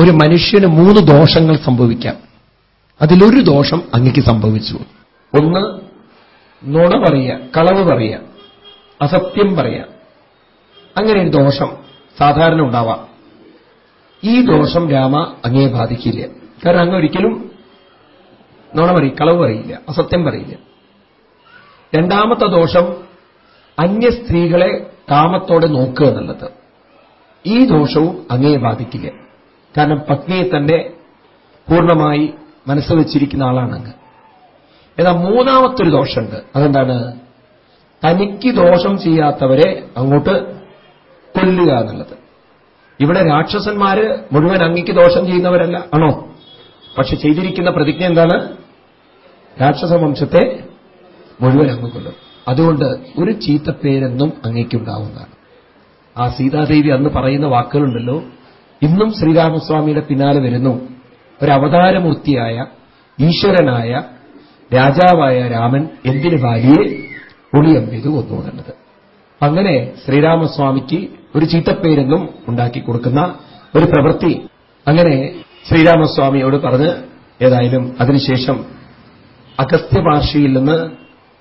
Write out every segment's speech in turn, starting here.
ഒരു മനുഷ്യന് മൂന്ന് ദോഷങ്ങൾ സംഭവിക്കാം. അതിലൊരു ദോഷം അങ്ങക്ക് സംഭവിച്ചു. ഒന്ന് നുണ പറയുക കളവ് പറയുക അസത്യം പറയുക അങ്ങനെ ഒരു ദോഷം സാധാരണ ഉണ്ടാവാം. ഈ ദോഷം രാമ അങ്ങേ ബാധിക്കില്ല. കാരണം അങ്ങ് ഒരിക്കലും നുണ പറയും കളവ് പറയില്ല അസത്യം പറയില്ല. രണ്ടാമത്തെ ദോഷം അന്യ സ്ത്രീകളെ കാമത്തോടെ നോക്കുക എന്നുള്ളത്. ഈ ദോഷവും അങ്ങയെ ബാധിക്കില്ല. കാരണം പത്നിയെ തന്നെ പൂർണമായി മനസ്സ് വെച്ചിരിക്കുന്ന ആളാണ് എന്നാൽ മൂന്നാമത്തൊരു ദോഷമുണ്ട്. അതെന്താണ്? തനിക്ക് ദോഷം ചെയ്യാത്തവരെ അങ്ങോട്ട് കൊല്ലുക എന്നുള്ളത്. ഇവിടെ രാക്ഷസന്മാര് മുഴുവൻ അങ്ങിക്ക് ദോഷം ചെയ്യുന്നവരല്ല ആണോ? പക്ഷെ ചെയ്തിരിക്കുന്ന പ്രതിജ്ഞ എന്താണ്? രാക്ഷസ വംശത്തെ മുഴുവൻ അങ്ങ് കൊല്ലും. അതുകൊണ്ട് ഒരു ചീത്തപ്പേരെന്നും അങ്ങേക്കുണ്ടാവുന്നതാണ് ആ സീതാദേവി അന്ന് പറയുന്ന വാക്കുകളുണ്ടല്ലോ ഇന്നും ശ്രീരാമസ്വാമിയുടെ പിന്നാലെ വരുന്നു. ഒരു അവതാരമൂർത്തിയായ ഈശ്വരനായ രാജാവായ രാമൻ എന്തിന് ഭാര്യയെ ഒളിയമ്പിത് കൊന്നു എന്നുള്ളത്. അങ്ങനെ ശ്രീരാമസ്വാമിക്ക് ഒരു ചീത്തപ്പേരെന്നും ഉണ്ടാക്കി കൊടുക്കുന്ന ഒരു പ്രവൃത്തി. അങ്ങനെ ശ്രീരാമസ്വാമിയോട് പറഞ്ഞ് ഏതായാലും അതിനുശേഷം അഗസ്ത്യ നിന്ന്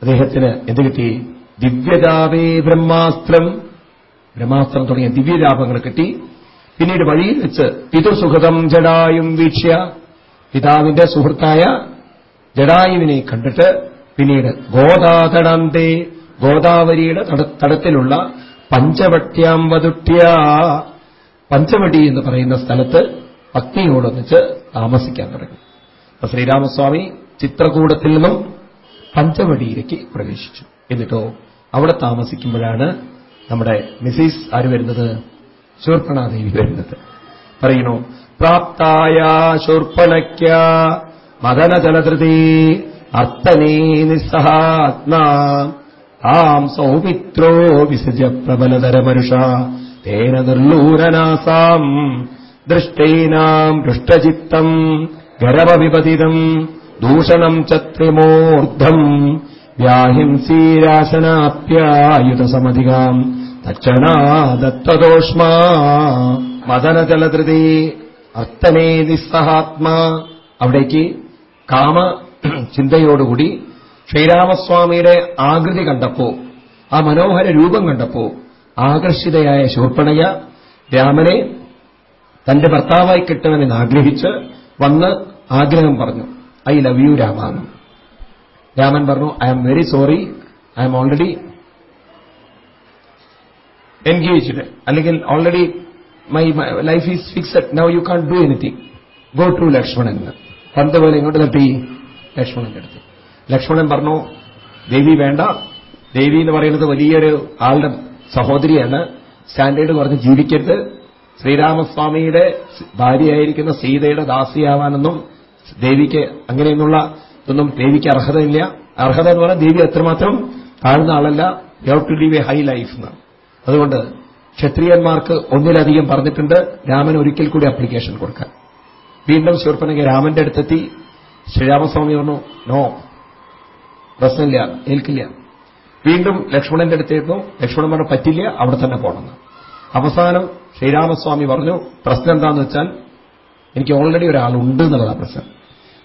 അദ്ദേഹത്തിന് എന്ത് കിട്ടി? ദിവ്യതാവേ ബ്രഹ്മാസ്ത്രം. ബ്രഹ്മാസ്ത്രം തുടങ്ങിയ ദിവ്യലാഭങ്ങൾ കിട്ടി. പിന്നീട് വഴിയിൽ വെച്ച് പിതൃസുഹൃതം ജഡായും വീക്ഷ്യ. പിതാവിന്റെ സുഹൃത്തായ ജഡായുവിനെ കണ്ടിട്ട് പിന്നീട് ഗോദാതടാന്തേ ഗോദാവരിയുടെ തടത്തിലുള്ള പഞ്ചവട്യാം വതുട്ട്യ പഞ്ചവടി എന്ന് പറയുന്ന സ്ഥലത്ത് പത്നിയോടൊന്നിച്ച് താമസിക്കാൻ തുടങ്ങി. അപ്പൊ ശ്രീരാമസ്വാമി ചിത്രകൂടത്തിൽ നിന്നും പഞ്ചവടിയിലേക്ക് പ്രവേശിച്ചു. എന്നിട്ടോ അവിടെ താമസിക്കുമ്പോഴാണ് നമ്മുടെ മിസിസ് ആര് വരുന്നത്? ശൂർപ്പണാദേവി വരുന്നത് പറയുന്നു പ്രാപ്തായ ശൂർപ്പണയ്ക്ക മദനജലധൃതി അർത്തനേ നിസ്സഹാത്മാ. ആം സൗമിത്രോ വിസൃജ പ്രബലതരമരുഷ തേന നിർലൂരനാസാം. ദൃഷ്ടൈനാം ദുഷ്ടചിത്തം. ഗരവവിപതിതം. ദൂഷണം ചത്രിമൂർധം വ്യാഹിംസീരാശനാപ്യായുധസമധികാം. തക്ഷണാദത്തദോഷ്മാ മദനജലധൃതി അർത്ഥനേ നിസ്സഹാത്മാ അവിടേക്ക് കാമ ചിന്തയോടുകൂടി ശ്രീരാമസ്വാമിയുടെ ആകൃതി കണ്ടപ്പോ ആ മനോഹര രൂപം കണ്ടപ്പോ ആകർഷിതയായ ശൂർപ്പണയ രാമനെ തന്റെ ഭർത്താവായി കിട്ടണമെന്ന് ആഗ്രഹിച്ച് വന്ന് ആഗ്രഹം പറഞ്ഞു. I love you Rama. Raman പറഞ്ഞു I am very sorry. I am already engaged അല്ലെങ്കിൽ already my life is fixed now you can do anything go to Lakshmanan പന്ത് പോലെ ഇങ്ങോട്ട് തട്ടി ലക്ഷ്മണന്റെ അടുത്ത്. ലക്ഷ്മണൻ പറഞ്ഞു ദേവി വേണ്ട. ദേവി എന്ന് പറയുന്നത് വലിയൊരു ആളുടെ സഹോദരിയാണ്. സ്റ്റാൻഡേർഡ് കുറഞ്ഞ് ജീവിക്കരുത്. ശ്രീരാമസ്വാമിയുടെ ഭാര്യയായിരിക്കുന്ന സീതയുടെ ദാസിയാവാനെന്നും ദേവിക്ക് അങ്ങനെയൊന്നുള്ള ഇതൊന്നും ദേവിക്ക് അർഹതയില്ല. അർഹത എന്ന് പറഞ്ഞാൽ ദേവി അത്രമാത്രം താഴ്ന്ന ആളല്ല. You have to live a high life എന്നാണ് അതുകൊണ്ട് ക്ഷത്രിയന്മാർക്ക് ഒന്നിലധികം പറഞ്ഞിട്ടുണ്ട് രാമൻ ഒരിക്കൽ കൂടി അപ്ലിക്കേഷൻ കൊടുക്കാൻ. വീണ്ടും ശൂർപ്പനക രാമന്റെ അടുത്തെത്തി. ശ്രീരാമസ്വാമി പറഞ്ഞു നോ പ്രശ്നമില്ല ഏൽക്കില്ല. വീണ്ടും ലക്ഷ്മണന്റെ അടുത്തേക്കും ലക്ഷ്മണൻ പറഞ്ഞു പറ്റില്ല അവിടെ തന്നെ പോകണമെന്ന്. അവസാനം ശ്രീരാമസ്വാമി പറഞ്ഞു പ്രശ്നം എന്താണെന്ന് വെച്ചാൽ എനിക്ക് ഓൾറെഡി ഒരാളുണ്ട് എന്നുള്ളതാണ് പ്രശ്നം.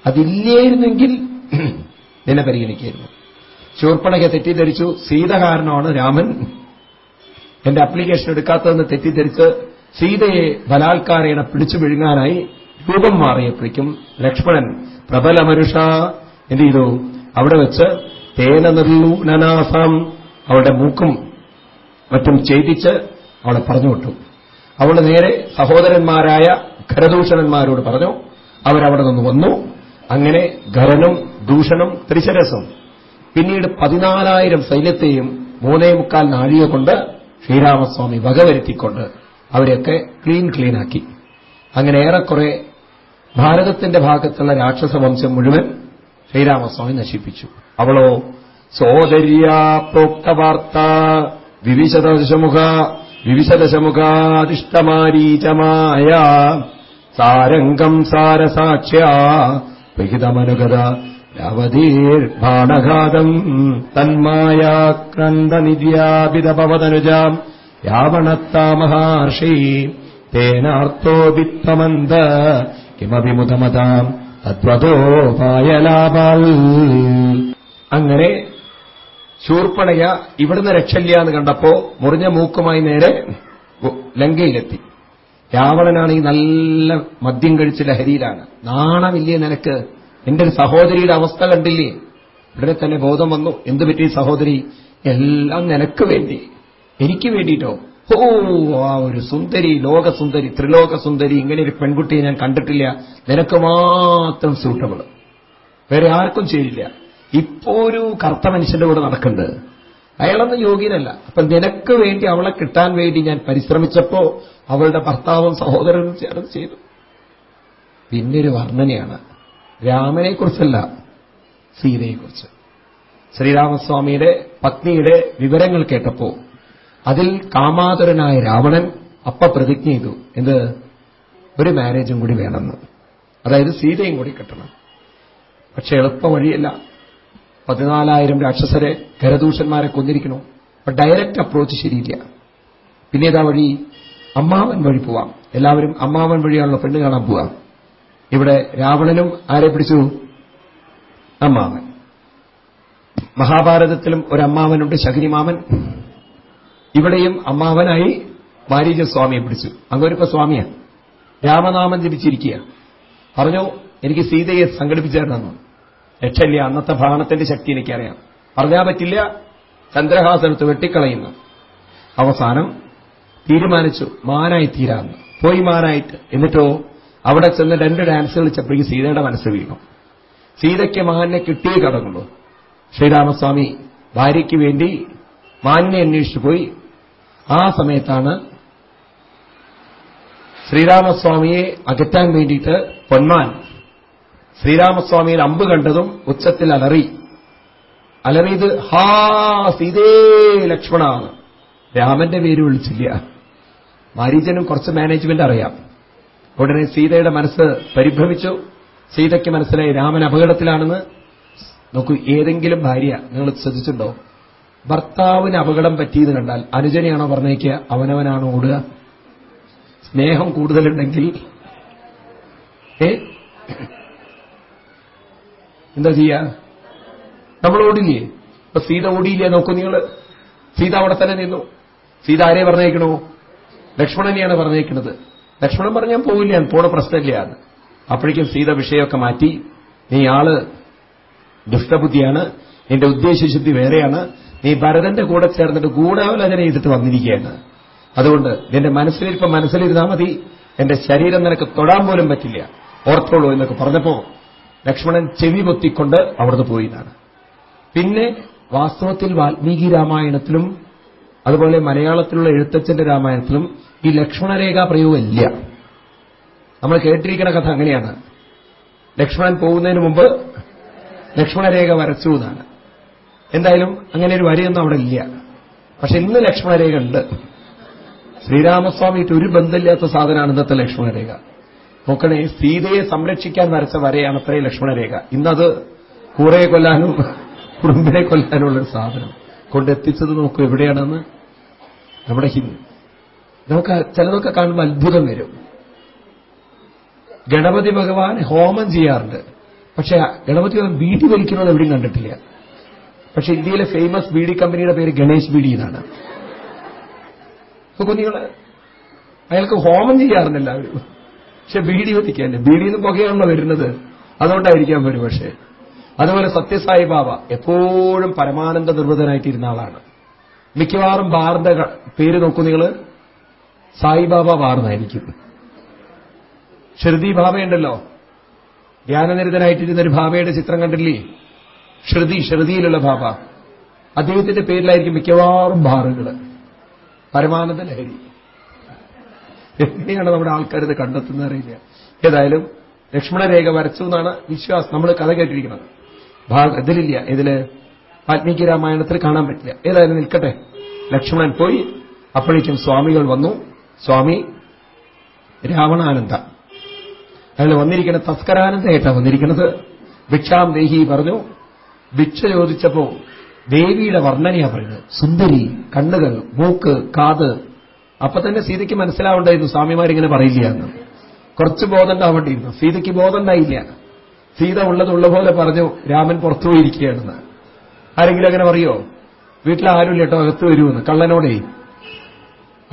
അതില്ലായിരുന്നെങ്കിൽ നിന്നെ പരിഗണിക്കായിരുന്നു. ശൂർപ്പണക തെറ്റിദ്ധരിച്ചു. സീത കാരണമാണ് രാമൻ. എന്റെ അപ്ലിക്കേഷൻ എടുക്കാത്തതെന്ന് തെറ്റിദ്ധരിച്ച് സീതയെ ബലാത്കാരേണ പിടിച്ചു വിഴുങ്ങാനായി രൂപം മാറിയപ്പോഴേക്കും ലക്ഷ്മണൻ പ്രബല മനുഷ എന്ത് ചെയ്തു? അവിടെ വെച്ച് തേന നിർലൂനനാസം. അവളുടെ മൂക്കും മറ്റും ഛേദിച്ച് അവളെ പറഞ്ഞു വിട്ടു. അവൾ നേരെ സഹോദരന്മാരായ ഖരദൂഷണന്മാരോട് പറഞ്ഞു അവരവിടെ നിന്ന് വന്നു. അങ്ങനെ ഖരനും ദൂഷണം ത്രിശരസും പിന്നീട് പതിനാലായിരം സൈന്യത്തെയും മൂന്നേ മുക്കാൽ നാഴിക കൊണ്ട് ശ്രീരാമസ്വാമി വകവരുത്തിക്കൊണ്ട് അവരെയൊക്കെ ക്ലീൻ ക്ലീനാക്കി അങ്ങനെ ഏറെക്കുറെ ഭാരതത്തിന്റെ ഭാഗത്തുള്ള രാക്ഷസ വംശം മുഴുവൻ ശ്രീരാമസ്വാമി നശിപ്പിച്ചു. അവളോ സോദര്യാ പ്രോക്തവാർത്ത വിവിശദശമുഖ വിവിശദശമുഖാദിഷ്ടമാരീചമായ സാരംഗം സാരസാക്ഷ്യ വിഹിതമനുഗത രാവതീർഭാണഘാതം തന്മായാക്രന്ദനിര്യാപിതപവതനുജാം യാവണത്താ മഹർഷി തേനാർത്തോപിത്തമന്ത കിമഭിമുഖമതാം തത്വതോപായലാപാൽ അങ്ങനെ ശൂർപ്പണയ ഇവിടുന്ന് രക്ഷയില്ല എന്ന് കണ്ടപ്പോ മുറിഞ്ഞ മൂക്കുമായി നേരെ ലങ്കയിലെത്തി. ഈ നല്ല മദ്യം കഴിച്ച ലഹരിയിലാണ്. നാണമില്ലേ നിനക്ക്? എന്റെ ഒരു സഹോദരിയുടെ അവസ്ഥ കണ്ടില്ലേ? ഉടനെ തന്നെ ബോധം വന്നു. എന്തു പറ്റി സഹോദരി? എല്ലാം നിനക്ക് വേണ്ടി. എനിക്ക് വേണ്ടിയിട്ടോ? ഓ ആ ഒരു സുന്ദരി ലോകസുന്ദരി ത്രിലോക സുന്ദരി ഇങ്ങനെ ഒരു പെൺകുട്ടിയെ ഞാൻ കണ്ടിട്ടില്ല. നിനക്ക് മാത്രം സൂട്ടബിൾ വേറെ ആർക്കും ചെയ്യില്ല. ഇപ്പോ ഒരു കറുത്ത മനുഷ്യന്റെ കൂടെ നടക്കുന്നുണ്ട്. അയാളൊന്നും യോഗ്യനല്ല. അപ്പൊ നിനക്ക് വേണ്ടി അവളെ കിട്ടാൻ വേണ്ടി ഞാൻ പരിശ്രമിച്ചപ്പോ അവളുടെ ഭർത്താവും സഹോദരനും ചേർന്ന് ചെയ്തു. പിന്നൊരു വർണനയാണ്. രാമനെക്കുറിച്ചല്ല സീതയെക്കുറിച്ച് ശ്രീരാമസ്വാമിയുടെ പത്നിയുടെ വിവരങ്ങൾ കേട്ടപ്പോ അതിൽ കാമാതുരനായ രാവണൻ അപ്പ പ്രതിജ്ഞ ചെയ്തു എന്ത്? ഒരു മാരേജും കൂടി വേണമെന്ന്. അതായത് സീതയും കൂടി കിട്ടണം. പക്ഷെ എളുപ്പ വഴിയല്ല പതിനാലായിരം രാക്ഷസരെ കരദൂഷന്മാരെ കൊന്നിരിക്കണോ അപ്പൊ ഡയറക്റ്റ് അപ്രോച്ച് ശരിയില്ല. പിന്നെ ഏതാ വഴി അമ്മാവൻ വഴി പോവാം. എല്ലാവരും അമ്മാവൻ വഴിയാണല്ലോ പെണ്ണ് കാണാൻ പോവാം. ഇവിടെ രാവണനും ആരെ പിടിച്ചു? അമ്മാവൻ മഹാഭാരതത്തിലും ഒരു അമ്മാവനുണ്ട് ഇവിടെയും അമ്മാവനായി മാരീജസ്വാമിയെ പിടിച്ചു. അങ്ങോരിപ്പോ സ്വാമിയാ രാമനാമം ജപിച്ചിരിക്കുക. പറഞ്ഞു എനിക്ക് സീതയെ സംഘടിപ്പിച്ചേരണമെന്ന്. രക്ഷയില്ല അന്നത്തെ ഭാണത്തിന്റെ ശക്തി എനിക്കറിയാം. പറഞ്ഞാൽ പറ്റില്ല ചന്ദ്രഹാസനത്ത് വെട്ടിക്കളയുന്നു. അവസാനം തീരുമാനിച്ചു മാനായി തീരാന്ന് പോയി മാനായിട്ട്. എന്നിട്ടോ? അവിടെ ചെന്ന് രണ്ട് ഡാൻസ് കളിച്ചപ്പോഴേക്ക് സീതയുടെ മനസ്സ് വീണു. സീതയ്ക്ക് മഹാനെ കിട്ടിയേ കടങ്ങുള്ളൂ ശ്രീരാമസ്വാമി ഭാര്യയ്ക്ക് വേണ്ടി മാനിനെ അന്വേഷിച്ചു പോയി. ആ സമയത്താണ് ശ്രീരാമസ്വാമിയെ അകറ്റാൻ വേണ്ടിയിട്ട് പൊന്മാൻ ശ്രീരാമസ്വാമിയിൽ അമ്പ് കണ്ടതും ഉച്ചത്തിൽ അലറി. അലറിയത് ഹാ സീതേ ലക്ഷ്മണാണ് രാമന്റെ പേര് വിളിച്ചില്ല. മാരീജനും കുറച്ച് മാനേജ്മെന്റ് അറിയാം. ഉടനെ സീതയുടെ മനസ്സ് പരിഭ്രമിച്ചു. സീതയ്ക്ക് മനസ്സിലായി രാമൻ അപകടത്തിലാണെന്ന്. നോക്കൂ ഏതെങ്കിലും ഭാര്യ നിങ്ങൾ ശ്രദ്ധിച്ചിട്ടുണ്ടോ? ഭർത്താവിന് അപകടം പറ്റിയത് കണ്ടാൽ അനുജനെയാണോ പറഞ്ഞേക്കുക? അവനവനാണോ ഓടുക? സ്നേഹം കൂടുതലുണ്ടെങ്കിൽ. എന്താ ചെയ്യാ? നമ്മൾ ഓടില്ലേ? ഇപ്പൊ സീത ഓടിയില്ലേ? നോക്കൂ നിങ്ങൾ. സീത അവിടെ തന്നെ നിന്നു. സീത ആരെ പറഞ്ഞേക്കണോ ലക്ഷ്മണനെയാണ് പറഞ്ഞേക്കുന്നത് ലക്ഷ്മണൻ പറഞ്ഞാൽ പോവില്ല പോണ പ്രശ്നമില്ല. എന്ന് അപ്പോഴേക്കും സീത വിഷയമൊക്കെ മാറ്റി നീ ആൾ ദുഷ്ടബുദ്ധിയാണ് നിന്റെ ഉദ്ദേശശുദ്ധി വേറെയാണ് നീ ഭരതന്റെ കൂടെ ചേർന്നിട്ട് ഗൂഢാലോചന ചെയ്തിട്ട് വന്നിരിക്കുകയാണ്. അതുകൊണ്ട് നിന്റെ മനസ്സിലിരിപ്പം മനസ്സിലിരുന്നാൽ മതി എന്റെ ശരീരം നിനക്ക് തൊടാൻ പോലും പറ്റില്ല ഓർത്തോളൂ എന്നൊക്കെ പറഞ്ഞപ്പോ ലക്ഷ്മണൻ ചെവി പൊത്തിക്കൊണ്ട് അവിടുന്ന് പോയിന്നാണ് പിന്നെ വാസ്തവത്തിൽ വാൽമീകി രാമായണത്തിലും അതുപോലെ മലയാളത്തിലുള്ള എഴുത്തച്ഛന്റെ രാമായണത്തിലും ഈ ലക്ഷ്മണരേഖാ പ്രയോഗം ഇല്ല. നമ്മൾ കേട്ടിരിക്കുന്ന കഥ അങ്ങനെയാണ്. ലക്ഷ്മണൻ പോകുന്നതിന് മുമ്പ് ലക്ഷ്മണരേഖ വരച്ചു എന്നാണ്. എന്തായാലും അങ്ങനെ ഒരു വരിയൊന്നും അവിടെ ഇല്ല. പക്ഷെ ഇന്ന് ലക്ഷ്മണരേഖ ഉണ്ട്. ശ്രീരാമസ്വാമിയിട്ട് ഒരു ബന്ധമില്ലാത്ത സാധനമാണ് ഇന്നത്തെ ലക്ഷ്മണരേഖ. നോക്കണേ സീതയെ സംരക്ഷിക്കാൻ വരച്ച വരയാണ് അത്രേ ലക്ഷ്മണരേഖ. ഇന്നത് കൂറയെ കൊല്ലാനും കുറുമ്പിനെ കൊല്ലാനുള്ള ഒരു സാധനം. കൊണ്ടെത്തിച്ചത് നോക്കൂ എവിടെയാണെന്ന്. നമ്മുടെ ഹിന്ദു. നമുക്ക് ചിലതൊക്കെ കാണുമ്പോൾ അത്ഭുതം വരും. ഗണപതി ഭഗവാൻ ഹോമം ചെയ്യാറുണ്ട്. പക്ഷെ ഗണപതി ഭഗവാൻ ബീഡി വലിക്കുന്നത് എവിടെയും കണ്ടിട്ടില്ല. പക്ഷെ ഇന്ത്യയിലെ ഫേമസ് ബീഡി കമ്പനിയുടെ പേര് ഗണേശ് ബീഡി എന്നാണ്. കുഞ്ഞുങ്ങൾ അയാൾക്ക് ഹോമം ചെയ്യാറുണ്ട് എല്ലാവരും. പക്ഷെ ബീഡി കത്തിക്കാല്ലേ ബീഡിയിൽ നിന്ന് പുകയാണല്ലോ വരുന്നത്. അതുകൊണ്ടായിരിക്കാം വരും പക്ഷെ അതുപോലെ സത്യസായി ബാബ എപ്പോഴും പരമാനന്ദ നിർവൃതനായിട്ടിരുന്ന ആളാണ്. മിക്കവാറും ബാറിന്റെ പേര് നോക്കൂ നിങ്ങൾ സായിബാബ വാർന്നായിരിക്കും. ശ്രുതി ബാബയുണ്ടല്ലോ ധ്യാനനിരതനായിട്ടിരുന്ന ഒരു ബാബയുടെ ചിത്രം കണ്ടില്ലേ? ശ്രുതി ശ്രുതിയിലുള്ള ബാബ അദ്ദേഹത്തിന്റെ പേരിലായിരിക്കും മിക്കവാറും ബാറുകൾ പരമാനന്ദ ലഹരി. എങ്ങനെയാണ് നമ്മുടെ ആൾക്കാരിത് കണ്ടെത്തുന്നത് അറിയില്ല. ഏതായാലും ലക്ഷ്മണരേഖ വരച്ചു എന്നാണ് വിശ്വാസം. നമ്മൾ കഥ കേട്ടിരിക്കുന്നത്. ഇതിലില്ല. ഇതിൽ വാൽമീകി രാമായണത്തിൽ കാണാൻ പറ്റില്ല. ഏതായാലും നിൽക്കട്ടെ. ലക്ഷ്മണൻ പോയി. അപ്പോഴേക്കും സ്വാമികൾ വന്നു. സ്വാമി രാവണാനന്ദ. അയാൾ വന്നിരിക്കുന്ന തസ്കരാനന്ദയായിട്ടാണ് വന്നിരിക്കുന്നത്. ഭിക്ഷാം ദേഹി പറഞ്ഞു ഭിക്ഷ ചോദിച്ചപ്പോ ദേവിയുടെ വർണനയാ പറയുന്നത്. സുന്ദരി കണ്ണുകൾ മൂക്ക് കാത്. അപ്പൊ തന്നെ സീതയ്ക്ക് മനസ്സിലാവണ്ടായിരുന്നു സ്വാമിമാരിങ്ങനെ പറയില്ല എന്ന്. കുറച്ച് ബോധം ഉണ്ടാവേണ്ടിയിരുന്നു സീതയ്ക്ക് ബോധം ഉണ്ടായില്ല സീത ഉള്ളതുള്ള പോലെ പറഞ്ഞു രാമൻ പുറത്തു പോയിരിക്കുകയാണെന്ന്. ആരെങ്കിലും അങ്ങനെ പറയോ? വീട്ടിൽ ആരുമില്ല കേട്ടോ അകത്ത് വരുമെന്ന്. കള്ളനോടേ.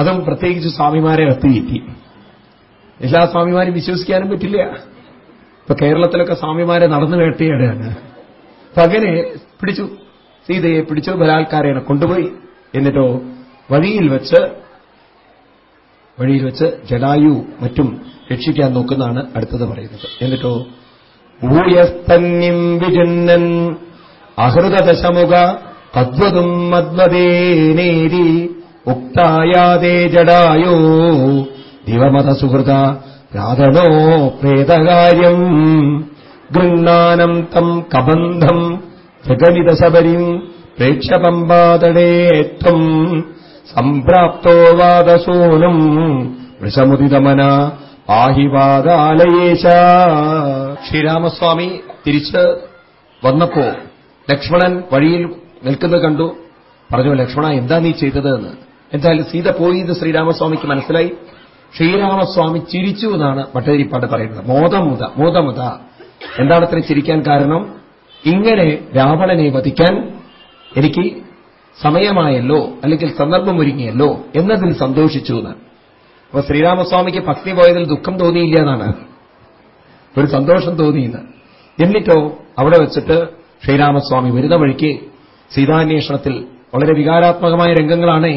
അതും പ്രത്യേകിച്ച് സ്വാമിമാരെ അകത്ത് കയറ്റി എല്ലാ സ്വാമിമാരും വിശ്വസിക്കാനും പറ്റില്ല. ഇപ്പൊ കേരളത്തിലൊക്കെ സ്വാമിമാരെ നടന്നു വേട്ടയാണ് അങ്ങനെ പിടിച്ചു സീതയെ പിടിച്ചു ബലാത്കാരേണ കൊണ്ടുപോയി. എന്നിട്ടോ വഴിയിൽ വെച്ച് വഴിയിൽ വെച്ച് ജടായു മറ്റും രക്ഷിക്കാൻ നോക്കുന്നതാണ് അടുത്തത് പറയുന്നത്. എന്നിട്ടോ ഊയസ്തന്യം വിജന്നൻ അഹൃതദശമുഖ തദ്വതും മദ്വദേനേരി ഉക്തായാതേ ദിവമത സുഹൃത രാധനോ പ്രേതകാര്യം. ഗൃഹാനം തം കബന്ധം ജഗലിതശബരിം പ്രേക്ഷപമ്പാതടേത്വം. സംപ്രാപ്തോ വാദസൂനം വൃഷമുദിതമന പാഹിവാദാലയേശ ശ്രീരാമസ്വാമി തിരിച്ച് വന്നപ്പോ ലക്ഷ്മണൻ വഴിയിൽ നിൽക്കുന്നത് കണ്ടു. പറഞ്ഞു ലക്ഷ്മണ എന്താ നീ ചെയ്തത് എന്ന് എന്തായാലും സീത പോയി എന്ന് ശ്രീരാമസ്വാമിക്ക് മനസ്സിലായി. ശ്രീരാമസ്വാമി ചിരിച്ചു എന്നാണ് ഭട്ടതിരിപ്പാട് പറയുന്നത്. മോദമുത മോദമുത എന്താണ് അത്ര ചിരിക്കാൻ കാരണം? ഇങ്ങനെ രാവണനെ വധിക്കാൻ എനിക്ക് സമയമായല്ലോ അല്ലെങ്കിൽ സന്ദർഭം ഒരുങ്ങിയല്ലോ എന്നതിൽ സന്തോഷിച്ചു എന്നാണ് അപ്പൊ ശ്രീരാമസ്വാമിക്ക് ഭക്തി പോയതിൽ ദുഃഖം തോന്നിയില്ല എന്നാണ്. ഒരു സന്തോഷം തോന്നിയെന്ന് എന്നിട്ടോ അവിടെ വെച്ചിട്ട് ശ്രീരാമസ്വാമി വരുന്ന വഴിക്ക് സീതാന്വേഷണത്തിൽ വളരെ വികാരാത്മകമായ രംഗങ്ങളാണ്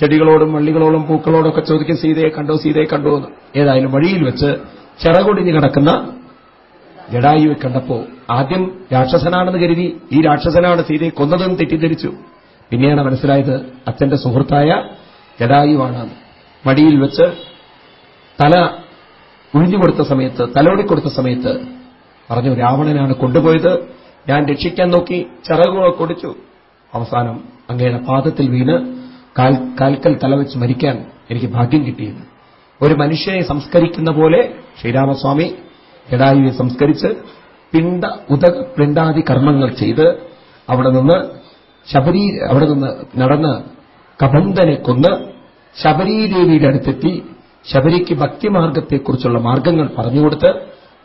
ചെടികളോടും വള്ളികളോടും പൂക്കളോടൊക്കെ ചോദിക്കും സീതയെ കണ്ടോ സീതയെ കണ്ടോ എന്ന്. ഏതായാലും വഴിയിൽ വെച്ച് ചിറകൊടിഞ്ഞ് കിടക്കുന്ന ജഡായുവെ കണ്ടപ്പോ ആദ്യം രാക്ഷസനാണെന്ന് കരുതി ഈ രാക്ഷസനാണ് സീതയെ കൊന്നതെന്ന് തെറ്റിദ്ധരിച്ചു. പിന്നെയാണ് മനസ്സിലായത് അച്ഛന്റെ സുഹൃത്തായ ജഡായുവാണ്. മടിയിൽ വെച്ച് തല ഒഴിഞ്ഞുകൊടുത്ത സമയത്ത് തലോടിക്കൊടുത്ത സമയത്ത് പറഞ്ഞു രാവണനാണ് കൊണ്ടുപോയത്. ഞാൻ രക്ഷിക്കാൻ നോക്കി. ചിറകുകൾ കൊടിച്ചു അവസാനം അങ്ങയുടെ പാദത്തിൽ വീണ് കാൽ കാൽക്കൽ തലവെച്ച് മരിക്കാൻ എനിക്ക് ഭാഗ്യം കിട്ടിയത്. ഒരു മനുഷ്യനെ സംസ്കരിക്കുന്ന പോലെ ശ്രീരാമസ്വാമി ജഡായുവെ സംസ്കരിച്ച് പിണ്ട ഉദക പിണ്ടാദി കർമ്മങ്ങൾ ചെയ്ത് അവിടെ നിന്ന് ശബരി അവിടെ നിന്ന് നടന്ന് കബന്ധനെ കൊന്ന് ശബരീദേവിയുടെ അടുത്തെത്തി ശബരിക്ക് ഭക്തിമാർഗത്തെക്കുറിച്ചുള്ള മാർഗങ്ങൾ പറഞ്ഞുകൊടുത്ത്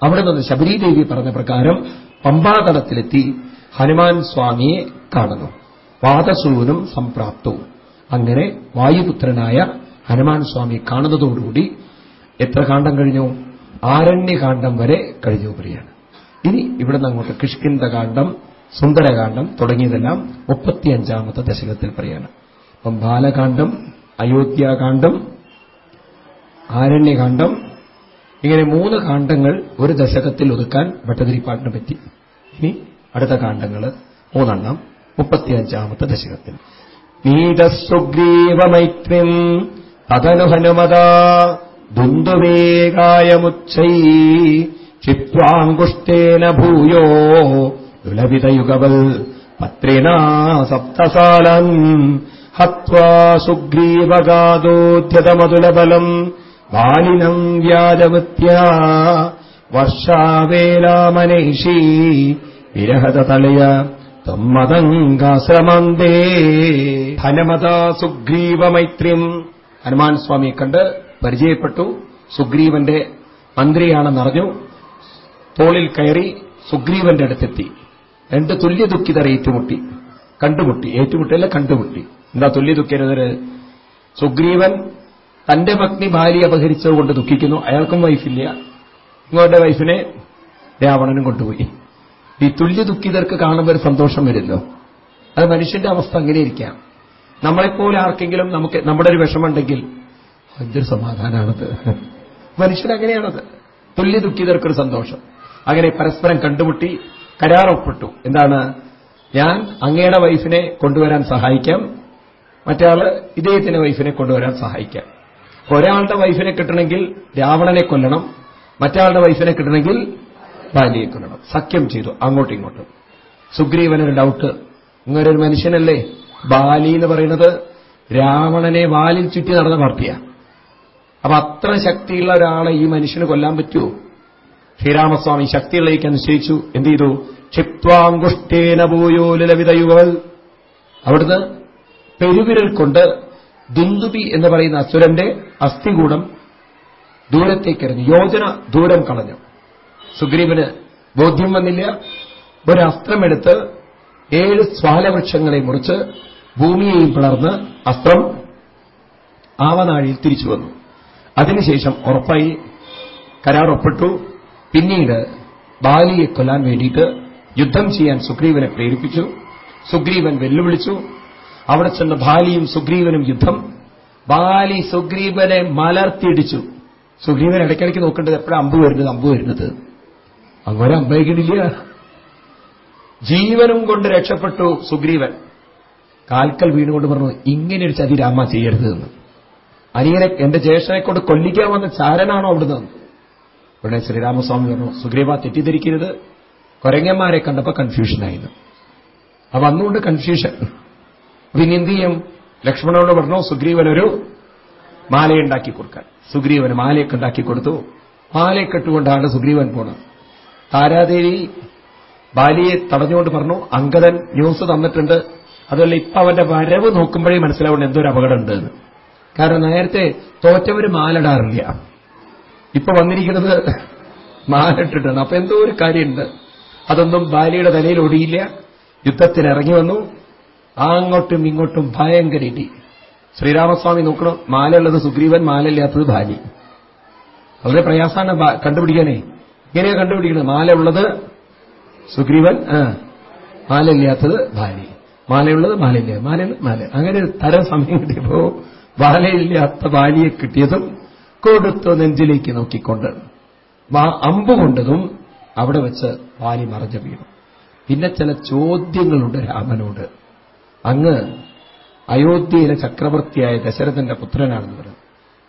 അവിടെ നിന്ന് ശബരീദേവി പറഞ്ഞ പ്രകാരം പമ്പാതടത്തിലെത്തി ഹനുമാൻ സ്വാമിയെ കാണുന്നു. വാദസൂനും സംപ്രാപ്തവും. അങ്ങനെ വായുപുത്രനായ ഹനുമാൻ സ്വാമി കാണുന്നതോടുകൂടി എത്ര കാണ്ഡം കഴിഞ്ഞു? ആരണ്യകാന്ഡം വരെ കഴിഞ്ഞു പ്രിയാണ് ഇനി ഇവിടുന്ന് അങ്ങോട്ട് കിഷ്കിന്ദകാന്ഡം സുന്ദരകാന്ഡം തുടങ്ങിയതെല്ലാം മുപ്പത്തിയഞ്ചാമത്തെ ദശകത്തിൽ പറയാണ്. അപ്പം ബാലകാന്ഡം അയോധ്യാകാന്ഡം ആരണ്യകാന്ഡം ഇങ്ങനെ മൂന്ന് കാണ്ഡങ്ങൾ ഒരു ദശകത്തിൽ ഒതുക്കാൻ ഭട്ടതിരിപ്പാട്ടിന് പറ്റി. ഇനി അടുത്ത കാണ്ഡങ്ങൾ മൂന്നെണ്ണം മുപ്പത്തിയഞ്ചാമത്തെ ദശകത്തിൽ. നീതസുഗ്രീവമൈത്രിം തതനു ഹനുമതാ ദുന്ദുവേകായമുച്ചൈ ചിത്വാങ്കുഷ്ടേന ഭൂയോ ലുലവിതയുഗവൽ പത്രിണാ സപ്തസാലൻ ഹത്വാ സുഗ്രീവഗാദോദ്യതമതുലബലം വ്യാജമുത്യ വ്യാജവൃത്യ വർഷാവേലാമനൈഷീ വിരഹതതലയ തമ്മതങ്കാശ്രമന്തേ സുഗ്രീവ സുഗ്രീവമൈത്രിം ഹനുമാൻ സ്വാമിയെ കണ്ട് പരിചയപ്പെട്ടു. സുഗ്രീവന്റെ മന്ത്രിയാണെന്നറിഞ്ഞു തോളിൽ കയറി സുഗ്രീവന്റെ അടുത്തെത്തി. രണ്ട് തുല്യ ദുഃഖിതർ ഏറ്റുമുട്ടി കണ്ടുമുട്ടി. ഏറ്റുമുട്ടിയല്ല കണ്ടുമുട്ടി. എന്താ തുല്യ ദുഃഖിതര് സുഗ്രീവൻ തന്റെ പത്നി ഭാര്യ അപഹരിച്ചതുകൊണ്ട് ദുഃഖിക്കുന്നു. അയാൾക്കും വൈഫില്ല. നിങ്ങളുടെ വൈഫിനെ രാവണനും കൊണ്ടുപോയി. ഈ തുല്യ ദുഃഖിതർക്ക് കാണുമ്പോൾ ഒരു സന്തോഷം വരുമല്ലോ. അത് മനുഷ്യന്റെ അവസ്ഥ അങ്ങനെ ഇരിക്കാം നമ്മളെപ്പോലെ ആർക്കെങ്കിലും നമുക്ക് നമ്മുടെ ഒരു വിഷമുണ്ടെങ്കിൽ എന്തൊരു സമാധാനമാണത് മനുഷ്യനങ്ങനെയാണത് തുല്യ ദുഃഖിതർക്കൊരു സന്തോഷം. അങ്ങനെ പരസ്പരം കണ്ടുമുട്ടി കരാറൊപ്പിട്ടു. എന്താണ്? ഞാൻ അങ്ങയുടെ വൈഫിനെ കൊണ്ടുവരാൻ സഹായിക്കാം. മറ്റാൾ ഇദ്ദേഹത്തിന്റെ വൈഫിനെ കൊണ്ടുവരാൻ സഹായിക്കാം. ഒരാളുടെ വൈഫിനെ കിട്ടണമെങ്കിൽ രാവണനെ കൊല്ലണം. മറ്റാളുടെ വൈഫിനെ കിട്ടണമെങ്കിൽ ബാലിയെ കൊല്ലണം സഖ്യം ചെയ്തു അങ്ങോട്ടും ഇങ്ങോട്ടും. സുഗ്രീവനൊരു ഡൗട്ട് ഇങ്ങനൊരു മനുഷ്യനല്ലേ? ബാലി എന്ന് പറയുന്നത് രാവണനെ വാലിൽ ചുറ്റി നടന്ന പാർട്ടിയാണ് അപ്പൊ അത്ര ശക്തിയുള്ള ഒരാളെ ഈ മനുഷ്യന് കൊല്ലാൻ പറ്റുമോ ശ്രീരാമസ്വാമി ശക്തിയുള്ളേക്ക് നിശ്ചയിച്ചു എന്ത് ചെയ്തു? ക്ഷിപ്വാങ്കുഷ്ടേന ഭൂയോ യുവൽ അവിടുന്ന് പെരുവിരൽ കൊണ്ട് ദുന്ദുബി എന്ന് പറയുന്ന അസുരന്റെ അസ്ഥികൂടം ദൂരത്തേക്കെറിഞ്ഞു യോജന ദൂരം കളഞ്ഞു. സുഗ്രീവന് ബോധ്യം വന്നില്ല. ഒരസ്ത്രമെടുത്ത് ഏഴ് സ്വാലവൃക്ഷങ്ങളെ മുറിച്ച് ഭൂമിയെയും പിളർന്ന് അസ്ത്രം ആവനാഴിയിൽ തിരിച്ചു വന്നു. അതിനുശേഷം ഉറപ്പായി കരാർ ഒപ്പിട്ടു. പിന്നീട് ബാലിയെ കൊല്ലാൻ വേണ്ടിയിട്ട് യുദ്ധം ചെയ്യാൻ സുഗ്രീവനെ പ്രേരിപ്പിച്ചു. സുഗ്രീവൻ വെല്ലുവിളിച്ചു. അവിടെ ചെന്ന് ബാലിയും സുഗ്രീവനും യുദ്ധം. ബാലി സുഗ്രീവനെ മലർത്തിയിടിച്ചു. സുഗ്രീവൻ ഇടയ്ക്കിടയ്ക്ക് നോക്കേണ്ടത് എപ്പോഴാണ് അമ്പ് വരുന്നത്? അമ്പ് വരുന്നത് അങ്ങനെ അമ്പയക്കണില്ല ജീവനും കൊണ്ട് രക്ഷപ്പെട്ടു സുഗ്രീവൻ. കാൽക്കൽ വീണുകൊണ്ട് പറഞ്ഞു ഇങ്ങനെ ഒരു ചതി രാമ ചെയ്യരുത് എന്ന്. അനിയനെ എന്റെ ജ്യേഷ്ഠനെ കൊണ്ട് കൊല്ലിക്കാൻ വന്ന ചാരനാണോ അവിടുന്ന്? ഉടനെ ശ്രീരാമസ്വാമി പറഞ്ഞു സുഗ്രീവ തെറ്റിദ്ധരിക്കരുത്. കൊരങ്ങന്മാരെ കണ്ടപ്പോ കൺഫ്യൂഷനായിരുന്നു അപ്പൊ അന്നുകൊണ്ട് കൺഫ്യൂഷൻ പിന്നെ എന്ത് ചെയ്യും? ലക്ഷ്മണനോട് പറഞ്ഞു സുഗ്രീവനൊരു മാലയുണ്ടാക്കി കൊടുക്കാൻ. സുഗ്രീവന് മാലയൊക്കെ ഉണ്ടാക്കി കൊടുത്തു. മാലയൊക്കെ ഇട്ടുകൊണ്ടാണ് സുഗ്രീവൻ പോണത്. താരാദേവി ബാലിയെ തടഞ്ഞുകൊണ്ട് പറഞ്ഞു അങ്കദൻ ന്യൂസ് തന്നിട്ടുണ്ട്. അതുപോലെ ഇപ്പൊ അവന്റെ വരവ് നോക്കുമ്പോഴേ മനസ്സിലാവുന്ന എന്തോ ഒരു എന്ന്. കാരണം നേരത്തെ തോറ്റവര് മാലിടാറില്ല ഇപ്പൊ വന്നിരിക്കുന്നത് മാലിട്ടിട്ടാണ് അപ്പൊ എന്തോ ഒരു കാര്യമുണ്ട്. അതൊന്നും ബാലിയുടെ തലയിൽ ഒടിയില്ല. യുദ്ധത്തിന് ഇറങ്ങി വന്നു. അങ്ങോട്ടും ഇങ്ങോട്ടും ഭയങ്കര ഇടി. ശ്രീരാമസ്വാമി നോക്കണം. മാലയുള്ളത് സുഗ്രീവൻ മാലയില്ലാത്തത് ബാലി വളരെ പ്രയാസമാണ് കണ്ടുപിടിക്കാനേ. ഇങ്ങനെയാ കണ്ടുപിടിക്കുന്നത് മാല ഉള്ളത് സുഗ്രീവൻ മാലയില്ലാത്തത് ഭാര്യ. മാലയുള്ളത് മാലയില്ല. മാല മാല. അങ്ങനെ തര സമയം കിട്ടിയപ്പോ മാലയില്ലാത്ത ഭാര്യയെ കിട്ടിയതും കൊടുത്തു നെഞ്ചിലേക്ക് നോക്കിക്കൊണ്ട് അമ്പ് കൊണ്ടതും അവിടെ വെച്ച് വാലി മറഞ്ഞു വീണു. പിന്നെ ചില ചോദ്യങ്ങളുണ്ട് രാമനോട്. അങ്ങ് അയോധ്യയിലെ ചക്രവർത്തിയായ ദശരഥന്റെ പുത്രനാണെന്ന് പറഞ്ഞു.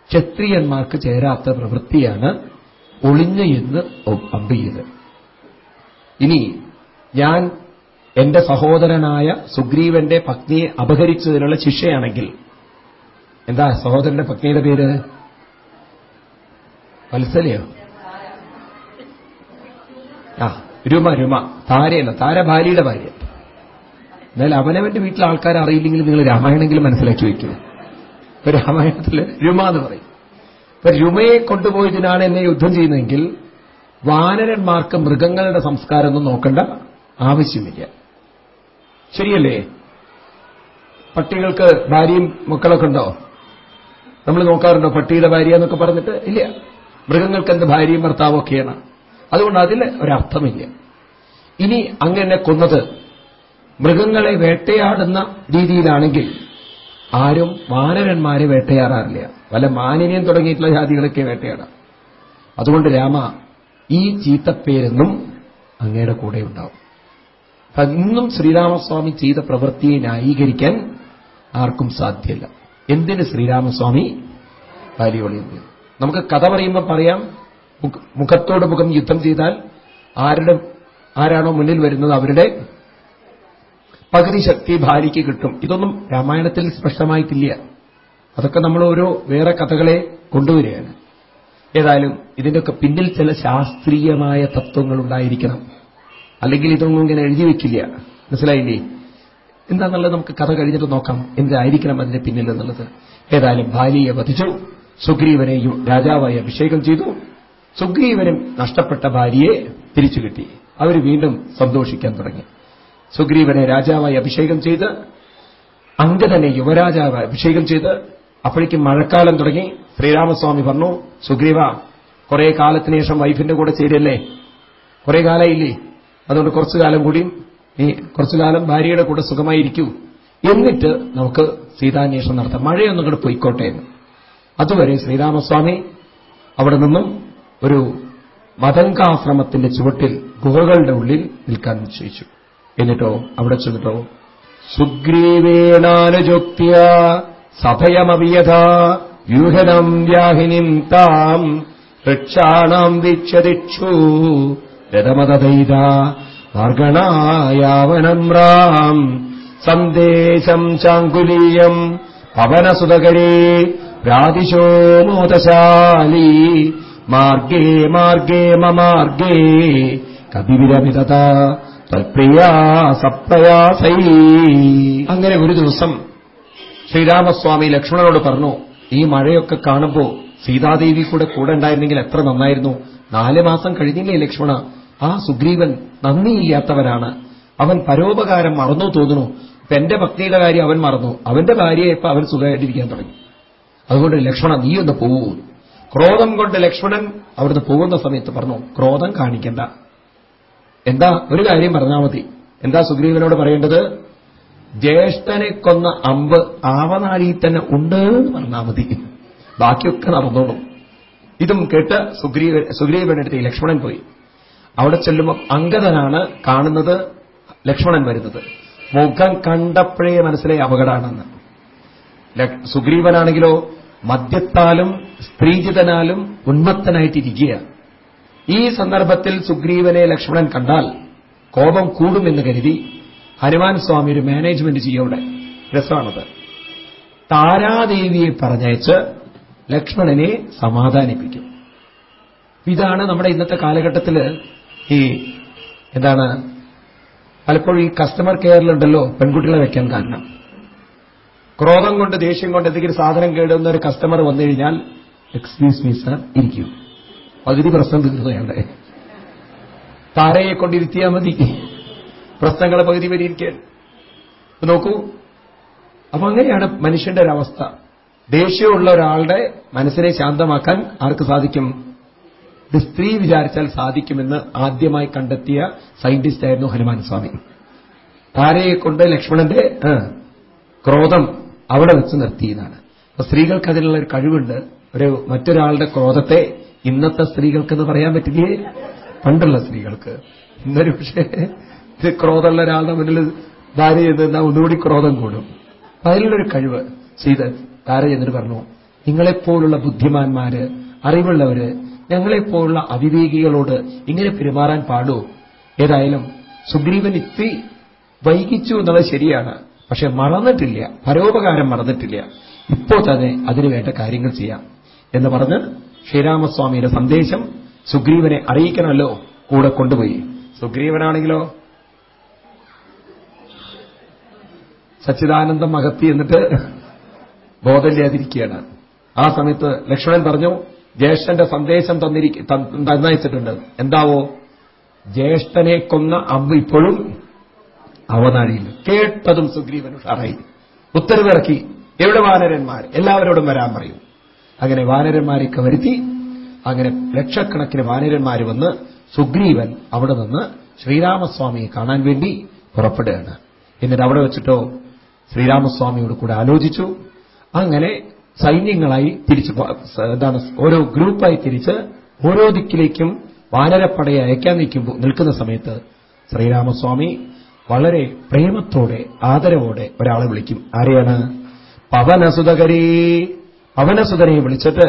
ക്ഷത്രിയന്മാർക്ക് ചേരാത്ത പ്രവൃത്തിയാണ് ഒളിഞ്ഞ എന്ന് അമ്പിയത് ഇനി ഞാൻ എന്റെ സഹോദരനായ സുഗ്രീവന്റെ പത്നിയെ അപഹരിച്ചതിനുള്ള ശിക്ഷയാണെങ്കിൽ എന്താ സഹോദരന്റെ പത്നിയുടെ പേര്? വത്സലയോ? ആ രുമ രുമ താരയല്ല താര ഭാര്യയുടെ ഭാര്യ. എന്നാൽ അവനവന്റെ വീട്ടിലെ ആൾക്കാരെ അറിയില്ലെങ്കിൽ നിങ്ങൾ രാമായണെങ്കിലും മനസ്സിലാക്കി വയ്ക്കുക രാമായണത്തിൽ രുമ എന്ന് പറയും. രുമയെ കൊണ്ടുപോയതിനാണ് എന്നെ യുദ്ധം ചെയ്യുന്നതെങ്കിൽ വാനരന്മാർക്ക് മൃഗങ്ങളുടെ സംസ്കാരമൊന്നും നോക്കേണ്ട ആവശ്യമില്ല. ശരിയല്ലേ? പട്ടികൾക്ക് ഭാര്യയും മക്കളൊക്കെ ഉണ്ടോ? നമ്മൾ നോക്കാറുണ്ടോ പട്ടിയുടെ ഭാര്യ എന്നൊക്കെ പറഞ്ഞിട്ട്? ഇല്ല. മൃഗങ്ങൾക്ക് എന്ത് ഭാര്യയും ഭർത്താവും ഒക്കെയാണ്. അതുകൊണ്ട് അതിൽ ഒരർത്ഥമില്ല. ഇനി അങ്ങനെ കൊന്നത് മൃഗങ്ങളെ വേട്ടയാടുന്ന രീതിയിലാണെങ്കിൽ ആരും വാനരന്മാരെ വേട്ടയാടാറില്ല. വല്ല മാനിനെയും തുടങ്ങിയിട്ടുള്ള ജാതികളൊക്കെ വേട്ടയാടാം. അതുകൊണ്ട് രാമ ഈ ചീത്തപ്പേരെന്നും അങ്ങയുടെ കൂടെ ഉണ്ടാവും. ഇന്നും ശ്രീരാമസ്വാമി ചെയ്ത പ്രവൃത്തിയെ ന്യായീകരിക്കാൻ ആർക്കും സാധ്യല്ല. എന്തിന് ശ്രീരാമസ്വാമി കാര്യവളിയുണ്ട് നമുക്ക് കഥ പറയുമ്പോൾ പറയാം. മുഖത്തോട് മുഖം യുദ്ധം ചെയ്താൽ ആരുടെ ആരാണോ മുന്നിൽ വരുന്നത് അവരുടെ പകുതി ശക്തി ഭാര്യയ്ക്ക് കിട്ടും. ഇതൊന്നും രാമായണത്തിൽ സ്പഷ്ടമായിട്ടില്ല. അതൊക്കെ നമ്മൾ ഓരോ വേറെ കഥകളെ കൊണ്ടുവരികയാണ്. ഏതായാലും ഇതിന്റെയൊക്കെ പിന്നിൽ ചില ശാസ്ത്രീയമായ തത്വങ്ങൾ ഉണ്ടായിരിക്കണം. അല്ലെങ്കിൽ ഇതൊന്നും ഇങ്ങനെ എഴുതി വെക്കില്ല. മനസ്സിലായില്ലേ? എന്താണെന്നുള്ളത് നമുക്ക് കഥ കഴിഞ്ഞിട്ട് നോക്കാം. എന്തായിരിക്കണം അതിന്റെ പിന്നിൽ എന്നുള്ളത്. ഏതായാലും ഭാര്യയെ വധിച്ചു. സുഗ്രീവനെ രാജാവായി അഭിഷേകം ചെയ്തു. സുഗ്രീവനും നഷ്ടപ്പെട്ട ഭാര്യയെ തിരിച്ചു കിട്ടി അവർ വീണ്ടും സന്തോഷിക്കാൻ തുടങ്ങി. സുഗ്രീവനെ രാജാവായി അഭിഷേകം ചെയ്ത് അംഗതനെ യുവരാജാവായി അഭിഷേകം ചെയ്ത് അപ്പോഴേക്കും മഴക്കാലം തുടങ്ങി. ശ്രീരാമസ്വാമി പറഞ്ഞു സുഗ്രീവ കുറെ കാലത്തിന് ശേഷം വൈഫിന്റെ കൂടെ ചേരല്ലേ കുറെ കാലമായില്ലേ? അതുകൊണ്ട് കുറച്ചു കാലം കൂടിയും നീ കുറച്ചു കാലം ഭാര്യയുടെ കൂടെ സുഖമായിരിക്കൂ. എന്നിട്ട് നമുക്ക് സീതാന്വേഷണം നടത്താം. മഴയൊന്നും കൂടെ പൊയ്ക്കോട്ടെ എന്ന്. അതുവരെ ശ്രീരാമസ്വാമി അവിടെ നിന്നും ഒരു മതങ്കാശ്രമത്തിന്റെ ചുവട്ടിൽ ഗുഹകളുടെ ഉള്ളിൽ നിൽക്കാൻ നിശ്ചയിച്ചു. എന്നിട്ടോ അവിടെ ചെന്നിട്ടോ സുഗ്രീവേണാനുജോക്തിയ സഭയമവിയഥ വ്യൂഹനം വ്യാഹിനിം താം വൃക്ഷാണാം ദീക്ഷതിക്ഷു രഥമതൈത മാർഗണായാവനമ്രാം സന്ദേശം ചാങ്കുലീയം പവനസുതകരേ വ്യാതിശോ മോദശാലി. മാർഗേ മാർഗേ മമാർഗേ. കവിവിരമിതത തൽപ്രിയാ സപ്രയാസൈ. അങ്ങനെ ഒരു ദിവസം ശ്രീരാമസ്വാമി ലക്ഷ്മണനോട് പറഞ്ഞു ഈ മഴയൊക്കെ കാണുമ്പോൾ സീതാദേവി കൂടെ കൂടെ ഉണ്ടായിരുന്നെങ്കിൽ എത്ര നന്നായിരുന്നു. നാല് മാസം കഴിഞ്ഞില്ലേ ലക്ഷ്മണ? ആ സുഗ്രീവൻ നന്ദിയില്ലാത്തവരാണ് അവൻ പരോപകാരം മറന്നു തോന്നുന്നു. ഇപ്പൊ എന്റെ ഭക്തിയുടെ കാര്യം അവൻ മറന്നു. അവന്റെ ഭാര്യയെ ഇപ്പൊ അവൻ സുഖമായിട്ടിരിക്കാൻ തുടങ്ങി. അതുകൊണ്ട് ലക്ഷ്മണ നീ ഒന്ന് പോവൂ. ക്രോധം കൊണ്ട് ലക്ഷ്മണൻ അവിടുന്ന് പോകുന്ന സമയത്ത് പറഞ്ഞു ക്രോധം കാണിക്കണ്ട. എന്താ? ഒരു കാര്യം പറഞ്ഞാൽ മതി. എന്താ സുഗ്രീവനോട് പറയേണ്ടത്? ജ്യേഷ്ഠനെ കൊന്ന അമ്പ് ആവനാഴിയിൽ തന്നെ ഉണ്ട് എന്ന് പറഞ്ഞാൽ മതി. ബാക്കിയൊക്കെ നടന്നോളും. ഇതും കേട്ട് സുഗ്രീവ സുഗ്രീവനടുത്ത് ലക്ഷ്മണൻ പോയി. അവിടെ ചെല്ലുമ്പോൾ അങ്കദനാണ് കാണുന്നത് ലക്ഷ്മണൻ വരുന്നത്. മുഖം കണ്ടപ്പോഴേ മനസ്സിലായി അപകടമാണെന്ന്. സുഗ്രീവനാണെങ്കിലോ മദ്യത്താലും സ്ത്രീജിതനാലും ഉന്മത്തനായിട്ടിരിക്കുക ഈ സന്ദർഭത്തിൽ സുഗ്രീവനെ ലക്ഷ്മണൻ കണ്ടാൽ കോപം കൂടുമെന്ന് കരുതി ഹനുമാൻ സ്വാമി ഒരു മാനേജ്മെന്റ് ചെയ്യവിടെ. രസമാണത്. താരാദേവിയെ പറഞ്ഞയച്ച് ലക്ഷ്മണനെ സമാധാനിപ്പിക്കും. ഇതാണ് നമ്മുടെ ഇന്നത്തെ കാലഘട്ടത്തിൽ ഈ എന്താണ് പലപ്പോഴും ഈ കസ്റ്റമർ കെയറിലുണ്ടല്ലോ പെൺകുട്ടികളെ വെക്കാൻ കാരണം. ക്രോധം കൊണ്ട് ദേഷ്യം കൊണ്ട് എന്തെങ്കിലും സാധനം കേടുന്ന ഒരു കസ്റ്റമർ വന്നു കഴിഞ്ഞാൽ എക്സ്ക്യൂസ് മീ സാർ ഇരിക്കൂ. പകുതി പ്രശ്നം തീർന്നതാണ് താരയെ കൊണ്ടിരുത്തിയാൽ മതി. പ്രശ്നങ്ങളെ പകുതി പരിഹരിക്കാൻ. നോക്കൂ. അപ്പൊ അങ്ങനെയാണ് മനുഷ്യന്റെ ഒരവസ്ഥ ദേഷ്യമുള്ള ഒരാളുടെ മനസ്സിനെ ശാന്തമാക്കാൻ ആർക്ക് സാധിക്കും? ഇത് സ്ത്രീ വിചാരിച്ചാൽ സാധിക്കുമെന്ന് ആദ്യമായി കണ്ടെത്തിയ സയന്റിസ്റ്റ് ആയിരുന്നു ഹനുമാൻ സ്വാമി. താരയെ കൊണ്ട് ലക്ഷ്മണന്റെ ക്രോധം അവിടെ വെച്ച് നിർത്തിയെന്നാണ്. അപ്പൊ സ്ത്രീകൾക്ക് അതിനുള്ള ഒരു കഴിവുണ്ട്. ഒരു മറ്റൊരാളുടെ ക്രോധത്തെ ഇന്നത്തെ സ്ത്രീകൾക്കെന്ന് പറയാൻ പറ്റില്ലേ? പണ്ടുള്ള സ്ത്രീകൾക്ക്. ഇന്നൊരു പക്ഷേ ഇത് ക്രോധമുള്ള ഒരാളുടെ മുന്നിൽ ഭാര്യ ചെയ്ത് നിന്നാൽ ഒന്നുകൂടി ക്രോധം കൂടും. അപ്പൊ അതിലുള്ളൊരു കഴിവ് ചെയ്ത് ഭാര്യ ചെയ്തിട്ട് പറഞ്ഞു നിങ്ങളെപ്പോലുള്ള ബുദ്ധിമാന്മാര് അറിവുള്ളവര് ഞങ്ങളെപ്പോലുള്ള അവിവേകികളോട് ഇങ്ങനെ പെരുമാറാൻ പാടൂ. ഏതായാലും സുഗ്രീവൻ ഇത്തി വൈകിച്ചു എന്നുള്ളത് ശരിയാണ്. പക്ഷെ മറന്നിട്ടില്ല. പരോപകാരം മറന്നിട്ടില്ല. ഇപ്പോൾ തന്നെ അതിനു വേണ്ട കാര്യങ്ങൾ ചെയ്യാം. എന്ന് പറഞ്ഞ് ശ്രീരാമസ്വാമിയുടെ സന്ദേശം സുഗ്രീവനെ അറിയിക്കണമല്ലോ. കൂടെ കൊണ്ടുപോയി. സുഗ്രീവനാണെങ്കിലോ സച്ചിദാനന്ദം മഹത്തി എന്നിട്ട് ബോധമില്ലാതിരിക്കുകയാണ്. ആ സമയത്ത് ലക്ഷ്മണൻ പറഞ്ഞു ജ്യേഷ്ഠന്റെ സന്ദേശം തന്നയച്ചിട്ടുണ്ട്. എന്താവോ? ജ്യേഷ്ഠനെ കൊന്ന അമ്മ ഇപ്പോഴും അവനാഴിയിൽ. കേട്ടതും സുഗ്രീവൻ ഉഷാറായി. ഉത്തരവിറക്കി എവിടെ വാനരന്മാർ? എല്ലാവരോടും വരാൻ പറയും. അങ്ങനെ വാനരന്മാരെയൊക്കെ വരുത്തി. അങ്ങനെ ലക്ഷക്കണക്കിന് വാനരന്മാർ വന്ന് സുഗ്രീവൻ അവിടെ നിന്ന് ശ്രീരാമസ്വാമിയെ കാണാൻ വേണ്ടി പുറപ്പെടുകയാണ്. എന്നിട്ട് അവിടെ വെച്ചിട്ടോ ശ്രീരാമസ്വാമിയോട് കൂടെ ആലോചിച്ചു. അങ്ങനെ സൈന്യങ്ങളായി തിരിച്ച് എന്താണ് ഓരോ ഗ്രൂപ്പായി തിരിച്ച് ഓരോ ദിക്കിലേക്കും വാനരപ്പടയെ അയക്കാൻ നിൽക്കുമ്പോൾ നിൽക്കുന്ന സമയത്ത് ശ്രീരാമസ്വാമി വളരെ പ്രേമത്തോടെ ആദരവോടെ ഒരാളെ വിളിക്കും. ആരെയാണ്? പവനസുതകരേ പവനസുതനെ വിളിച്ചിട്ട്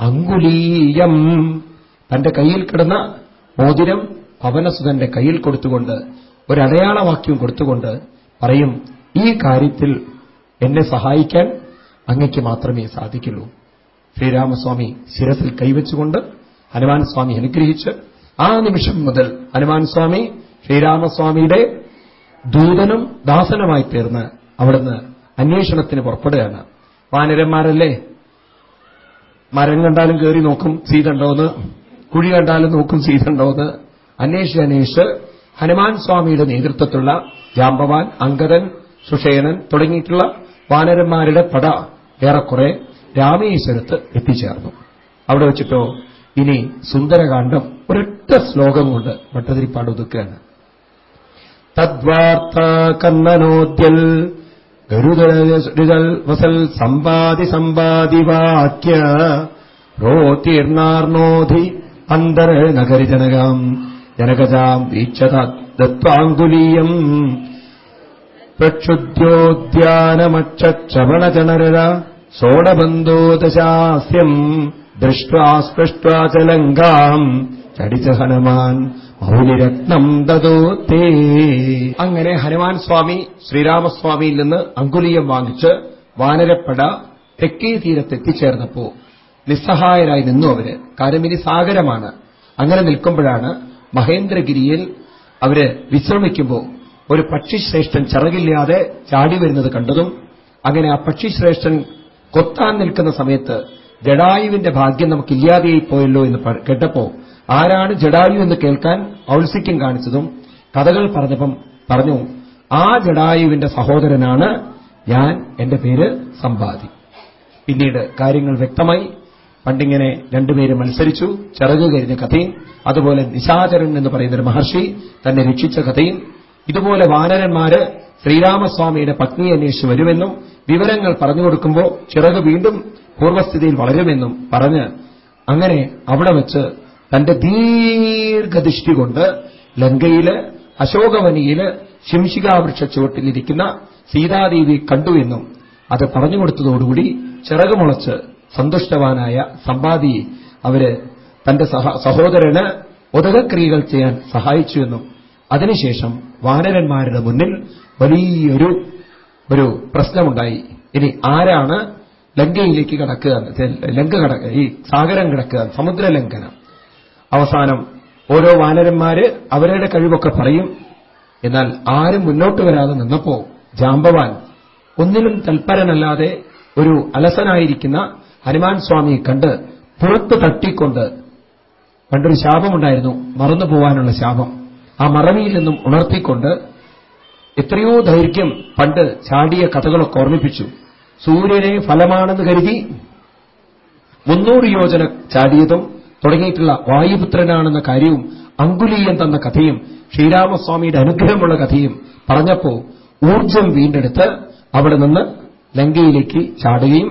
അങ്കുലീയം. തന്റെ കയ്യിൽ കിടന്ന മോതിരം പവനസുതന്റെ കയ്യിൽ കൊടുത്തുകൊണ്ട് ഒരടയാളവാക്യം കൊടുത്തുകൊണ്ട് പറയും ഈ കാര്യത്തിൽ എന്നെ സഹായിക്കാൻ അങ്ങയ്ക്ക് മാത്രമേ സാധിക്കുള്ളൂ. ശ്രീരാമസ്വാമി ശിരസിൽ കൈവച്ചുകൊണ്ട് ഹനുമാൻ സ്വാമി അനുഗ്രഹിച്ച് ആ നിമിഷം മുതൽ ഹനുമാൻ സ്വാമി ശ്രീരാമസ്വാമിയുടെ ദൂതനും ദാസനുമായി തീർന്ന് അവിടുന്ന് അന്വേഷണത്തിന് പുറപ്പെടുകയാണ്. വാനരന്മാരല്ലേ? മരം കണ്ടാലും കയറി നോക്കും സീതുണ്ടോന്ന് കുഴി കണ്ടാലും നോക്കും സീതുണ്ടോന്ന് അന്വേഷിച്ച് അന്വേഷിച്ച് ഹനുമാൻ സ്വാമിയുടെ നേതൃത്വത്തിലുള്ള ജാമ്പവാൻ അങ്കദൻ സുഷേനൻ തുടങ്ങിയിട്ടുള്ള വാനരന്മാരുടെ പട ഏറെക്കുറെ രാമേശ്വരത്ത് എത്തിച്ചേർന്നു. അവിടെ വെച്ചിട്ടോ ഇനി സുന്ദരകാന്ഡം ഒരൊറ്റ ശ്ലോകം കൊണ്ട് ഭട്ടതിരിപ്പാട് ഒതുക്കുകയാണ്. തദ്വാർത്ത കന്നനോദ്യൽ ഗരുദൽ വസൽ സമ്പാതി സമ്പാതി വാക്യ റോതീർണാർണോധി അന്തര നഗരി ജനകാം ജനകജാം വീക്ഷത ദത്വാങ്കുലീയം പ്രക്ഷുദ്യോദ്യാനമക്ഷണജനര സോടബന്ധോദശാസ്യം ദൃഷ്ടാസ്പൃഷ്ടാചലങ്കാം ചടിച്ച ഹനുമാൻ മൗലിരത്നം ദതോ തേ അങ്ങനെ ഹനുമാൻ സ്വാമി ശ്രീരാമസ്വാമിയിൽ നിന്ന് അങ്കുലീയം വാങ്ങിച്ച് വാനരപ്പട തെക്കേ തീരത്തെത്തിച്ചേർന്നപ്പോ നിസ്സഹായരായി നിന്നു അവർ. ഇനി സാഗരമാണ്. അങ്ങനെ നിൽക്കുമ്പോഴാണ് മഹേന്ദ്രഗിരിയിൽ അവർ വിശ്രമിക്കുമ്പോൾ ഒരു പക്ഷിശ്രേഷ്ഠൻ ചിറകില്ലാതെ ചാടി വരുന്നത് കണ്ടതും അങ്ങനെ ആ പക്ഷിശ്രേഷ്ഠൻ കൊത്താൻ നിൽക്കുന്ന സമയത്ത് ജഡായുവിന്റെ ഭാഗ്യം നമുക്ക് ഇല്ലാതെയായി പോയല്ലോ എന്ന് കേട്ടപ്പോ ആരാണ് ജഡായു എന്ന് കേൾക്കാൻ ഔത്സിക്യം കാണിച്ചതും കഥകൾ പറഞ്ഞപ്പം പറഞ്ഞു ആ ജഡായുവിന്റെ സഹോദരനാണ് ഞാൻ എന്റെ പേര് സമ്പാദി പിന്നീട് കാര്യങ്ങൾ വ്യക്തമായി. പണ്ടിങ്ങനെ രണ്ടുപേര് മത്സരിച്ചു ചിറക് കരിഞ്ഞ കഥയും അതുപോലെ നിശാചരൻ എന്ന് പറയുന്ന ഒരു മഹർഷി തന്നെ രക്ഷിച്ച കഥയും ഇതുപോലെ വാനരന്മാര് ശ്രീരാമസ്വാമിയുടെ പത്നി അന്വേഷിച്ച് വരുമെന്നും വിവരങ്ങൾ പറഞ്ഞു കൊടുക്കുമ്പോൾ ചിറക് വീണ്ടും പൂർവസ്ഥിതിയിൽ വളരുമെന്നും പറഞ്ഞ് അങ്ങനെ അവിടെ വെച്ച് തന്റെ ദീർഘദൃഷ്ടി കൊണ്ട് ലങ്കയിൽ അശോകവനിയിൽ ശിംശികാവൃക്ഷ ചുവട്ടിലിരിക്കുന്ന സീതാദേവി കണ്ടുവെന്നും അത് പറഞ്ഞുകൊടുത്തതോടുകൂടി ചിറകുമുളച്ച് സന്തുഷ്ടവാനായ സമ്പാദി അവർ തന്റെ സഹോദരന് ഉദകക്രിയകൾ ചെയ്യാൻ സഹായിച്ചുവെന്നും അതിനുശേഷം വാനരന്മാരുടെ മുന്നിൽ വലിയൊരു ഒരു പ്രശ്നമുണ്ടായി. ഇനി ആരാണ് ലങ്കയിലേക്ക് കടക്കുക ലങ്ക കടക്കുക ഈ സാഗരം കിടക്കുക സമുദ്രലംഘനം. അവസാനം ഓരോ വാനരന്മാര് അവരുടെ കഴിവൊക്കെ പറയും എന്നാൽ ആരും മുന്നോട്ട് വരാതെ നിന്നപ്പോ ജാമ്പവാൻ ഒന്നിലും തൽപരനല്ലാതെ ഒരു അലസനായിരിക്കുന്ന ഹനുമാൻ സ്വാമിയെ കണ്ട് പുറത്ത് തട്ടിക്കൊണ്ട് പണ്ടൊരു ശാപമുണ്ടായിരുന്നു മറന്നു പോവാനുള്ള ശാപം. ആ മറവിയിൽ നിന്നും ഉണർത്തിക്കൊണ്ട് എത്രയോ ദൈർഘ്യം പണ്ട് ചാടിയ കഥകളൊക്കെ ഓർമ്മിപ്പിച്ചു. സൂര്യനെ ഫലമാണെന്ന് കരുതി മുന്നൂറ് യോജന ചാടിയതും തുടങ്ങിയിട്ടുള്ള വായുപുത്രനാണെന്ന കാര്യവും അങ്കുലീയൻ തന്ന കഥയും ശ്രീരാമസ്വാമിയുടെ അനുഗ്രഹമുള്ള കഥയും പറഞ്ഞപ്പോ ഊർജം വീണ്ടെടുത്ത് അവിടെ നിന്ന് ലങ്കയിലേക്ക് ചാടുകയും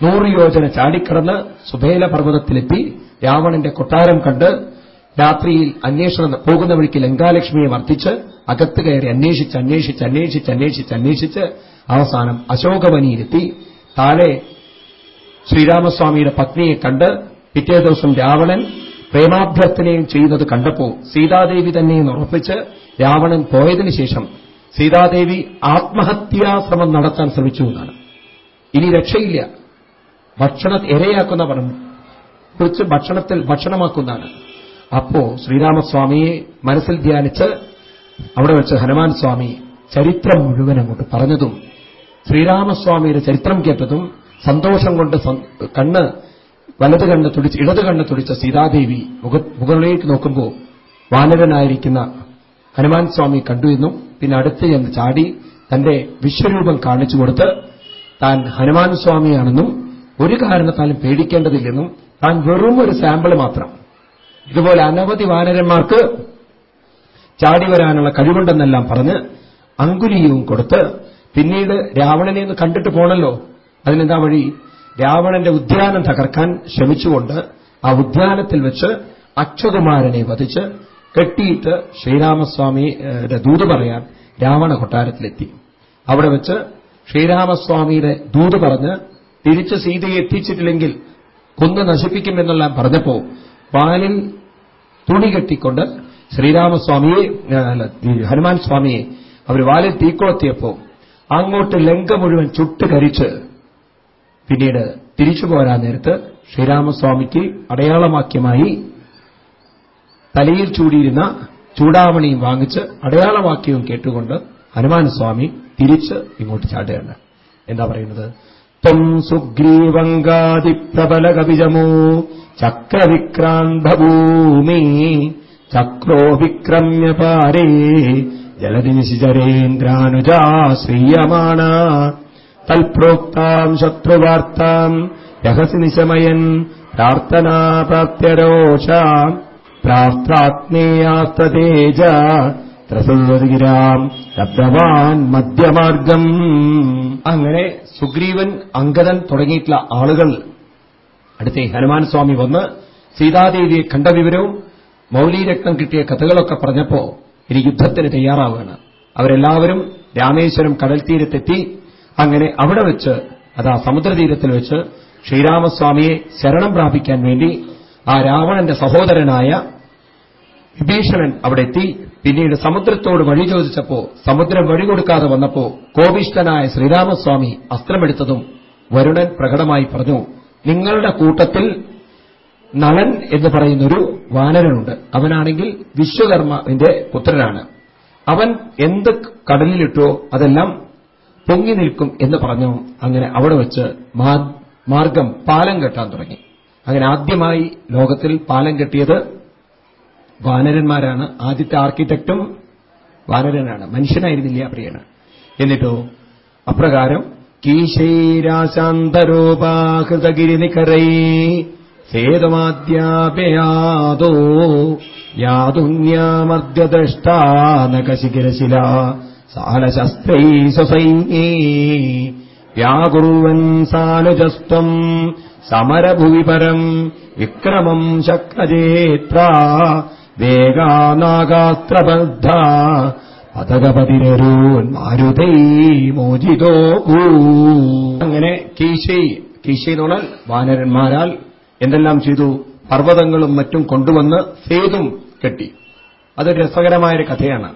നൂറ് യോജന ചാടിക്കടന്ന് സുബേല പർവതത്തിലെത്തി രാവണന്റെ കൊട്ടാരം കണ്ട് രാത്രിയിൽ അന്വേഷണം പോകുന്ന വഴിക്ക് ലങ്കാലക്ഷ്മിയെ വർദ്ധിച്ച് അകത്ത് കയറി അന്വേഷിച്ച് അന്വേഷിച്ച് അന്വേഷിച്ച് അന്വേഷിച്ച് അന്വേഷിച്ച് അവസാനം അശോകവനിയിലെത്തി. താഴെ ശ്രീരാമസ്വാമിയുടെ പത്നിയെ കണ്ട് പിറ്റേ ദിവസം രാവണൻ പ്രേമാഭ്യർത്ഥനയും ചെയ്യുന്നത് കണ്ടപ്പോൾ സീതാദേവി തന്നെ ഉറപ്പിച്ച് രാവണൻ പോയതിനു ശേഷം സീതാദേവി ആത്മഹത്യാശ്രമം നടത്താൻ ശ്രമിച്ചു എന്നാണ്. ഇനി രക്ഷയില്ല. ഭക്ഷണ ഇരയാക്കുന്ന പണം കുറിച്ച് ഭക്ഷണത്തിൽ ഭക്ഷണമാക്കുന്നതാണ്. അപ്പോ ശ്രീരാമസ്വാമിയെ മനസ്സിൽ ധ്യാനിച്ച് അവിടെ വെച്ച് ഹനുമാൻ സ്വാമി ചരിത്രം മുഴുവൻ അങ്ങോട്ട് പറഞ്ഞതും ശ്രീരാമസ്വാമിയുടെ ചരിത്രം കേട്ടതും സന്തോഷം കൊണ്ട് കണ്ണ് വലത് കണ്ണ് തുടിച്ച് ഇടത് കണ്ണ് തുടിച്ച സീതാദേവി മുകളിലേക്ക് നോക്കുമ്പോൾ വാനരനായിരിക്കുന്ന ഹനുമാൻ സ്വാമി കണ്ടു എന്നും പിന്നെ അടുത്ത് ചെന്ന് ചാടി തന്റെ വിശ്വരൂപം കാണിച്ചു കൊടുത്ത് താൻ ഹനുമാൻ സ്വാമിയാണെന്നും ഒരു കാരണത്താലും പേടിക്കേണ്ടതില്ലെന്നും താൻ വെറും ഒരു സാമ്പിൾ മാത്രം ഇതുപോലെ അനവധി വാനരന്മാർക്ക് ചാടി വരാനുള്ള കഴിവുണ്ടെന്നെല്ലാം പറഞ്ഞ് അങ്കുലിയും കൊടുത്ത് പിന്നീട് രാവണനെ ഒന്ന് കണ്ടിട്ട് പോണല്ലോ. അതിനെന്താ വഴി? രാവണന്റെ ഉദ്യാനം തകർക്കാൻ ശ്രമിച്ചുകൊണ്ട് ആ ഉദ്യാനത്തിൽ വെച്ച് അക്ഷകുമാരനെ വധിച്ച് കെട്ടിയിട്ട് ശ്രീരാമസ്വാമിയുടെ ദൂത് പറയാൻ രാവണ കൊട്ടാരത്തിലെത്തി. അവിടെ വെച്ച് ശ്രീരാമസ്വാമിയുടെ ദൂത് പറഞ്ഞ് തിരിച്ച് സീതയെ എത്തിച്ചിട്ടില്ലെങ്കിൽ കൊന്ന് നശിപ്പിക്കുമെന്നെല്ലാം പറഞ്ഞപ്പോ വാലിൽ തുണി കെട്ടിക്കൊണ്ട് ശ്രീരാമസ്വാമിയെ ഹനുമാൻ സ്വാമിയെ അവർ വാലിൽ തീക്കൊളത്തിയപ്പോ അങ്ങോട്ട് ലങ്ക മുഴുവൻ ചുട്ടുകരിച്ച് പിന്നീട് തിരിച്ചു പോരാൻ നേരത്ത് ശ്രീരാമസ്വാമിക്ക് അടയാളവാക്യമായി തലയിൽ ചൂടിയിരുന്ന ചൂടാമണിയും വാങ്ങിച്ച് അടയാളവാക്യവും കേട്ടുകൊണ്ട് ഹനുമാൻ സ്വാമി തിരിച്ച് ഇങ്ങോട്ട് ചാടുകയാണ്. എന്താ പറയുന്നത്? ത്വം സുഗ്രീവങ്കാതിപ്രബലകവിജമോ ചക്രവിക്രാന്തഭൂമി ചക്രോ വിക്രമ്യ പാരേ ജലദിനിശിചരേന്ദ്രാനുജാ ശ്രീയമാണ. തൽപ്രോക്താം ശത്രുവാർത്താം രഹസി നിശമയൻ പ്രാർത്ഥനാപ്രാപ്യരോഷ പ്രാർത്രാത്മേയാസ്തേജ ത്രസുഗിരാം ലബ്ധവാൻ മധ്യമാർഗം. അങ്ങനെ സുഗ്രീവൻ അങ്കദൻ തുടങ്ങിയിട്ടുള്ള ആളുകൾ അടുത്ത ഹനുമാൻ സ്വാമി വന്ന് സീതാദേവിയെ കണ്ട വിവരവും മൗലീരത്നം കിട്ടിയ കഥകളൊക്കെ പറഞ്ഞപ്പോ ഇനി യുദ്ധത്തിന് തയ്യാറാവുകയാണ്. അവരെല്ലാവരും രാമേശ്വരം കടൽ തീരത്തെത്തി അങ്ങനെ അവിടെ വെച്ച് അതാ സമുദ്രതീരത്തിൽ വെച്ച് ശ്രീരാമസ്വാമിയെ ശരണം പ്രാപിക്കാൻ വേണ്ടി ആ രാവണന്റെ സഹോദരനായ വിഭീഷണൻ അവിടെ എത്തി പിന്നീട് സമുദ്രത്തോട് വഴി ചോദിച്ചപ്പോ സമുദ്രം വഴി കൊടുക്കാതെ വന്നപ്പോ കോപിഷ്ഠനായ ശ്രീരാമസ്വാമി അസ്ത്രമെടുത്തതും വരുണൻ പ്രകടമായി പറഞ്ഞു നിങ്ങളുടെ കൂട്ടത്തിൽ നളൻ എന്ന് പറയുന്നൊരു വാനരനുണ്ട്. അവനാണെങ്കിൽ വിശ്വകർമ്മവിന്റെ പുത്രനാണ്. അവൻ എന്ത് കടലിലിട്ടോ അതെല്ലാം പൊങ്ങി നിൽക്കും എന്ന് പറഞ്ഞു. അങ്ങനെ അവിടെ വെച്ച് മാർഗം പാലം കെട്ടാൻ തുടങ്ങി. അങ്ങനെ ആദ്യമായി ലോകത്തിൽ പാലം കെട്ടിയത് വാനരന്മാരാണ്. ആദ്യത്തെ ആർക്കിടെക്റ്റും വാനരനാണ്. മനുഷ്യനായിരുന്നില്ല പ്രിയന്. എന്നിട്ടോ അപ്രകാരം കീശൈരാശാന്തരോപാകൃതഗിരിനികരൈ സേതമാദ്യാപയാതോ യാതുന്യാമർദ്യദ്രഷ്ടാനകശിഖിരശില സാലശസ്ത്രൈ സ്വസൈന്യേ വ്യാകുറുവൻ സാനുജസ്ത്വം സമരഭുവി പരം വിക്രമം ശക്രജേത്ര വേഗാനാഗാസ്ത്രബദ്ധ പതകപതിരൂൻ മാരുതൈ മോചിതോ അങ്ങനെ കീശൈ കീശൈ എന്ന് പറഞ്ഞാൽ വാനരന്മാരാൽ എന്തെല്ലാം ചെയ്തു? പർവതങ്ങളും മറ്റും കൊണ്ടുവന്ന് സേതും കെട്ടി. അതൊരു രസകരമായൊരു കഥയാണ്.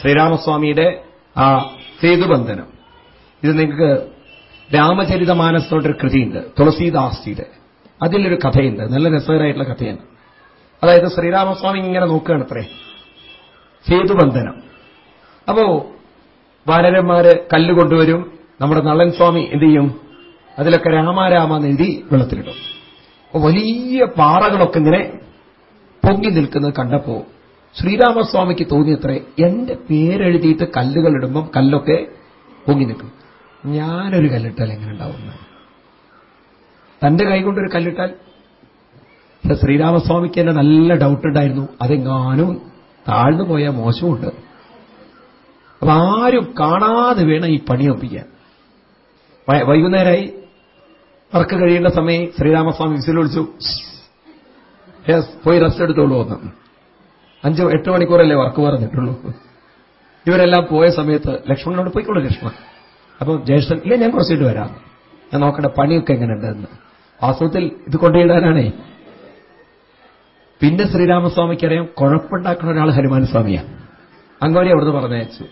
ശ്രീരാമസ്വാമിയുടെ ആ സേതുബന്ധനം. ഇത് നിങ്ങൾക്ക് രാമചരിതമാനസോടൊരു കൃതിയുണ്ട് തുളസീദാസിയുടെ. അതിലൊരു കഥയുണ്ട് നല്ല രസകരമായിട്ടുള്ള കഥയാണ്. അതായത് ശ്രീരാമസ്വാമി ഇങ്ങനെ നോക്കുകയാണ് അത്രേ സേതുബന്ധനം. അപ്പോ വാനരന്മാര് കല്ല് കൊണ്ടുവരും നമ്മുടെ നളൻ സ്വാമി എന്ത് ചെയ്യും? അതിലൊക്കെ രാമാരാമ എഴുതി വെള്ളത്തിലിടും വലിയ പാറകളൊക്കെ ഇങ്ങനെ പൊങ്ങി നിൽക്കുന്നത് കണ്ടപ്പോ ശ്രീരാമസ്വാമിക്ക് തോന്നിയത്രേ എന്റെ പേരെഴുതിയിട്ട് കല്ലുകൾ ഇടുമ്പം കല്ലൊക്കെ പൊങ്ങി നിൽക്കും. ഞാനൊരു കല്ലിട്ടാൽ എങ്ങനെ ഉണ്ടാവും തന്റെ കൈകൊണ്ടൊരു കല്ലിട്ടാൽ പക്ഷെ ശ്രീരാമസ്വാമിക്ക് തന്നെ നല്ല ഡൗട്ട് ഉണ്ടായിരുന്നു. അതെങ്ങാനും താഴ്ന്നു പോയ മോശമുണ്ട്. അപ്പൊ ആരും കാണാതെ വേണം ഈ പണി ഒപ്പിക്കാൻ. വൈകുന്നേരമായി വർക്ക് കഴിയേണ്ട സമയം. ശ്രീരാമസ്വാമി വിസിൽ വിളിച്ചു. പോയി റെസ്റ്റ് എടുത്തോളൂ ഒന്ന് അഞ്ച് എട്ട് മണിക്കൂറല്ലേ വർക്ക് പറഞ്ഞിട്ടുള്ളൂ. ഇവരെല്ലാം പോയ സമയത്ത് ലക്ഷ്മണനോട് പോയിക്കോളൂ ലക്ഷ്മൺ. അപ്പൊ ജ്യേഷ്ഠൻ ഇല്ല ഞാൻ കുറച്ചിട്ട് വരാം. ഞാൻ നോക്കട്ടെ പണിയൊക്കെ എങ്ങനെയുണ്ടെന്ന് വാസ്തവത്തിൽ ഇത് കൊണ്ടുപോയിടാനാണേ പിന്നെ ശ്രീരാമസ്വാമിക്ക് അറിയാം കുഴപ്പമുണ്ടാക്കുന്ന ഒരാൾ ഹനുമാൻ സ്വാമിയാണ് അങ്ങോരി അവിടുന്ന് പറഞ്ഞയച്ചു.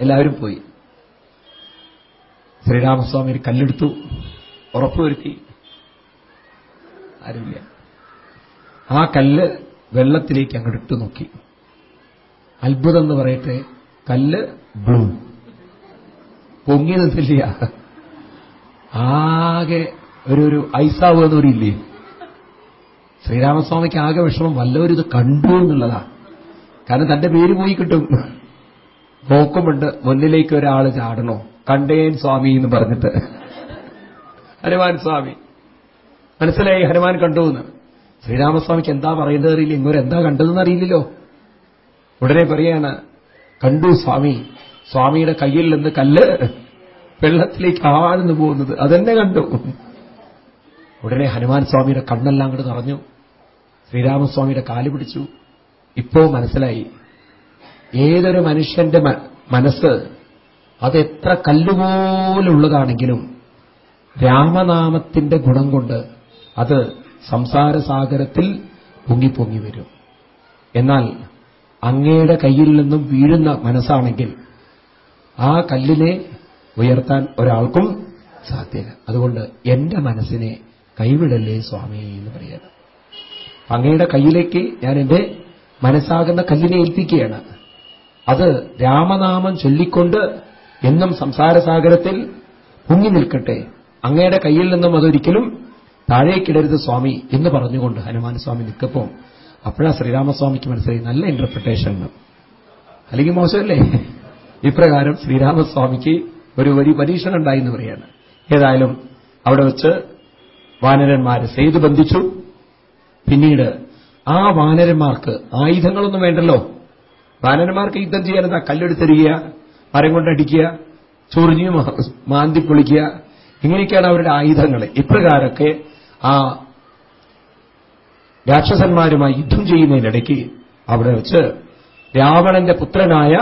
എല്ലാവരും പോയി. ശ്രീരാമസ്വാമി ഒരു കല്ലെടുത്തു ഉറപ്പുവരുത്തി. ആരുമില്ല. ആ കല്ല് വെള്ളത്തിലേക്ക് അങ്ങോട്ട് ഇട്ടു നോക്കി. അത്ഭുതം എന്ന് പറയട്ടെ കല്ല് ബ്ലൂ പൊങ്ങി നിന്നില്ല ആകെ ഒരു ഒരു ഐസാവ് എന്നൊരില്ലേ ശ്രീരാമസ്വാമിക്ക് ആകെ വിഷമം വല്ലവരും ഇത് കണ്ടു എന്നുള്ളതാ. കാരണം തന്റെ പേര് പോയി കിട്ടും. നോക്കുമുണ്ട് മുന്നിലേക്ക് ഒരാൾ ചാടണോ? കണ്ടേൻ സ്വാമി എന്ന് പറഞ്ഞിട്ട്. ഹനുമാൻ സ്വാമി. മനസ്സിലായി? ഹനുമാൻ കണ്ടു എന്ന്. ശ്രീരാമസ്വാമിക്ക് എന്താ പറയേണ്ടത് അറിയില്ല. ഇങ്ങോട്ട് എന്താ കണ്ടതെന്ന് അറിയില്ലല്ലോ. ഉടനെ പറയാണ് കണ്ടു സ്വാമി. സ്വാമിയുടെ കയ്യിൽ നിന്ന് കല്ല് വെള്ളത്തിലേക്ക് ആഴ്ന്നു പോകുന്നത്. അതെന്നെ കണ്ടു. ഉടനെ ഹനുമാൻ സ്വാമിയുടെ കണ്ണെല്ലാം കൂടെ നിറഞ്ഞു. ശ്രീരാമസ്വാമിയുടെ കാൽ പിടിച്ചു. ഇപ്പോ മനസ്സിലായി. ഏതൊരു മനുഷ്യന്റെ മനസ്സ് അതെത്ര കല്ലുപോലുള്ളതാണെങ്കിലും രാമനാമത്തിന്റെ ഗുണം കൊണ്ട് അത് സംസാരസാഗരത്തിൽ പൊങ്ങി പൊങ്ങി വരും. എന്നാൽ അങ്ങയുടെ കയ്യിൽ നിന്നും വീഴുന്ന മനസ്സാണെങ്കിൽ ആ കല്ലിനെ ഉയർത്താൻ ഒരാൾക്കും സാധ്യത അതുകൊണ്ട് എന്റെ മനസ്സിനെ കൈവിടല്ലേ സ്വാമി എന്ന് പറയുന്നത് അങ്ങയുടെ കയ്യിലേക്ക് ഞാൻ എന്റെ മനസ്സാകുന്ന കല്ലിനെ ഏൽപ്പിക്കുകയാണ്. അത് രാമനാമം ചൊല്ലിക്കൊണ്ട് എന്നും സംസാരസാഗരത്തിൽ മുങ്ങി നിൽക്കട്ടെ. അങ്ങയുടെ കയ്യിൽ നിന്നും അതൊരിക്കലും താഴേക്കിടരുത് സ്വാമി എന്ന് പറഞ്ഞുകൊണ്ട് ഹനുമാൻ സ്വാമി നിൽക്കപ്പോ അപ്പോഴാ ശ്രീരാമസ്വാമിക്ക് മനസ്സിലായി നല്ല ഇന്റർപ്രിട്ടേഷൻ അല്ലെങ്കിൽ മോശമല്ലേ? ഇപ്രകാരം ശ്രീരാമസ്വാമിക്ക് ഒരു വലിയ പരീക്ഷണം ഉണ്ടായി എന്ന് പറയാണ്. ഏതായാലും അവിടെ വെച്ച് വാനരന്മാരെ സേതു ബന്ധിച്ചു. പിന്നീട് ആ വാനരന്മാർക്ക് ആയുധങ്ങളൊന്നും വേണ്ടല്ലോ. വാനരന്മാർക്ക് യുദ്ധം ചെയ്യാൻ എന്താ കല്ലെടുത്തെറിയുക മരം കൊണ്ടടിക്കുക ചൊറിഞ്ഞു മാന്തി പൊളിക്കുക ഇങ്ങനെയൊക്കെയാണ് അവരുടെ ആയുധങ്ങൾ. ഇപ്രകാരമൊക്കെ ആ രാക്ഷസന്മാരുമായി യുദ്ധം ചെയ്യുന്നതിനിടയ്ക്ക് അവിടെ വെച്ച് രാവണന്റെ പുത്രനായ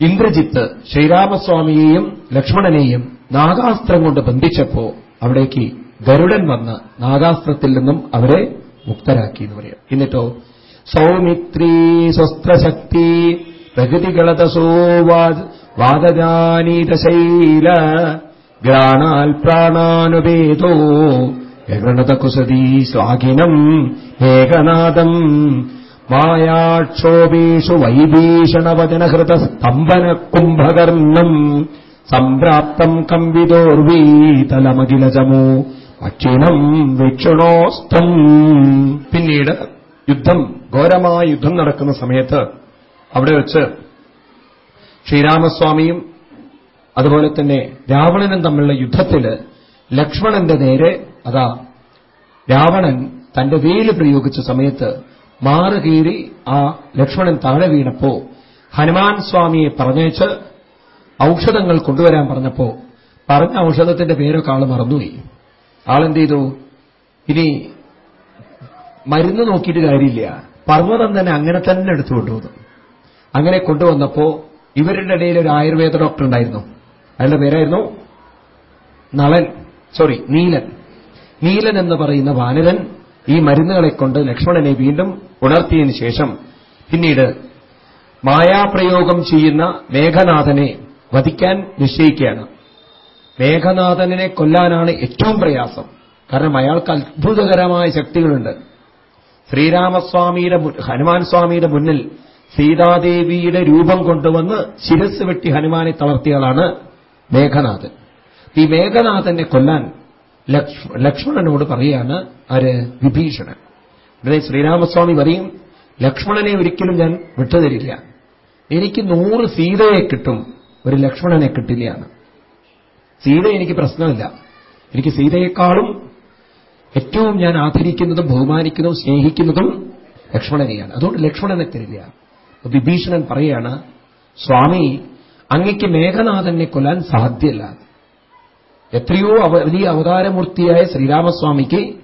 ഇന്ദ്രജിത്ത് ശ്രീരാമസ്വാമിയെയും ലക്ഷ്മണനെയും നാഗാസ്ത്രം കൊണ്ട് ബന്ധിച്ചപ്പോ അവിടേക്ക് ഗരുഡൻ വന്ന് നാഗാസ്ത്രത്തിൽ നിന്നും അവരെ മുക്തരാക്കി എന്ന് പറയാം. എന്നിട്ടോ സൗമിത്രീ സ്വസ്ത്രശക്തി പ്രകൃതികളതസോ വാദജാനീതശൈല ഗ്രാണാൽ പ്രാണാനുഭേദോ ഗഗണത കുസതീ സ്വാഗിനം ഏകനാദം മായാക്ഷോഭീഷു വൈഭീഷണവചനഹൃത സ്തംഭന കുംഭകർണം സംപ്രാപ്തം കമ്പിതോർവീതലമകിലചമോ അക്ഷിണം വീക്ഷണോസ്തം. പിന്നീട് യുദ്ധം ഘോരമായ യുദ്ധം നടക്കുന്ന സമയത്ത് അവിടെ വെച്ച് ശ്രീരാമസ്വാമിയും അതുപോലെ തന്നെ രാവണനും തമ്മിലുള്ള യുദ്ധത്തിൽ ലക്ഷ്മണന്റെ നേരെ അതാ രാവണൻ തന്റെ വേൽ പ്രയോഗിച്ച സമയത്ത് മാറുകീറി ആ ലക്ഷ്മണൻ താഴെ വീണപ്പോ ഹനുമാൻ സ്വാമിയെ പറഞ്ഞേച്ച് ഔഷധങ്ങൾ കൊണ്ടുവരാൻ പറഞ്ഞപ്പോ പറഞ്ഞ ഔഷധത്തിന്റെ പേരൊക്കെ ആൾ മറന്നുപോയി. ആളെന്ത് ചെയ്തു? ഇനി മരുന്ന് നോക്കിയിട്ട് കാര്യമില്ല. പർവതം തന്നെ അങ്ങനെ തന്നെ എടുത്തു കൊണ്ടുവന്നു. അങ്ങനെ കൊണ്ടുവന്നപ്പോ ഇവരുടെ ഇടയിൽ ഒരു ആയുർവേദ ഡോക്ടർ ഉണ്ടായിരുന്നു. അയാളുടെ പേരായിരുന്നു നളൻ സോറി നീലൻ. നീലൻ എന്ന് പറയുന്ന വാനരൻ ഈ മരുന്നുകളെ കൊണ്ട് ലക്ഷ്മണനെ വീണ്ടും ഉണർത്തിയതിനു ശേഷം പിന്നീട് മായാപ്രയോഗം ചെയ്യുന്ന മേഘനാഥനെ വധിക്കാൻ നിശ്ചയിക്കുകയാണ്. മേഘനാഥനെ കൊല്ലാനാണ് ഏറ്റവും പ്രയാസം. കാരണം അയാൾക്ക് അത്ഭുതകരമായ ശക്തികളുണ്ട്. ശ്രീരാമസ്വാമിയുടെ ഹനുമാൻ സ്വാമിയുടെ മുന്നിൽ സീതാദേവിയുടെ രൂപം കൊണ്ടുവന്ന് ശിരസ് വെട്ടി ഹനുമാനെ തളർത്തിയാളാണ് മേഘനാഥൻ. ഈ മേഘനാഥനെ കൊല്ലാൻ ലക്ഷ്മണനോട് പറയാണ് ആര്? വിഭീഷണൻ. ഉടനെ ശ്രീരാമസ്വാമി പറയും ലക്ഷ്മണനെ ഒരിക്കലും ഞാൻ വിട്ടുതരില്ല. എനിക്ക് നൂറ് സീതയെ കിട്ടും ഒരു ലക്ഷ്മണനെ കിട്ടില്ലയാണ് സീത എനിക്ക് പ്രശ്നമില്ല. എനിക്ക് സീതയെക്കാളും ഏറ്റവും ഞാൻ ആദരിക്കുന്നതും ബഹുമാനിക്കുന്നതും സ്നേഹിക്കുന്നതും ലക്ഷ്മണനെയാണ്. അതുകൊണ്ട് ലക്ഷ്മണനെ തരില്ല. വിഭീഷണൻ പറയാണ് സ്വാമി അങ്ങയ്ക്ക് മേഘനാഥനെ കൊല്ലാൻ സാധ്യല്ല. എത്രയോ വലിയ അവതാരമൂർത്തിയായ ശ്രീരാമസ്വാമിക്ക്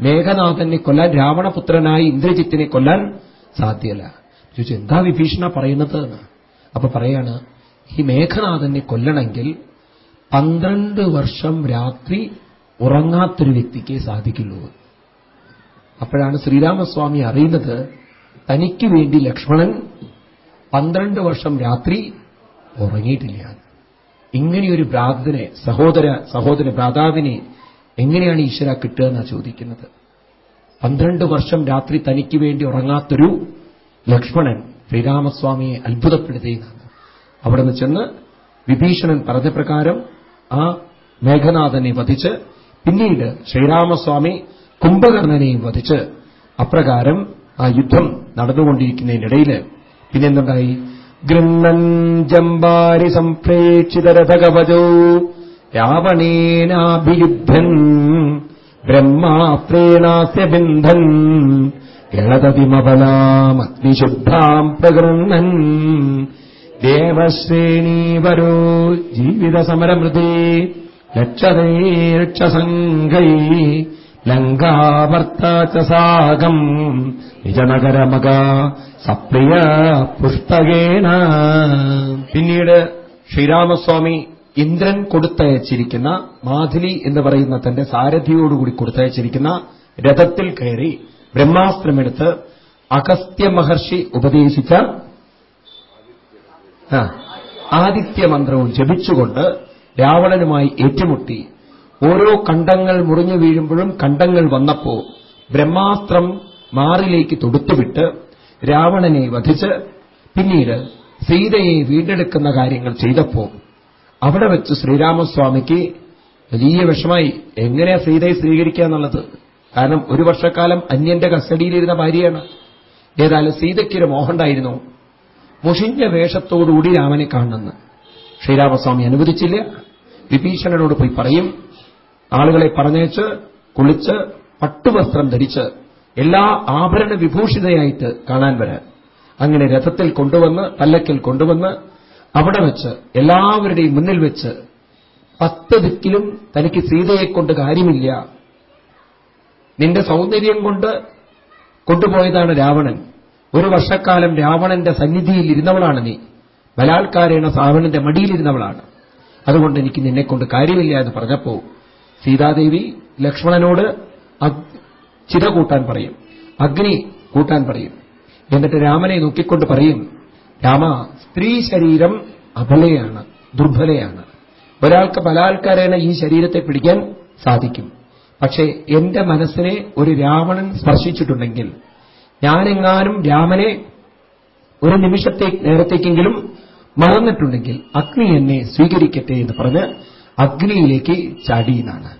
മേഘനാഥനെ കൊല്ലാൻ രാവണപുത്രനായി ഇന്ദ്രജിത്തിനെ കൊല്ലാൻ സാധ്യല്ല. ചോദിച്ചു എന്താ വിഭീഷണ പറയുന്നത്? അപ്പൊ പറയാണ് ഈ മേഘനാഥനെ കൊല്ലണമെങ്കിൽ പന്ത്രണ്ട് വർഷം രാത്രി ഉറങ്ങാത്തൊരു വ്യക്തിക്ക് സാധിക്കുള്ളൂ അപ്പോഴാണ് ശ്രീരാമസ്വാമി അറിയുന്നത് തനിക്ക് വേണ്ടി ലക്ഷ്മണൻ പന്ത്രണ്ട് വർഷം രാത്രി ഉറങ്ങിയിട്ടില്ല. ഇങ്ങനെയൊരു ഭ്രാതനെ സഹോദര സഹോദര ഭ്രാതാവിനെ എങ്ങനെയാണ് ഈശ്വര കിട്ടുക എന്നാണ് ചോദിക്കുന്നത്? പന്ത്രണ്ട് വർഷം രാത്രി തനിക്ക് വേണ്ടി ഉറങ്ങാത്തൊരു ലക്ഷ്മണൻ ശ്രീരാമസ്വാമിയെ അത്ഭുതപ്പെടുത്തിയതാണ് അവിടെ നിന്ന് ചെന്ന് വിഭീഷണൻ പറഞ്ഞ പ്രകാരം ആ മേഘനാഥനെ വധിച്ച് പിന്നീട് ശ്രീരാമസ്വാമി കുംഭകർണനെയും വധിച്ച് അപ്രകാരം ആ യുദ്ധം നടന്നുകൊണ്ടിരിക്കുന്നതിനിടയിൽ പിന്നെന്തുണ്ടായി? ഗൃണ്ണൻ ജമ്പാരി സംപ്രേക്ഷിതരഥകവചോ രാവണേനാഭിയുദ്ധൻ ബ്രഹ്മാത്രേണാസ്യബിന്ധൻ ബിന്ധൻ ഗളതതിമബലാമഗ്നിശുദ്ധാം പ്രഗൃണ്ണൻ ദേവശ്രേണീവരോ ജീവിത സമരമൃതി ലങ്കാവർത്ത സാഗം നിജനഗരമക സപ്രിയ പുഷ്പകേണ പിന്നീട് ശ്രീരാമസ്വാമി ഇന്ദ്രൻ കൊടുത്തയച്ചിരിക്കുന്ന മാധുലി എന്ന് പറയുന്ന തന്റെ സാരഥിയോടുകൂടി കൊടുത്തയച്ചിരിക്കുന്ന രഥത്തിൽ കയറി ബ്രഹ്മാസ്ത്രമെടുത്ത് അഗസ്ത്യ മഹർഷി ഉപദേശിച്ച ആദിത്യമന്ത്രവും ജപിച്ചുകൊണ്ട് രാവണനുമായി ഏറ്റുമുട്ടി ഓരോ കണ്ടങ്ങൾ മുറിഞ്ഞു വീഴുമ്പോഴും കണ്ടങ്ങൾ വന്നപ്പോ ബ്രഹ്മാസ്ത്രം മാറിലേക്ക് തൊടുത്തുവിട്ട് രാവണനെ വധിച്ച് പിന്നീട് സീതയെ വീണ്ടെടുക്കുന്ന കാര്യങ്ങൾ ചെയ്തപ്പോ അവിടെ വെച്ച് ശ്രീരാമസ്വാമിക്ക് വലിയ വിഷമായി. എങ്ങനെയാ സീതയെ സ്വീകരിക്കുക എന്നുള്ളത്? കാരണം ഒരു വർഷക്കാലം അന്യന്റെ കസ്റ്റഡിയിലിരുന്ന ഭാര്യയാണ്. ഏതായാലും സീതയ്ക്കൊരു മോഹമുണ്ടായിരുന്നു മുഷിഞ്ഞ വേഷത്തോടുകൂടി രാമനെ കാണുന്നെന്ന് ശ്രീരാമസ്വാമി അനുവദിച്ചില്ല. വിഭീഷണനോട് പോയി പറയും. ആളുകളെ പറഞ്ഞേച്ച് കുളിച്ച് പട്ടുവസ്ത്രം ധരിച്ച് എല്ലാ ആഭരണ വിഭൂഷിതയായിട്ട് കാണാൻ വരാൻ. അങ്ങനെ രഥത്തിൽ കൊണ്ടുവന്ന് പല്ലക്കിൽ കൊണ്ടുവന്ന് അവിടെ വെച്ച് എല്ലാവരുടെയും മുന്നിൽ വെച്ച് പത്ത് ദിക്കിലും തനിക്ക് സീതയെക്കൊണ്ട് കാര്യമില്ല. നിന്റെ സൗന്ദര്യം കൊണ്ട് കൊണ്ടുപോയതാണ് രാവണൻ. ഒരു വർഷക്കാലം രാവണന്റെ സന്നിധിയിൽ ഇരുന്നവളാണ് നീ. ബലാത്കാരേണ രാവണന്റെ മടിയിലിരുന്നവളാണ് അതുകൊണ്ട് എനിക്ക് നിന്നെക്കൊണ്ട് കാര്യമില്ല എന്ന് പറഞ്ഞപ്പോ സീതാദേവി ലക്ഷ്മണനോട് ചിത കൂട്ടാൻ പറയും. അഗ്നി കൂട്ടാൻ പറയും. എന്നിട്ട് രാമനെ നോക്കിക്കൊണ്ട് പറയും രാമ സ്ത്രീ ശരീരം അബലയാണ് ദുർബലയാണ്. ഒരാൾക്ക് ബലാത്കാരേണ ഈ ശരീരത്തെ പിടിക്കാൻ സാധിക്കും. പക്ഷേ എന്റെ മനസ്സിനെ ഒരു രാവണൻ സ്പർശിച്ചിട്ടുണ്ടെങ്കിൽ ഞാനെങ്ങാനും രാമനെ ഒരു നിമിഷത്തെ നേരത്തേക്കെങ്കിലും മറന്നിട്ടുണ്ടെങ്കിൽ അഗ്നി എന്നെ സ്വീകരിക്കട്ടെ എന്ന് പറഞ്ഞ് അഗ്നിയിലേക്ക് ചാടിയെന്നാണ്.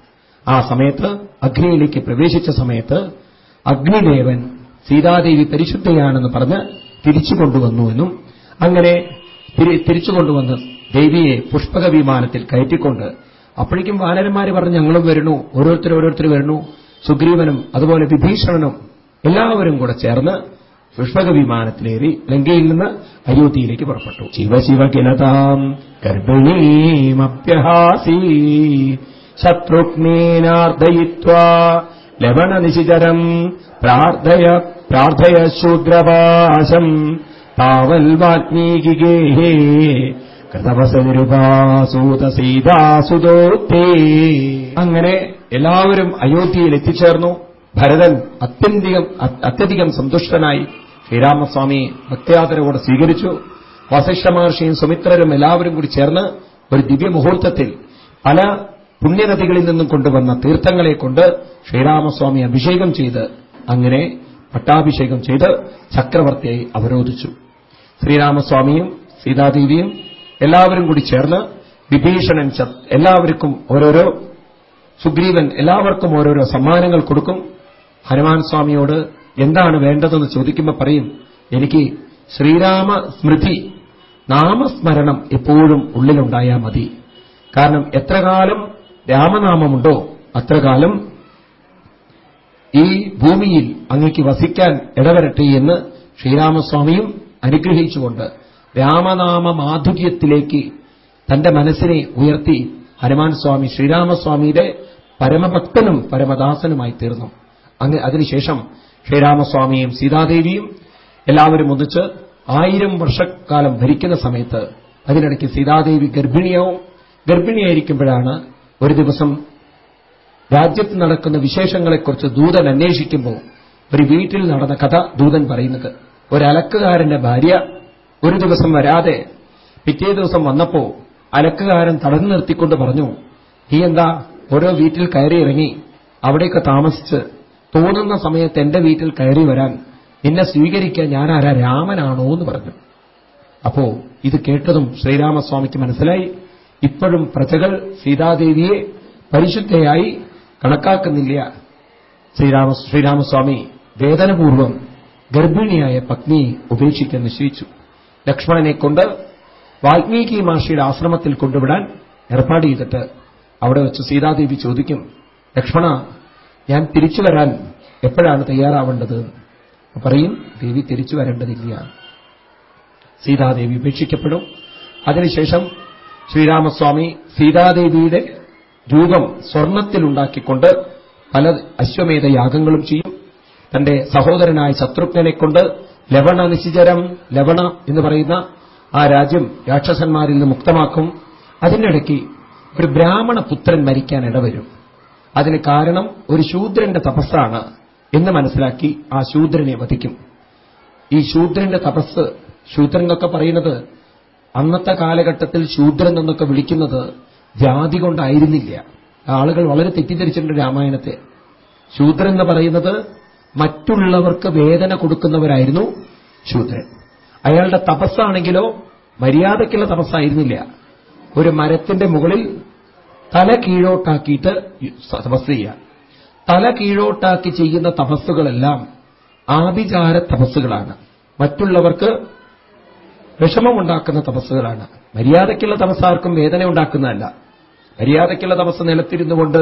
ആ സമയത്ത് അഗ്നിയിലേക്ക് പ്രവേശിച്ച സമയത്ത് അഗ്നിദേവൻ സീതാദേവി പരിശുദ്ധയാണെന്ന് പറഞ്ഞ് തിരിച്ചു കൊണ്ടുവന്നുവെന്നും അങ്ങനെ തിരിച്ചു കൊണ്ടുവന്ന് ദേവിയെ പുഷ്പക വിമാനത്തിൽ കയറ്റിക്കൊണ്ട് അപ്പോഴേക്കും വാനരന്മാര് പറഞ്ഞ് ഞങ്ങളും വരുന്നു. ഓരോരുത്തർ ഓരോരുത്തർ വരുന്നു. സുഗ്രീവനും അതുപോലെ വിഭീഷണനും എല്ലാവരും കൂടെ ചേർന്ന് പുഷ്പക വിമാനത്തിലേറി ലങ്കയിൽ നിന്ന് അയോധ്യയിലേക്ക് പുറപ്പെട്ടു. ശിവ ശിവ കിലതാം ഗർഭിണീമപ്യഹാസീ ശത്രുഘ്നേനാർദ്ദയിത്വാ ലവണനിശിചരം പ്രാർത്ഥയ പ്രാർത്ഥയ ശൂദ്രപാശം താവൽ വാൽമീകിഗേഹേ കൃതവസനിരുപാസൂത സീതാസുതോത്തേ അങ്ങനെ എല്ലാവരും അയോധ്യയിൽ എത്തിച്ചേർന്നു. ഭരതൻ അത്യന്തികം അത്യധികം സന്തുഷ്ടനായി ശ്രീരാമസ്വാമിയെ ഭക്തയാത്രയോടെ സ്വീകരിച്ചു. വസിഷ്ഠ മഹർഷിയും സുമിത്രരും എല്ലാവരും കൂടി ചേർന്ന് ഒരു ദിവ്യമുഹൂർത്തത്തിൽ പല പുണ്യനദികളിൽ നിന്നും കൊണ്ടുവന്ന തീർത്ഥങ്ങളെ കൊണ്ട് ശ്രീരാമസ്വാമി അഭിഷേകം ചെയ്ത് അങ്ങനെ പട്ടാഭിഷേകം ചെയ്ത് ചക്രവർത്തിയെ അവരോധിച്ചു. ശ്രീരാമസ്വാമിയും സീതാദേവിയും എല്ലാവരും കൂടി ചേർന്ന് വിഭീഷണൻ എല്ലാവർക്കും ഓരോരോ സുഗ്രീവൻ എല്ലാവർക്കും ഓരോരോ സമ്മാനങ്ങൾ കൊടുക്കും. ഹനുമാൻ സ്വാമിയോട് എന്താണ് വേണ്ടതെന്ന് ചോദിക്കുമ്പോൾ പറയും എനിക്ക് ശ്രീരാമ സ്മൃതി നാമസ്മരണം എപ്പോഴും ഉള്ളിലുണ്ടായാൽ മതി. കാരണം എത്ര കാലം രാമനാമമുണ്ടോ അത്ര കാലം ഈ ഭൂമിയിൽ അങ്ങേക്ക് വസിക്കാൻ ഇടവരട്ടെ എന്ന് ശ്രീരാമസ്വാമിയും അനുഗ്രഹിച്ചുകൊണ്ട് രാമനാമ മാധുര്യത്തിലേക്ക് തന്റെ മനസ്സിനെ ഉയർത്തി ഹനുമാൻ സ്വാമി ശ്രീരാമസ്വാമിയുടെ പരമഭക്തനും പരമദാസനുമായി തീർന്നു. അങ്ങ് അതിനുശേഷം ശ്രീരാമസ്വാമിയും സീതാദേവിയും എല്ലാവരും ഒന്നിച്ച് ആയിരം വർഷക്കാലം ഭരിക്കുന്ന സമയത്ത് അതിനിടയ്ക്ക് സീതാദേവി ഗർഭിണിയാവും. ഗർഭിണിയായിരിക്കുമ്പോഴാണ് ഒരു ദിവസം രാജ്യത്ത് നടക്കുന്ന വിശേഷങ്ങളെക്കുറിച്ച് ദൂതൻ അന്വേഷിക്കുമ്പോൾ ഒരു വീട്ടിൽ നടന്ന കഥ ദൂതൻ പറയുന്നത്. ഒരലക്കുകാരന്റെ ഭാര്യ ഒരു ദിവസം വരാതെ പിറ്റേ ദിവസം വന്നപ്പോ അലക്കുകാരൻ തടഞ്ഞു നിർത്തിക്കൊണ്ട് പറഞ്ഞു ഈ എന്താ ഓരോ വീട്ടിൽ കയറി ഇറങ്ങി അവിടേക്ക് താമസിച്ച് തോന്നുന്ന സമയത്ത് എന്റെ വീട്ടിൽ കയറി വരാൻ നിന്നെ സ്വീകരിക്കാൻ ഞാൻ ആരാ രാമനാണോ എന്ന് പറഞ്ഞു. അപ്പോ ഇത് കേട്ടതും ശ്രീരാമസ്വാമിക്ക് മനസ്സിലായി. ഇപ്പോഴും പ്രജകൾ സീതാദേവിയെ പരിശുദ്ധയായി കണക്കാക്കുന്നില്ല. ശ്രീരാമ ശ്രീരാമസ്വാമി വേദനപൂർവം ഗർഭിണിയായ പത്നിയെ ഉപേക്ഷിക്കാൻ നിശ്ചയിച്ചു. ലക്ഷ്മണനെ കൊണ്ട് വാൽമീകി മഹർഷിയുടെ ആശ്രമത്തിൽ കൊണ്ടുവിടാൻ ഏർപ്പാട് ചെയ്തിട്ട് അവിടെ വെച്ച് സീതാദേവി ചോദിക്കും ലക്ഷ്മണ ഞാൻ തിരിച്ചു വരാൻ എപ്പോഴാണ് തയ്യാറാവേണ്ടത്? പറയും ദേവി തിരിച്ചു വരേണ്ടതില്ല. സീതാദേവി ഉപേക്ഷിക്കപ്പെടും. അതിനുശേഷം ശ്രീരാമസ്വാമി സീതാദേവിയുടെ രൂപം സ്വർണത്തിലുണ്ടാക്കിക്കൊണ്ട് പല അശ്വമേധ യാഗങ്ങളും ചെയ്യും. തന്റെ സഹോദരനായ ശത്രുഘ്നെ കൊണ്ട് ലവണ നിശിചരം ലവണ എന്ന് പറയുന്ന ആ രാജ്യം രാക്ഷസന്മാരിൽ നിന്ന് മുക്തമാക്കും. അതിനിടയ്ക്ക് ഒരു ബ്രാഹ്മണ പുത്രൻ മരിക്കാൻ ഇടവരും. അതിന് കാരണം ഒരു ശൂദ്രന്റെ തപസ്സാണ് എന്ന് മനസ്സിലാക്കി ആ ശൂദ്രനെ വധിക്കും. ഈ ശൂദ്രന്റെ തപസ് ശൂദ്രൻ എന്നൊക്കെ പറയുന്നത് അന്നത്തെ കാലഘട്ടത്തിൽ ശൂദ്രൻ എന്നൊക്കെ വിളിക്കുന്നത് ജാതി കൊണ്ടായിരുന്നില്ല. ആളുകൾ വളരെ തെറ്റിദ്ധരിച്ചിട്ടുണ്ട് രാമായണത്തെ. ശൂദ്രൻ എന്ന് പറയുന്നത് മറ്റുള്ളവർക്ക് വേദന കൊടുക്കുന്നവരായിരുന്നു ശൂദ്രൻ. അയാളുടെ തപസ്സാണെങ്കിലോ മര്യാദയ്ക്കുള്ള തപസ്സായിരുന്നില്ല. ഒരു മരത്തിന്റെ മുകളിൽ തല കീഴോട്ടാക്കിയിട്ട് തപസ് ചെയ്യുക തല കീഴോട്ടാക്കി ചെയ്യുന്ന തപസ്സുകളെല്ലാം ആഭിചാര തപസ്സുകളാണ്. മറ്റുള്ളവർക്ക് വിഷമമുണ്ടാക്കുന്ന തപസ്സുകളാണ്. മര്യാദയ്ക്കുള്ള തപസ് ആർക്കും വേദന ഉണ്ടാക്കുന്നതല്ല. മര്യാദയ്ക്കുള്ള തപസ് നിലത്തിരുന്നുകൊണ്ട്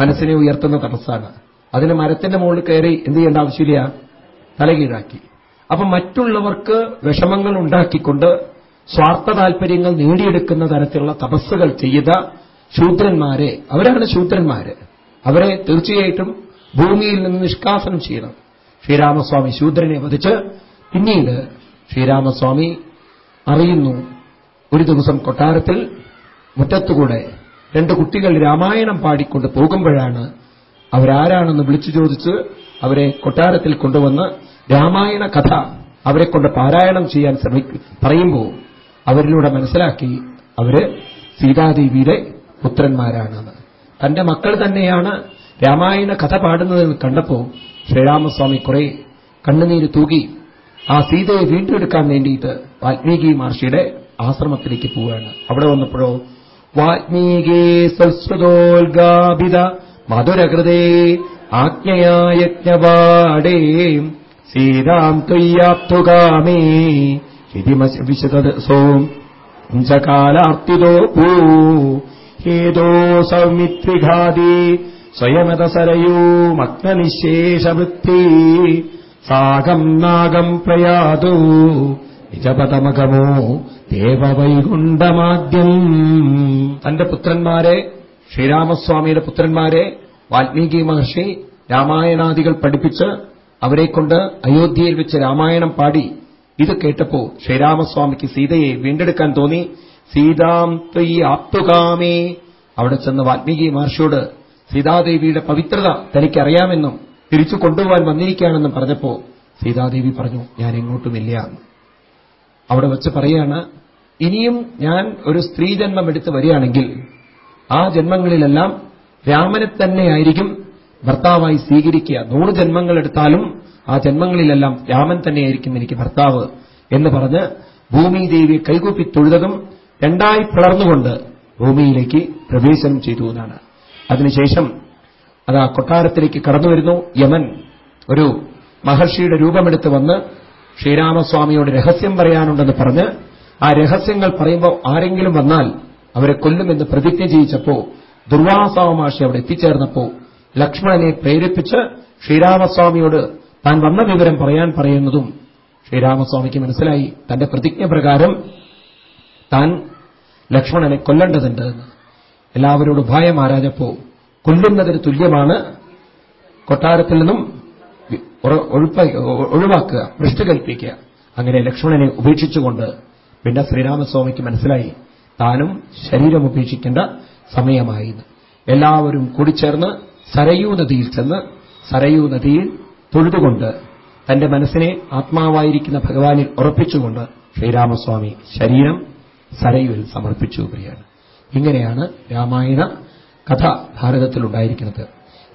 മനസ്സിനെ ഉയർത്തുന്ന തപസ്സാണ്. അതിന് മരത്തിന്റെ മുകളിൽ കയറി എന്ത് ചെയ്യേണ്ട ആവശ്യമില്ല? തലകീഴാക്കി അപ്പൊ മറ്റുള്ളവർക്ക് വിഷമങ്ങൾ ഉണ്ടാക്കിക്കൊണ്ട് സ്വാർത്ഥ താൽപര്യങ്ങൾ നേടിയെടുക്കുന്ന തരത്തിലുള്ള തപസ്സുകൾ ചെയ്ത ശൂദ്രന്മാരെ അവരാണ് ശൂദ്രന്മാര്. അവരെ തീർച്ചയായിട്ടും ഭൂമിയിൽ നിന്ന് നിഷ്കാസനം ചെയ്യണം. ശ്രീരാമസ്വാമി ശൂദ്രനെ വധിച്ച് പിന്നീട് ശ്രീരാമസ്വാമി അറിയുന്നു ഒരു ദിവസം കൊട്ടാരത്തിൽ മുറ്റത്തുകൂടെ രണ്ട് കുട്ടികൾ രാമായണം പാടിക്കൊണ്ട് പോകുമ്പോഴാണ് അവരാരാണെന്ന് വിളിച്ചു ചോദിച്ച് അവരെ കൊട്ടാരത്തിൽ കൊണ്ടുവന്ന് രാമായണ കഥ അവരെക്കൊണ്ട് പാരായണം ചെയ്യാൻ ശ്രമിക്കും പറയുമ്പോൾ അവരിലൂടെ മനസ്സിലാക്കി അവർ സീതാദേവിയുടെ പുത്രന്മാരാണെന്ന് തന്റെ മക്കൾ തന്നെയാണ് രാമായണ കഥ പാടുന്നതെന്ന് കണ്ടപ്പോൾ ശ്രീരാമസ്വാമി കുറെ കണ്ണുനീര് തൂകി ആ സീതയെ വീണ്ടെടുക്കാൻ വേണ്ടിയിട്ട് വാൽമീകി മഹർഷിയുടെ ആശ്രമത്തിലേക്ക് പോവുകയാണ്. അവിടെ വന്നപ്പോഴോ വാൽമീകേ സംസ്കൃതോത്ഗാപിത മധുരകൃതേ ആജ്ഞയായജ്ഞവാടേ സീതാം ത്വയ്യാപ്തുകാമേ വിശദസോം കാലാർത്തിതോ ഭൂ ഹേതോ സൗമിത്രിഘാതി സ്വയമതസരയൂമഗ്നനിശേഷവൃത്തി സാഗം നാഗം പ്രയാതോ നിജപതമകമോ ദേവവൈകുണ്ഠമാദ്യം. തന്റെ പുത്രന്മാരെ ശ്രീരാമസ്വാമിയുടെ പുത്രന്മാരെ വാൽമീകി മഹർഷി രാമായണാദികൾ പഠിപ്പിച്ച് അവരെക്കൊണ്ട് അയോധ്യയിൽ വെച്ച് രാമായണം പാടി. ഇത് കേട്ടപ്പോ ശ്രീരാമസ്വാമിക്ക് സീതയെ വീണ്ടെടുക്കാൻ തോന്നി. സീതാം ത്വയി ആപ്തുകാമേ. അവിടെ ചെന്ന് വാൽമീകി മഹർഷിയോട് സീതാദേവിയുടെ പവിത്രത തനിക്കറിയാമെന്നും തിരിച്ചു കൊണ്ടുപോകാൻ വന്നിരിക്കുകയാണെന്നും പറഞ്ഞപ്പോ സീതാദേവി പറഞ്ഞു ഞാൻ എങ്ങോട്ടുമില്ല അവിടെ വെച്ച് പറയാണ് ഇനിയും ഞാൻ ഒരു സ്ത്രീ ജന്മം എടുത്ത് വരികയാണെങ്കിൽ ആ ജന്മങ്ങളിലെല്ലാം രാമനെ തന്നെയായിരിക്കും ഭർത്താവായി സ്വീകരിക്കുക. നൂറ് ജന്മങ്ങൾ എടുത്താലും ആ ജന്മങ്ങളിലെല്ലാം രാമൻ തന്നെയായിരിക്കും എനിക്ക് ഭർത്താവ് എന്ന് പറഞ്ഞ് ഭൂമിദേവിയെ കൈകൂപ്പി തൊഴുതതും രണ്ടായി പിളർന്നുകൊണ്ട് ഭൂമിയിലേക്ക് പ്രവേശനം ചെയ്തു എന്നാണ്. അതിനുശേഷം അത് ആ കൊട്ടാരത്തിലേക്ക് കടന്നുവരുന്നു യമൻ ഒരു മഹർഷിയുടെ രൂപമെടുത്ത് വന്ന് ശ്രീരാമസ്വാമിയോട് രഹസ്യം പറയാനുണ്ടെന്ന് പറഞ്ഞ് ആ രഹസ്യങ്ങൾ പറയുമ്പോൾ ആരെങ്കിലും വന്നാൽ അവരെ കൊല്ലുമെന്ന് പ്രതിജ്ഞ ചെയ്യിച്ചപ്പോ ദുർവാസാവമാഷി അവിടെ എത്തിച്ചേർന്നപ്പോ ലക്ഷ്മണനെ പ്രേരിപ്പിച്ച് ശ്രീരാമസ്വാമിയോട് താൻ വന്ന വിവരം പറയാൻ പറയുന്നതും ശ്രീരാമസ്വാമിക്ക് മനസ്സിലായി. തന്റെ പ്രതിജ്ഞ പ്രകാരം താൻ ലക്ഷ്മണനെ കൊല്ലേണ്ടതുണ്ട് എല്ലാവരോടും ഭയം ആരാഞ്ഞപ്പോ കൊല്ലുന്നതിന് തുല്യമാണ് കൊട്ടാരത്തിൽ നിന്നും ഒഴിവാക്കുക ഭ്രഷ്ട് കൽപ്പിക്കുക. അങ്ങനെ ലക്ഷ്മണനെ ഉപേക്ഷിച്ചുകൊണ്ട് പിന്നെ ശ്രീരാമസ്വാമിക്ക് മനസ്സിലായി താനും ശരീരം ഉപേക്ഷിക്കേണ്ട സമയമായി എല്ലാവരും കൂടിച്ചേർന്ന് സരയൂ നദിയിൽ ചെന്ന് സരയൂ നദിയിൽ തൊഴുതുകൊണ്ട് തന്റെ മനസ്സിനെ ആത്മാവായിരിക്കുന്ന ഭഗവാനിൽ ഉറപ്പിച്ചുകൊണ്ട് ശ്രീരാമസ്വാമി ശരീരം സരയുവിൽ സമർപ്പിച്ചു വരികയാണ് ഇങ്ങനെയാണ് രാമായണ കഥ ഭാരതത്തിലുണ്ടായിരിക്കുന്നത്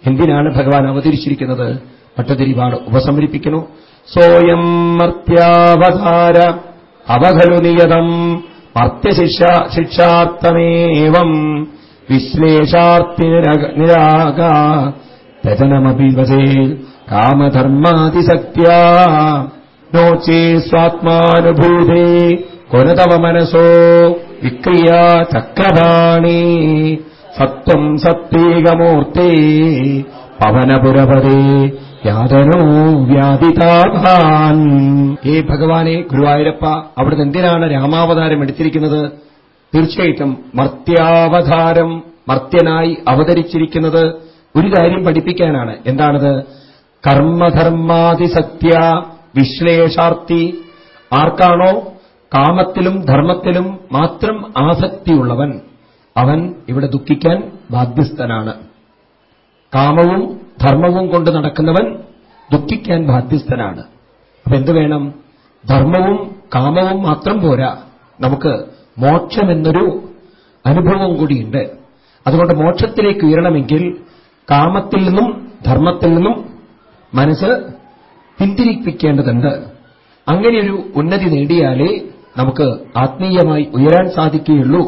എന്തിനാണ് ഭഗവാൻ അവതരിച്ചിരിക്കുന്നത്? ഭട്ടതിരിപാട് ഉപസമരിപ്പിക്കുന്നു. സോയം മർത്യാവതാര അവഖലു നിയതം മർത്യശിക്ഷ ശിക്ഷാർത്ഥമേവം വിശ്ലേഷാർത്ഥി നിരാക രചനമപി വസേ കാമധർമാതിശക്തിയാ. നോച്ചേ സ്വാത്മാനുഭൂതേ കൊനതവ മനസോ വിക്രിയ ചക്രപാണി. സത്വം സത്വീകമൂർത്തി. പവനപുരപതി യാതനോ വ്യാധിതാഭാൻ ഏ ഭഗവാനെ ഗുരുവായൂരപ്പ അവിടുന്ന് എന്തിനാണ് രാമാവതാരം എടുത്തിരിക്കുന്നത്? തീർച്ചയായിട്ടും മർത്യാവതാരം മർത്യനായി അവതരിച്ചിരിക്കുന്നത് ഒരു കാര്യം പഠിപ്പിക്കാനാണ്. എന്താണത്? കർമ്മധർമാതിസത്യ വിശ്ലേഷാർത്ഥി. ആർക്കാണോ കാമത്തിലും ധർമ്മത്തിലും മാത്രം ആസക്തിയുള്ളവൻ അവൻ ഇവിടെ ദുഃഖിക്കാൻ ബാധ്യസ്ഥനാണ്. കാമവും ധർമ്മവും കൊണ്ട് നടക്കുന്നവൻ ദുഃഖിക്കാൻ ബാധ്യസ്ഥനാണ്. അപ്പൊ എന്ത് വേണം? ധർമ്മവും കാമവും മാത്രം പോരാ. നമുക്ക് മോക്ഷമെന്നൊരു അനുഭവം കൂടിയുണ്ട്. അതുകൊണ്ട് മോക്ഷത്തിലേക്ക് ഉയരണമെങ്കിൽ കാമത്തിൽ നിന്നും ധർമ്മത്തിൽ നിന്നും മനസ്സ് പിന്തിരിപ്പിക്കേണ്ടതുണ്ട്. അങ്ങനെയൊരു ഉന്നതി നേടിയാലേ നമുക്ക് ആത്മീയമായി ഉയരാൻ സാധിക്കുകയുള്ളൂ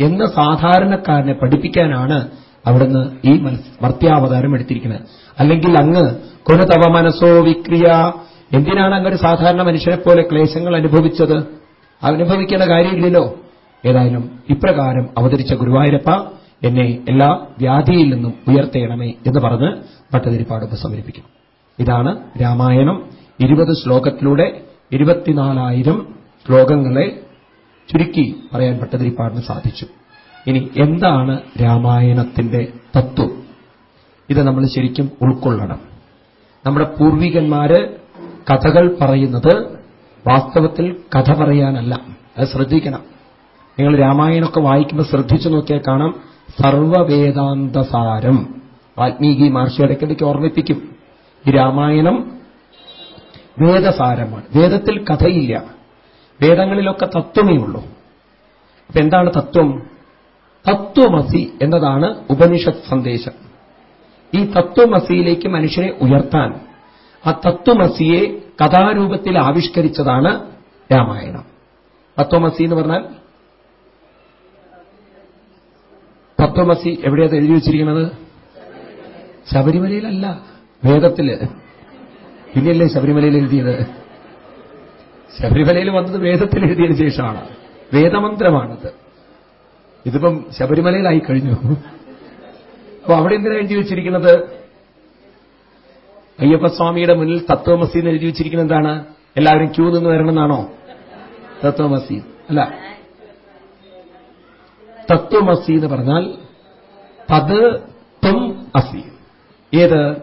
എന്ന് സാധാരണക്കാരനെ പഠിപ്പിക്കാനാണ് അവിടുന്ന് ഈ മർത്യാവതാരം എടുത്തിരിക്കുന്നത്. അല്ലെങ്കിൽ അങ്ങ് കൊനുതവ മനസ്സോ വിക്രിയ. എന്തിനാണ് അങ്ങൊരു സാധാരണ മനുഷ്യനെ പോലെ ക്ലേശങ്ങൾ അനുഭവിച്ചത്? അനുഭവിക്കേണ്ട കാര്യമില്ലല്ലോ. ഏതായാലും ഇപ്രകാരം അവതരിച്ച ഗുരുവായൂരപ്പ എന്നെ എല്ലാ വ്യാധിയിൽ നിന്നും ഉയർത്തേണമേ എന്ന് പറഞ്ഞ് ഭട്ടതിരിപ്പാട് ഉപസമരിപ്പിക്കും ഇതാണ് രാമായണം. ഇരുപത് ശ്ലോകത്തിലൂടെ ഇരുപത്തിനാലായിരം ശ്ലോകങ്ങളെ ചുരുക്കി പറയാൻ ഭട്ടതിരിപ്പാടിന് സാധിച്ചു. ഇനി എന്താണ് രാമായണത്തിന്റെ തത്വം? ഇത് നമ്മൾ ശരിക്കും ഉൾക്കൊള്ളണം. നമ്മുടെ പൂർവികന്മാര് കഥകൾ പറയുന്നത് വാസ്തവത്തിൽ കഥ പറയാനല്ല അത് ശ്രദ്ധിക്കണം. നിങ്ങൾ രാമായണമൊക്കെ വായിക്കുമ്പോൾ ശ്രദ്ധിച്ചു നോക്കിയാൽ കാണാം സർവവേദാന്തസാരം. വാൽമീകി മഹർഷി ഇടയ്ക്കിടയ്ക്ക് ഓർമ്മിപ്പിക്കും ഈ രാമായണം വേദസാരമാണ്. വേദത്തിൽ കഥയില്ല. വേദങ്ങളിലൊക്കെ തത്വമേ ഉള്ളൂ. അപ്പൊ എന്താണ് തത്വം? തത്വമസി എന്നതാണ് ഉപനിഷത്ത് സന്ദേശം. ഈ തത്വമസിയിലേക്ക് മനുഷ്യനെ ഉയർത്താൻ ആ തത്വമസിയെ കഥാരൂപത്തിൽ ആവിഷ്കരിച്ചതാണ് രാമായണം. തത്വമസി എന്ന് പറഞ്ഞാൽ തത്വമസി എവിടെയാണ് എഴുതി വെച്ചിരിക്കുന്നത്? ശബരിമലയിലല്ല വേദത്തിൽ. പിന്നെയല്ലേ ശബരിമലയിൽ എഴുതിയത്? ശബരിമലയിൽ വന്നത് വേദത്തിൽ എഴുതിയതിനു ശേഷമാണ്. വേദമന്ത്രമാണത്. ഇതിപ്പം ശബരിമലയിലായി കഴിഞ്ഞു. അപ്പൊ അവിടെ എന്തിനാ എഴുതി വെച്ചിരിക്കുന്നത്? അയ്യപ്പസ്വാമിയുടെ മുന്നിൽ തത്വമസി എന്ന് എഴുതി വെച്ചിരിക്കുന്നത് എന്താണ്? എല്ലാവരും ക്യൂ നിന്ന് വരണമെന്നാണോ? തത്വമസി. അല്ല. തത്വമസി എന്ന് പറഞ്ഞാൽ തത് ത്വം അസി. ഏത്?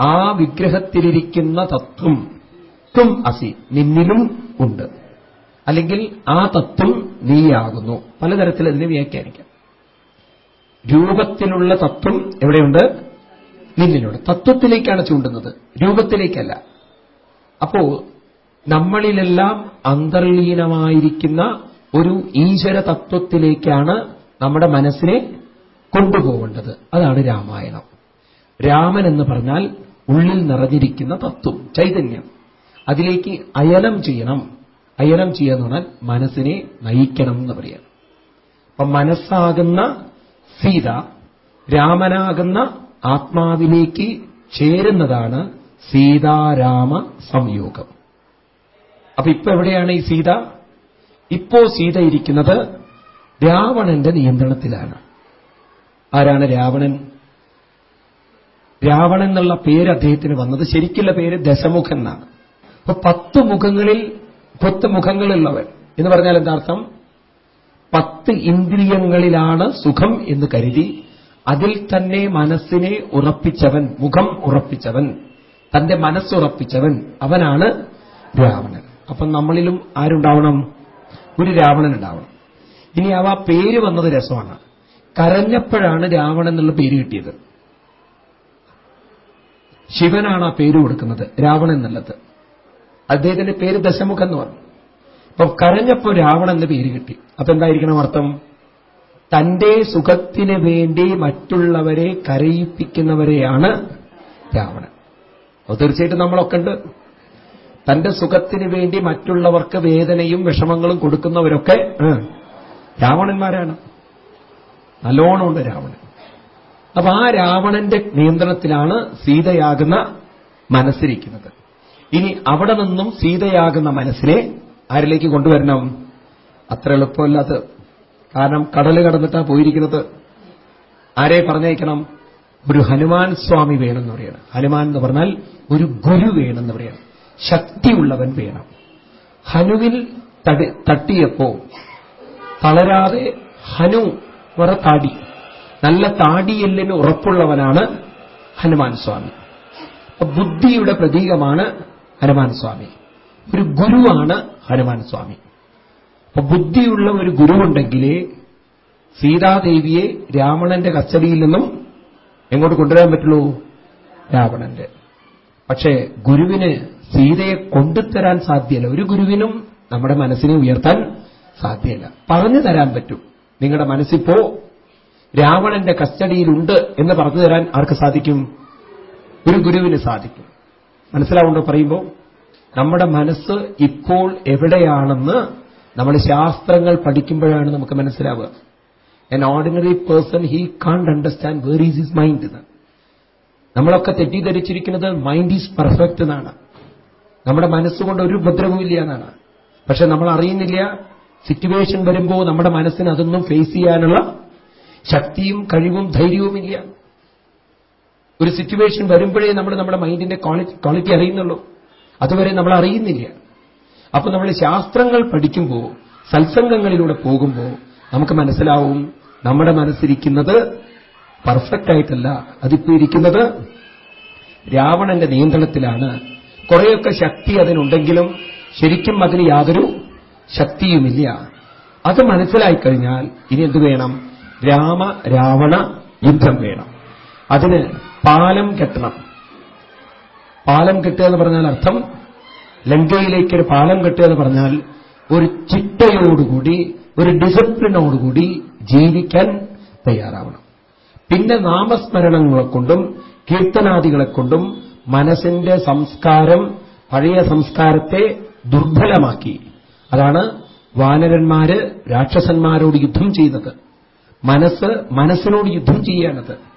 ആ വിഗ്രഹത്തിലിരിക്കുന്ന തത്വം. ത്വം അസി നിന്നിലും ഉണ്ട്. അല്ലെങ്കിൽ ആ തത്വം നീയാകുന്നു. പലതരത്തിൽ അതിനെ വ്യാഖ്യാനിക്കാം. രൂപത്തിലുള്ള തത്വം എവിടെയുണ്ട്? നിന്നിലുണ്ട്. തത്വത്തിലേക്കാണ് ചൂണ്ടുന്നത്. രൂപത്തിലേക്കല്ല. അപ്പോ നമ്മളിലെല്ലാം അന്തർലീനമായിരിക്കുന്ന ഒരു ഈശ്വര തത്വത്തിലേക്കാണ് നമ്മുടെ മനസ്സിനെ കൊണ്ടുപോകേണ്ടത്. അതാണ് രാമായണം. രാമൻ എന്ന് പറഞ്ഞാൽ ഉള്ളിൽ നിറഞ്ഞിരിക്കുന്ന തത്വം ചൈതന്യം. അതിലേക്ക് അയനം ചെയ്യണം. അയനം ചെയ്യുക എന്ന് പറഞ്ഞാൽ മനസ്സിനെ നയിക്കണം എന്ന് പറയാം അപ്പം മനസ്സാകുന്ന സീത രാമനാകുന്ന ആത്മാവിലേക്ക് ചേരുന്നതാണ് സീതാരാമ സംയോഗം. അപ്പൊ ഇപ്പൊ എവിടെയാണ് ഈ സീത? ഇപ്പോ സീത ഇരിക്കുന്നത് രാവണന്റെ നിയന്ത്രണത്തിലാണ്. ആരാണ് രാവണൻ? രാവണൻ എന്നുള്ള പേര് അദ്ദേഹത്തിന് വന്നത് ശരിക്കുള്ള പേര് ദശമുഖൻ എന്നാണ്. അപ്പൊ പത്ത് മുഖങ്ങളിൽ പത്ത് മുഖങ്ങളുള്ളവൻ. എന്ന് പറഞ്ഞാൽ എന്താ അർത്ഥം? പത്ത് ഇന്ദ്രിയങ്ങളിലാണ് സുഖം എന്ന് കരുതി അതിൽ തന്നെ മനസ്സിനെ ഉറപ്പിച്ചവൻ മുഖം ഉറപ്പിച്ചവൻ തന്റെ മനസ്സുറപ്പിച്ചവൻ അവനാണ് രാവണൻ. അപ്പം നമ്മളിലും ആരുണ്ടാവണം? ഒരു രാവണൻ ഉണ്ടാവണം. ഇനി അവ പേര് വന്നത് രസമാണ്. കരഞ്ഞപ്പോഴാണ് രാവണൻ എന്നുള്ള പേര് കിട്ടിയത്. ശിവനാണ് ആ പേര് കൊടുക്കുന്നത് രാവണൻ എന്നുള്ളത്. അദ്ദേഹത്തിന്റെ പേര് ദശമുഖം എന്ന് പറഞ്ഞു. അപ്പൊ കരഞ്ഞപ്പോ രാവണൻ എന്ന് പേര് കിട്ടി. അപ്പൊ എന്തായിരിക്കണം അർത്ഥം? തന്റെ സുഖത്തിന് വേണ്ടി മറ്റുള്ളവരെ കരയിപ്പിക്കുന്നവരെയാണ് രാവണൻ. അപ്പൊ തീർച്ചയായിട്ടും നമ്മളൊക്കെ ഉണ്ട്. തന്റെ സുഖത്തിന് വേണ്ടി മറ്റുള്ളവർക്ക് വേദനയും വിഷമങ്ങളും കൊടുക്കുന്നവരൊക്കെ രാവണന്മാരാണ്. നല്ലോണമുണ്ട് രാവണൻ. അപ്പൊ ആ രാവണന്റെ നിയന്ത്രണത്തിലാണ് സീതയാകുന്ന മനസ്സിരിക്കുന്നത്. ഇനി അവിടെ നിന്നും സീതയാകുന്ന മനസ്സിനെ ആരിലേക്ക് കൊണ്ടുവരണം? അത്ര എളുപ്പമല്ലാത്ത കാരണം കടൽ കടന്നിട്ടാ പോയിരിക്കുന്നത്. ആരെ പറഞ്ഞേക്കണം ഒരു ഹനുമാൻ സ്വാമി വേണമെന്ന് പറയണം. ഹനുമാൻ എന്ന് പറഞ്ഞാൽ ഒരു ഗുരു വേണമെന്ന് പറയണം. ശക്തിയുള്ളവൻ വേണം. ഹനുവിൽ തട്ടിയപ്പോ തളരാതെ ഹനു വറ താടി. നല്ല താടിയെല്ലിന് ഉറപ്പുള്ളവനാണ് ഹനുമാൻ സ്വാമി. ബുദ്ധിയുടെ പ്രതീകമാണ് ഹനുമാൻ സ്വാമി. ഒരു ഗുരുവാണ് ഹനുമാൻ സ്വാമി. അപ്പൊ ബുദ്ധിയുള്ള ഒരു ഗുരുവുണ്ടെങ്കിലേ സീതാദേവിയെ രാവണന്റെ കസ്റ്റഡിയിൽ നിന്നും എങ്ങോട്ട് കൊണ്ടുവരാൻ പറ്റുള്ളൂ? രാവണന്റെ. പക്ഷേ ഗുരുവിന് സീതയെ കൊണ്ടുത്തരാൻ സാധ്യല്ല. ഒരു ഗുരുവിനും നമ്മുടെ മനസ്സിനെ ഉയർത്താൻ സാധ്യല്ല. പറഞ്ഞു തരാൻ പറ്റും. നിങ്ങളുടെ മനസ്സിപ്പോ രാവണന്റെ കസ്റ്റഡിയിലുണ്ട് എന്ന് പറഞ്ഞു തരാൻ ആർക്ക് സാധിക്കും? ഒരു ഗുരുവിന് സാധിക്കും. മനസ്സിലാവുണ്ടോ പറയുമ്പോൾ നമ്മുടെ മനസ്സ് ഇപ്പോൾ എവിടെയാണെന്ന് നമ്മൾ ശാസ്ത്രങ്ങൾ പഠിക്കുമ്പോഴാണ് നമുക്ക് മനസ്സിലാവുക. An ordinary person he can't understand where is his mind എന്ന് നമ്മളൊക്കെ തെറ്റിദ്ധരിച്ചിരിക്കുന്നത് മൈൻഡ് ഈസ് പെർഫെക്റ്റ് എന്നാണ്. നമ്മുടെ മനസ്സുകൊണ്ട് ഒരു ഉപദ്രവമില്ല എന്നാണ്. പക്ഷെ നമ്മൾ അറിയുന്നില്ല സിറ്റുവേഷൻ വരുമ്പോൾ നമ്മുടെ മനസ്സിന് അതൊന്നും ഫേസ് ചെയ്യാനുള്ള ശക്തിയും കഴിവും ധൈര്യവുമില്ല. ഒരു സിറ്റുവേഷൻ വരുമ്പോഴേ നമ്മൾ നമ്മുടെ മൈൻഡിന്റെ ക്വാളിറ്റി അറിയുന്നുള്ളൂ. അതുവരെ നമ്മൾ അറിയുന്നില്ല. അപ്പൊ നമ്മൾ ശാസ്ത്രങ്ങൾ പഠിക്കുമ്പോൾ സത്സംഗങ്ങളിലൂടെ പോകുമ്പോൾ നമുക്ക് മനസ്സിലാവും നമ്മുടെ മനസ്സിരിക്കുന്നത് പെർഫെക്റ്റ് ആയിട്ടല്ല. അതിപ്പോ ഇരിക്കുന്നത് രാവണന്റെ നിയന്ത്രണത്തിലാണ്. കുറെയൊക്കെ ശക്തി അതിനുണ്ടെങ്കിലും ശരിക്കും അതിന് യാതൊരു ശക്തിയുമില്ല. അത് മനസ്സിലായി കഴിഞ്ഞാൽ ഇനി എന്ത് വേണം? രാമ രാവണ യുദ്ധം വേണം. അതിന് പാലം കെട്ടണം. പാലം കെട്ടുക എന്ന് പറഞ്ഞാൽ അർത്ഥം ലങ്കയിലേക്ക് ഒരു പാലം കെട്ടുക എന്ന് പറഞ്ഞാൽ ഒരു ചിട്ടയോടുകൂടി ഒരു ഡിസിപ്ലിനോടുകൂടി ജീവിക്കാൻ തയ്യാറാവണം. പിന്നെ നാമസ്മരണങ്ങളെ കൊണ്ടും കീർത്തനാദികളെ കൊണ്ടും മനസ്സിന്റെ സംസ്കാരം പഴയ സംസ്കാരത്തെ ദുർബലമാക്കി. അതാണ് വാനരന്മാര് രാക്ഷസന്മാരോട് യുദ്ധം ചെയ്യുന്നത്. മനസ്സ് മനസ്സിനോട് യുദ്ധം ചെയ്യാനത്.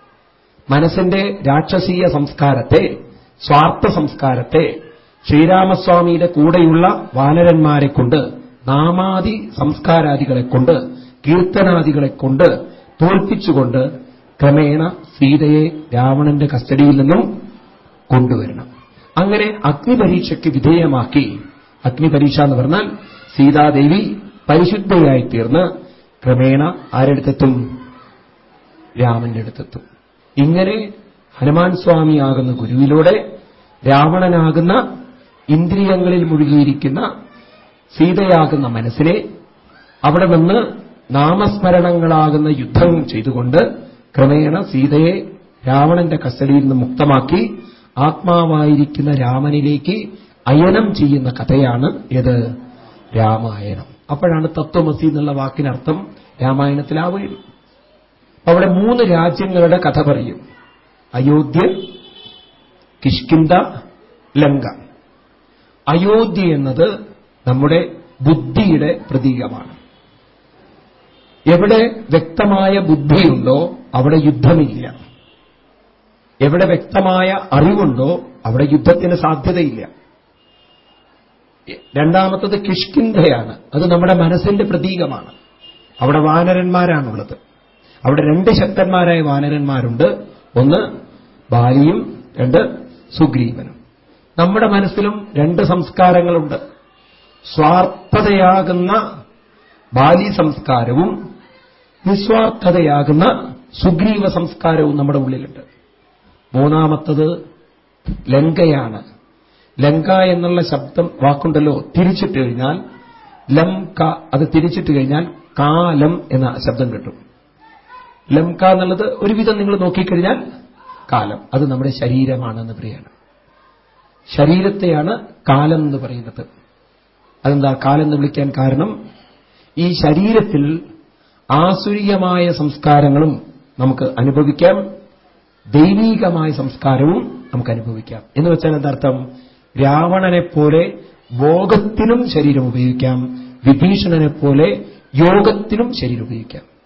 മനസ്സിന്റെ രാക്ഷസീയ സംസ്കാരത്തെ സ്വാർത്ഥ സംസ്കാരത്തെ ശ്രീരാമസ്വാമിയുടെ കൂടെയുള്ള വാനരന്മാരെ കൊണ്ട് നാമാദി സംസ്കാരാദികളെ കൊണ്ട് കീർത്തനാദികളെ കൊണ്ട് തോൽപ്പിച്ചുകൊണ്ട് ക്രമേണ സീതയെ രാവണന്റെ കസ്റ്റഡിയിൽ നിന്നും കൊണ്ടുവരണം. അങ്ങനെ അഗ്നിപരീക്ഷയ്ക്ക് വിധേയമാക്കി അഗ്നിപരീക്ഷ എന്ന് പറഞ്ഞാൽ സീതാദേവി പരിശുദ്ധയായി തീർന്ന് ക്രമേണ ആരെടുത്തെത്തും? രാമന്റെ അടുത്തെത്തും. ഇങ്ങനെ ഹനുമാൻ സ്വാമിയാകുന്ന ഗുരുവിലൂടെ രാവണനാകുന്ന ഇന്ദ്രിയങ്ങളിൽ മുഴുകിയിരിക്കുന്ന സീതയാകുന്ന മനസ്സിനെ അവിടെ നിന്ന് നാമസ്മരണങ്ങളാകുന്ന യുദ്ധം ചെയ്തുകൊണ്ട് ക്രമേണ സീതയെ രാവണന്റെ കസ്റ്റഡിയിൽ നിന്ന് മുക്തമാക്കി ആത്മാവായിരിക്കുന്ന രാമനിലേക്ക് അയനം ചെയ്യുന്ന കഥയാണ് ഏത് രാമായണം. അപ്പോഴാണ് തത്വമസി എന്നുള്ള വാക്കിനർത്ഥം രാമായണത്തിലാവുകയും അവിടെ മൂന്ന് രാജ്യങ്ങളുടെ കഥ പറയും. അയോധ്യ കിഷ്കിന്ത ലങ്ക. അയോധ്യ എന്നത് നമ്മുടെ ബുദ്ധിയുടെ പ്രതീകമാണ്. എവിടെ വ്യക്തമായ ബുദ്ധിയുണ്ടോ അവിടെ യുദ്ധമില്ല. എവിടെ വ്യക്തമായ അറിവുണ്ടോ അവിടെ യുദ്ധത്തിന് സാധ്യതയില്ല. രണ്ടാമത്തത് കിഷ്കിന്ധയാണ് അത് നമ്മുടെ മനസ്സിന്റെ പ്രതീകമാണ്. അവിടെ വാനരന്മാരാണുള്ളത്. അവിടെ രണ്ട് ശക്തന്മാരായ വാനരന്മാരുണ്ട്. ഒന്ന് ബാലിയും രണ്ട് സുഗ്രീവനും. നമ്മുടെ മനസ്സിലും രണ്ട് സംസ്കാരങ്ങളുണ്ട്. സ്വാർത്ഥതയാകുന്ന ബാലി സംസ്കാരവും നിസ്വാർത്ഥതയാകുന്ന സുഗ്രീവ സംസ്കാരവും നമ്മുടെ ഉള്ളിലുണ്ട്. മൂന്നാമത്തത് ലങ്കയാണ്. ലങ്ക എന്നുള്ള ശബ്ദം വാക്കുണ്ടല്ലോ തിരിച്ചിട്ട് കഴിഞ്ഞാൽ ലംക അത് തിരിച്ചിട്ട് കഴിഞ്ഞാൽ കാലം എന്ന ശബ്ദം കിട്ടും. ലംക എന്നുള്ളത് ഒരുവിധം നിങ്ങൾ നോക്കിക്കഴിഞ്ഞാൽ കാലം. അത് നമ്മുടെ ശരീരമാണെന്ന് പറയാണ് ശരീരത്തെയാണ് കാലം എന്ന് പറയുന്നത്. അതെന്താ? കാലം എന്ന് വിളിക്കാൻ കാരണം ഈ ശരീരത്തിൽ ആസുരീയമായ സംസ്കാരങ്ങളും നമുക്ക് അനുഭവിക്കാം. ദൈവീകമായ സംസ്കാരവും നമുക്ക് അനുഭവിക്കാം. എന്ന് വെച്ചാൽ എന്താർത്ഥം രാവണനെ പോലെ ഭോഗത്തിനും ശരീരം ഉപയോഗിക്കാം. വിഭീഷണനെ പോലെ യോഗത്തിനും ശരീരം ഉപയോഗിക്കാം.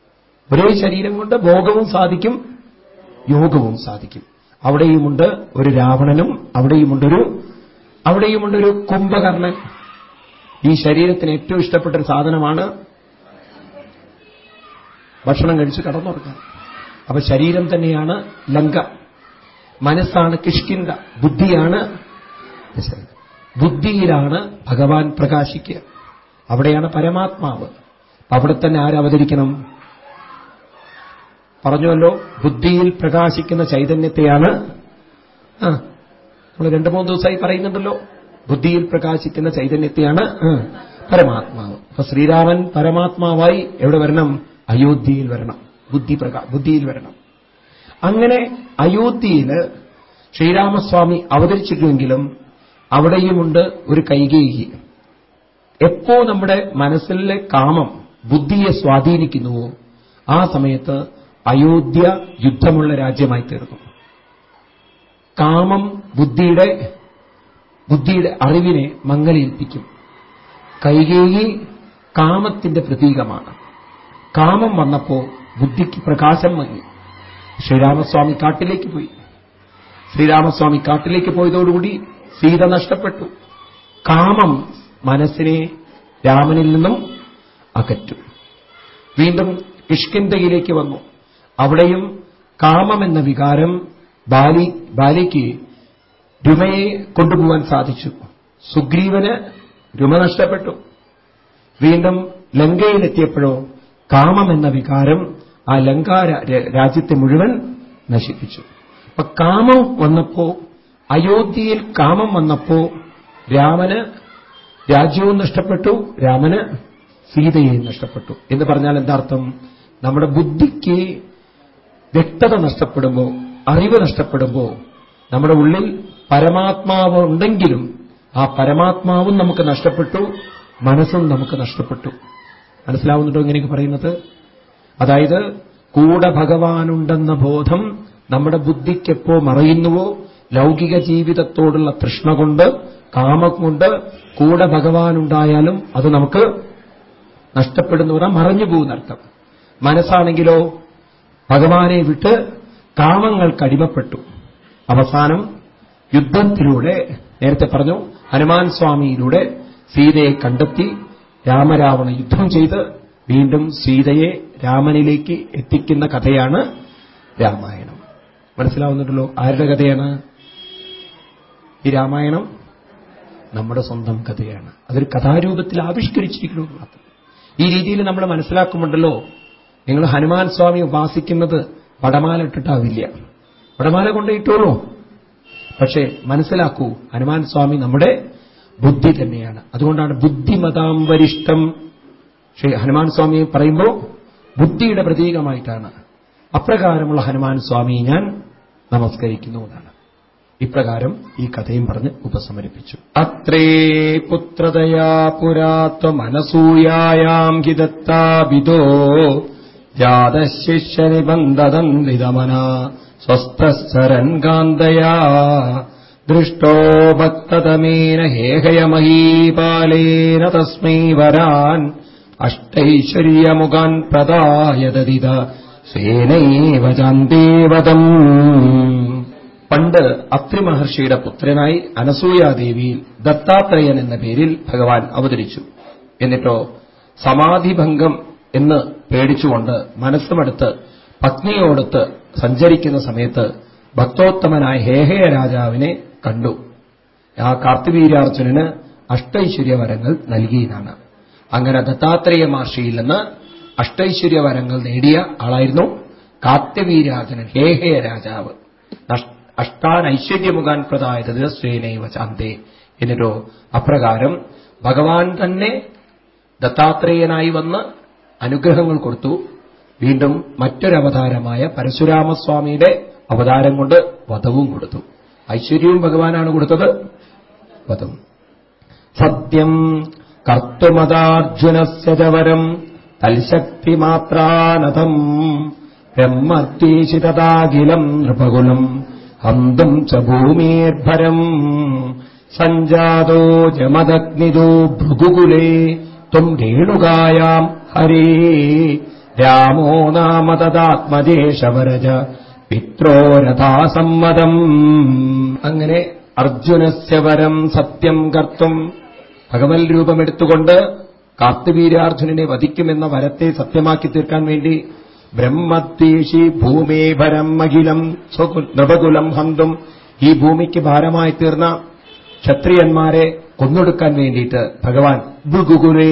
ഒരേ ശരീരം കൊണ്ട് ഭോഗവും സാധിക്കും യോഗവും സാധിക്കും. അവിടെയുമുണ്ട് ഒരു രാവണനും അവിടെയുമുണ്ടൊരു അവിടെയുമുണ്ടൊരു കുംഭകർണൻ. ഈ ശരീരത്തിന് ഏറ്റവും ഇഷ്ടപ്പെട്ട ഒരു സാധനമാണ് ഭക്ഷണം കഴിച്ച് കടന്നുറങ്ങാൻ അപ്പൊ ശരീരം തന്നെയാണ് ലങ്ക. മനസ്സാണ് കിഷ്കിന്ത ബുദ്ധിയാണ് ബുദ്ധിയിലാണ് ഭഗവാൻ പ്രകാശിക്കുക. അവിടെയാണ് പരമാത്മാവ്. അവിടെ തന്നെ ആരവതരിക്കണം പറഞ്ഞുവല്ലോ ബുദ്ധിയിൽ പ്രകാശിക്കുന്ന ചൈതന്യത്തെയാണ്. നമ്മൾ രണ്ടു മൂന്ന് ദിവസമായി പറയുന്നുണ്ടല്ലോ ബുദ്ധിയിൽ പ്രകാശിക്കുന്ന ചൈതന്യത്തെയാണ് പരമാത്മാവ്. അപ്പൊ ശ്രീരാമൻ പരമാത്മാവായി എവിടെ വരണം? അയോധ്യയിൽ വരണം. ബുദ്ധി ബുദ്ധിയിൽ വരണം. അങ്ങനെ അയോധ്യയിൽ ശ്രീരാമസ്വാമി അവതരിച്ചിട്ടുവെങ്കിലും അവിടെയുമുണ്ട് ഒരു കൈകേയി. എപ്പോ നമ്മുടെ മനസ്സിലെ കാമം ബുദ്ധിയെ സ്വാധീനിക്കുന്നുവോ ആ സമയത്ത് അയോധ്യ യുദ്ധമുള്ള രാജ്യമായി തീർന്നു. കാമം ബുദ്ധിയുടെ ബുദ്ധിയുടെ അറിവിനെ മങ്ങലേൽപ്പിക്കും. കൈകേയി കാമത്തിന്റെ പ്രതീകമാണ്. കാമം വന്നപ്പോ ബുദ്ധിക്ക് പ്രകാശം മങ്ങി. ശ്രീരാമസ്വാമി കാട്ടിലേക്ക് പോയി. ശ്രീരാമസ്വാമി കാട്ടിലേക്ക് പോയതോടുകൂടി സീത നഷ്ടപ്പെട്ടു. കാമം മനസ്സിനെ രാമനിൽ നിന്നും അകറ്റും. വീണ്ടും കിഷ്കിന്തയിലേക്ക് വന്നു. അവിടെയും കാമമെന്ന വികാരം ബാലി ബാലിക്ക് രുമയെ കൊണ്ടുപോകാൻ സാധിച്ചു. സുഗ്രീവന് രുമ നഷ്ടപ്പെട്ടു. വീണ്ടും ലങ്കയിലെത്തിയപ്പോഴോ കാമമെന്ന വികാരം ആ ലങ്ക രാജ്യത്തെ മുഴുവൻ നശിപ്പിച്ചു. അപ്പൊ കാമം വന്നപ്പോ അയോധ്യയിൽ കാമം വന്നപ്പോ രാമന് രാജ്യവും നഷ്ടപ്പെട്ടു രാമന് സീതയെയും നഷ്ടപ്പെട്ടു. എന്ന് പറഞ്ഞാൽ എന്താർത്ഥം? നമ്മുടെ ബുദ്ധിക്ക് വ്യക്തത നഷ്ടപ്പെടുമ്പോ അറിവ് നഷ്ടപ്പെടുമ്പോ നമ്മുടെ ഉള്ളിൽ പരമാത്മാവ് ഉണ്ടെങ്കിലും ആ പരമാത്മാവും നമുക്ക് നഷ്ടപ്പെട്ടു മനസ്സും നമുക്ക് നഷ്ടപ്പെട്ടു. മനസ്സിലാവുന്നുണ്ടോ ഇങ്ങനെയൊക്കെ പറയുന്നത്? അതായത് കൂടെ ഭഗവാനുണ്ടെന്ന ബോധം നമ്മുടെ ബുദ്ധിക്കെപ്പോ മറയുന്നുവോ? ലൗകിക ജീവിതത്തോടുള്ള തൃഷ്ണ കൊണ്ട് കാമം കൊണ്ട് കൂടെ ഭഗവാനുണ്ടായാലും അത് നമുക്ക് നഷ്ടപ്പെടുന്നു പറഞ്ഞാൽ മറഞ്ഞു പോകുന്നർത്ഥം മനസ്സാണെങ്കിലോ ഭഗവാനെ വിട്ട് കാമങ്ങൾക്കടിമപ്പെട്ടു അവസാനം യുദ്ധത്തിലൂടെ നേരത്തെ പറഞ്ഞു ഹനുമാൻ സ്വാമിയിലൂടെ സീതയെ കണ്ടെത്തി രാമരാവണ യുദ്ധം ചെയ്ത് വീണ്ടും സീതയെ രാമനിലേക്ക് എത്തിക്കുന്ന കഥയാണ് രാമായണം. മനസ്സിലാവുന്നുണ്ടല്ലോ ആരുടെ കഥയാണ്? ഈ രാമായണം നമ്മുടെ സ്വന്തം കഥയാണ്. അതൊരു കഥാരൂപത്തിൽ ആവിഷ്കരിച്ചിരിക്കണമെന്ന് മാത്രം. ഈ രീതിയിൽ നമ്മൾ മനസ്സിലാക്കുമുണ്ടല്ലോ നിങ്ങൾ ഹനുമാൻ സ്വാമി ഉപാസിക്കുന്നത് വടമാല ഇട്ടിട്ടാവില്ല. വടമാല കൊണ്ടിട്ടോളൂ പക്ഷേ മനസ്സിലാക്കൂ ഹനുമാൻ സ്വാമി നമ്മുടെ ബുദ്ധി തന്നെയാണ്. അതുകൊണ്ടാണ് ബുദ്ധിമതാം വരിഷ്ഠം ശ്രീ ഹനുമാൻ സ്വാമിയെ പറയുമ്പോൾ ബുദ്ധിയുടെ പ്രതീകമായിട്ടാണ്. അപ്രകാരമുള്ള ഹനുമാൻ സ്വാമിയെ ഞാൻ നമസ്കരിക്കുന്നു എന്നാണ്. ഇപ്രകാരം ഈ കഥയും പറഞ്ഞ് ഉപസമരിപ്പിച്ചു. അത്രേ പുത്രതയാ പുരാത്വമനസൂയായാം ഹിതത്താപിതോ ജാതശിഷ്യനിബന്ധതന്തിതമന സ്വസ്ഥരൻ കാന്തയാ ദൃഷ്ടോ ഭക്തതമേന ഹേഹയമഹീപാലേന തസ്മൈ വരാൻ അഷ്ടൈശ്വര്യമുഖാൻ പ്രദായതതിത സേനൈവ ചാന്തേവതം പണ്ട് അത്രി മഹർഷിയുടെ പുത്രനായി അനസൂയാദേവിയിൽ ദത്താത്രേയൻ എന്ന പേരിൽ ഭഗവാൻ അവതരിച്ചു. എന്നിട്ടോ സമാധിഭംഗം എന്ന് പേടിച്ചുകൊണ്ട് മനസ്സുമെടുത്ത് പത്നിയോടൊത്ത് സഞ്ചരിക്കുന്ന സമയത്ത് ഭക്തോത്തമനായ ഹേഹയ രാജാവിനെ കണ്ടു. ആ കാർത്തിവീര്യാർജുനന് അഷ്ടൈശ്വര്യവരങ്ങൾ നൽകിയതാണ്. അങ്ങനെ ദത്താത്രേയ മഹർഷിയിൽ നിന്ന് അഷ്ടൈശ്വര്യവരങ്ങൾ നേടിയ ആളായിരുന്നു കാർത്തിവീര്യാർജുനൻ ഹേഹയ രാജാവ്. അഷ്ടാൻ ഐശ്വര്യമുഖാൻ പ്രദായത് സ്വേനൈവ ചാന്തേ എന്നിട്ടോ അപ്രകാരം ഭഗവാൻ തന്നെ ദത്താത്രേയനായി വന്ന് അനുഗ്രഹങ്ങൾ കൊടുത്തു. വീണ്ടും മറ്റൊരവതാരമായ പരശുരാമസ്വാമിയുടെ അവതാരം കൊണ്ട് വധവും കൊടുത്തു. ഐശ്വര്യവും ഭഗവാനാണ് കൊടുത്തത്. വധവും. സത്യം. കർത്തുമതാർജുനസ്യജവരം തൽശക്തിമാത്രാനതം ബ്രഹ്മത്വീശിതതാഖിലം നൃപകുലം. അന്തം ച ഭൂമീർഭരം സഞ്ജാതോ ജമദഗ്നിതോ ഭൃഗുകുലേ. ത്വം രേണുകായാം ഹരേ രാമോ നാമ തദാത്മജേശവരജ പിത്രോരഥാസമ്മതം അങ്ങനെ അർജുനസ്യ വരം സത്യം കർത്തും ഭഗവൽ രൂപമെടുത്തുകൊണ്ട് കാർത്തിവീരാർജുനനെ വധിക്കുമെന്ന വരത്തെ സത്യമാക്കി തീർക്കാൻ വേണ്ടി ബ്രഹ്മദ്വേഷി ഭൂമേഭരം അഖിലം നൃപകുലം ഹന്തും ഈ ഭൂമിക്ക് ഭാരമായി തീർന്ന ക്ഷത്രിയന്മാരെ കൊന്നൊടുക്കാൻ വേണ്ടിയിട്ട് ഭഗവാൻ ഭൃഗുകുലേ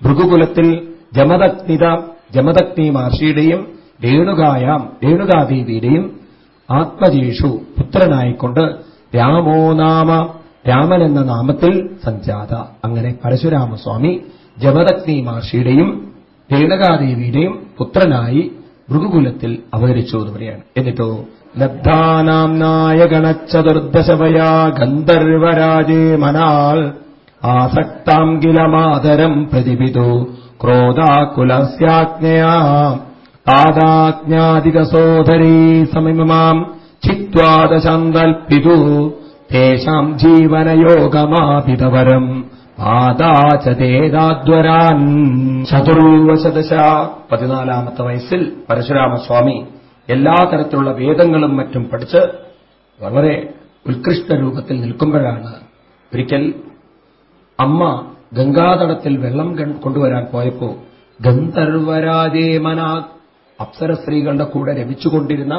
ഭൃഗുകുലത്തിൽ ജമദഗ്നിത ജമദഗ്നി മഹർഷിയുടെയും രേണുകായാം രേണുകാദേവിയുടെയും ആത്മജേഷു പുത്രനായിക്കൊണ്ട് രാമോ നാമ രാമൻ എന്ന നാമത്തിൽ സഞ്ജാത. അങ്ങനെ പരശുരാമസ്വാമി ജമദഗ്നി മഹർഷിയുടെയും രേണുകാദേവിയുടെയും പുത്രനായി ഭൃഗുകുലത്തിൽ അവതരിച്ചു എന്ന് പറയാണ് എന്നിട്ടോ ലബ്ധാനാം നായകണച്ചതുർദശവയാ ഗന്ധർവരാജേ മനാൽ ആസക്താം കിലമാതരം പ്രതിപിതു ക്രോധാകുലസ്യാജ്ഞയാ. സമിമമാം സമിമാം ചിത്വാദശാന്തൽപ്പിതു തേഷാം ജീവനയോഗമാപിതവരം. ആദാചതേദാദ്വരാൻ ചതുർവശദശ. പതിനാലാമത്തെ വയസ്സിൽ പരശുരാമസ്വാമി എല്ലാ തരത്തിലുള്ള വേദങ്ങളും മറ്റും പഠിച്ച് വളരെ ഉത്കൃഷ്ട രൂപത്തിൽ നിൽക്കുമ്പോഴാണ് ഒരിക്കൽ അമ്മ ഗംഗാതടത്തിൽ വെള്ളം കൊണ്ടുവരാൻ പോയപ്പോ ഗന്ധർവരാജേമന അപ്സര സ്ത്രീകളുടെ കൂടെ രമിച്ചുകൊണ്ടിരുന്ന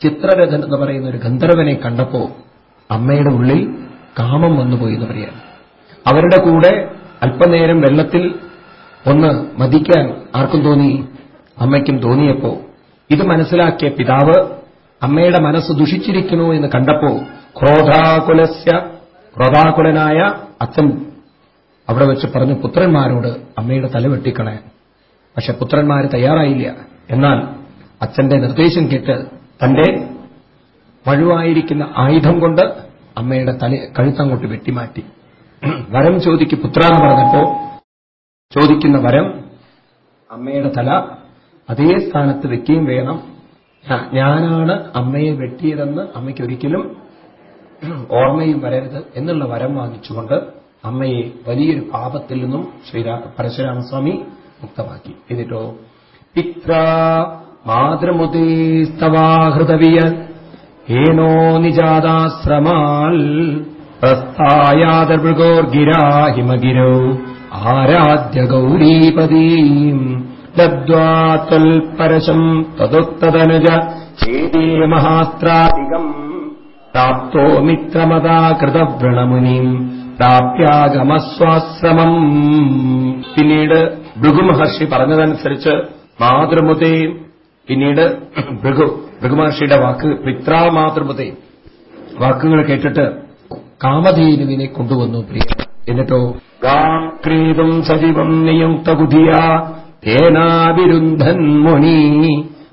ചിത്രരഥൻ എന്ന് പറയുന്ന ഒരു ഗന്ധർവനെ കണ്ടപ്പോ അമ്മയുടെ ഉള്ളിൽ കാമം വന്നുപോയി എന്ന് പറയാൻ അവരുടെ കൂടെ അല്പനേരം വെള്ളത്തിൽ ഒന്ന് മതിക്കാൻ ആർക്കും തോന്നി അമ്മയ്ക്കും തോന്നിയപ്പോ ഇത് മനസ്സിലാക്കിയ പിതാവ് അമ്മയുടെ മനസ്സ് ദുഷിച്ചിരിക്കുന്നു എന്ന് കണ്ടപ്പോ ക്രോധാകുലസ്യ ക്രോധാകുലനായ അച്ഛൻ അവിടെ വെച്ച് പറഞ്ഞു പുത്രന്മാരോട് അമ്മയുടെ തല വെട്ടിക്കണേ. പക്ഷെ പുത്രന്മാർ തയ്യാറായില്ല. എന്നാൽ അച്ഛന്റെ നിർദ്ദേശം കേട്ട് തന്റെ വഴുവായിരിക്കുന്ന ആയുധം കൊണ്ട് അമ്മയുടെ തല കഴുത്തങ്ങോട്ട് വെട്ടിമാറ്റി. വരം ചോദിക്ക് പുത്ര എന്ന് പറഞ്ഞപ്പോ ചോദിക്കുന്ന വരം അമ്മയുടെ തല അതേ സ്ഥാനത്ത് വെക്കുകയും വേണം. ഞാനാണ് അമ്മയെ വെട്ടിയതെന്ന് അമ്മയ്ക്ക് ഒരിക്കലും ഓർമ്മയും വരരുത് എന്നുള്ള വരം വാങ്ങിച്ചുകൊണ്ട് അമ്മയെ വലിയൊരു പാപത്തിൽ നിന്നും ശ്രീരാ പരശുരാമസ്വാമി മുക്തമാക്കി. എന്നിട്ടോ? പിത്ര മാതൃമുദീസ്തവാഹൃതവിയ ഏനോ നിജാതാശ്രമാൽ പ്രസ്ഥായാതൃഗോർഗിരാ ഹിമഗിരോ ആരാധ്യ ഗൗരീപദീം ലബ്ധ്വാ തദുത്തതനുജ ചേതേ മഹാസ്ത്രാധികം പ്രാപ്തോ മിത്രമതാ പ്രാപ്യാഗമസ്വാശ്രമം പിന്നീട് ഭൃഗുമഹർഷി പറഞ്ഞതനുസരിച്ച് മാതൃമുതയും പിന്നീട് ഭൃഗു ഭൃഗുമഹർഷിയുടെ വാക്ക് പിത്രാ മാതൃമുതയും വാക്കുകൾ കേട്ടിട്ട് കാമധേനുവിനെ കൊണ്ടുവന്നു പ്രിയ. എന്നിട്ടോ ഗാം ക്രീതും സജീവം നിയുക്ത ബുധിയ തേനാവിരുന്ധൻ മുനി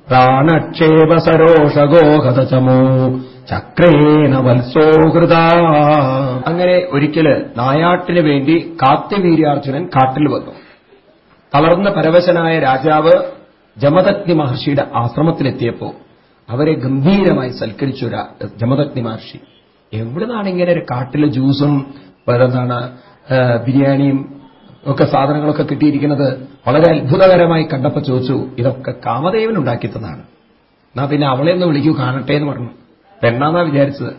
പ്രാണക്ഷേപ സരോഷഗോഹതചമോ ചക്രേണ വത്സോഹൃത അങ്ങനെ ഒരിക്കൽ നായാട്ടിനു വേണ്ടി കാത്യവീര്യാർജുനൻ കാട്ടിൽ വന്നു. തളർന്ന പരവശനായ രാജാവ് ജമദഗ്നി മഹർഷിയുടെ ആശ്രമത്തിലെത്തിയപ്പോ അവരെ ഗംഭീരമായി സൽക്കരിച്ചു ജമദഗ്നി മഹർഷി. എവിടുന്നാണ് ഇങ്ങനെ ഒരു കാട്ടിലെ ജ്യൂസും എന്താണ് ബിരിയാണിയും ഒക്കെ സാധനങ്ങളൊക്കെ കിട്ടിയിരിക്കുന്നത്? വളരെ അത്ഭുതകരമായി കണ്ടപ്പോ ചോദിച്ചു ഇതൊക്കെ കാമദേവൻ ഉണ്ടാക്കി എന്നാ പിന്നെ അവളെ ഒന്ന് വിളിക്കൂ കാണട്ടെ എന്ന് പറഞ്ഞു. പെണ്ണാന്നാ വിചാരിച്ചത്?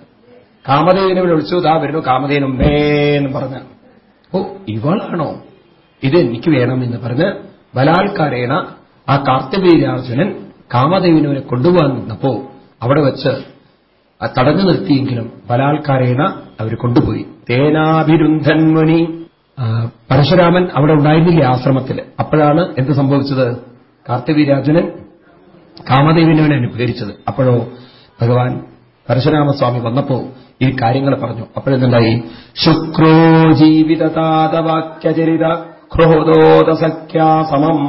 കാമദേവനെ വിളിച്ചു താ വരുന്നു കാമധേനു എന്ന് പറഞ്ഞ. ഓ ഇവളാണോ? ഇത് എനിക്ക് വേണം എന്ന് പറഞ്ഞ് ബലാത്കാരേണ ആ കാർത്തിവീര്യാർജുനൻ കാമദേവിനുവിനെ കൊണ്ടുപോകാൻ നിന്നപ്പോ അവിടെ വെച്ച് തടഞ്ഞു നിർത്തിയെങ്കിലും ബലാത്കാരേണ അവർ കൊണ്ടുപോയി. തേനാഭിരുന്ധൻ മുനി. പരശുരാമൻ അവിടെ ഉണ്ടായിരുന്നില്ല ആശ്രമത്തിൽ അപ്പോഴാണ് എന്ത് സംഭവിച്ചത്? കാർത്തിവീരാജുനൻ കാമദേവിനുവിനെ അനുഗ്രഹിച്ചത്. അപ്പോഴോ ഭഗവാൻ പരശുരാമസ്വാമി വന്നപ്പോ ഈ കാര്യങ്ങൾ പറഞ്ഞു. അപ്പോഴെന്തുണ്ടായി? ശുക്രോ ജീവിതതാതവാക്യചരിത ക്രോധോദസഖ്യാസമം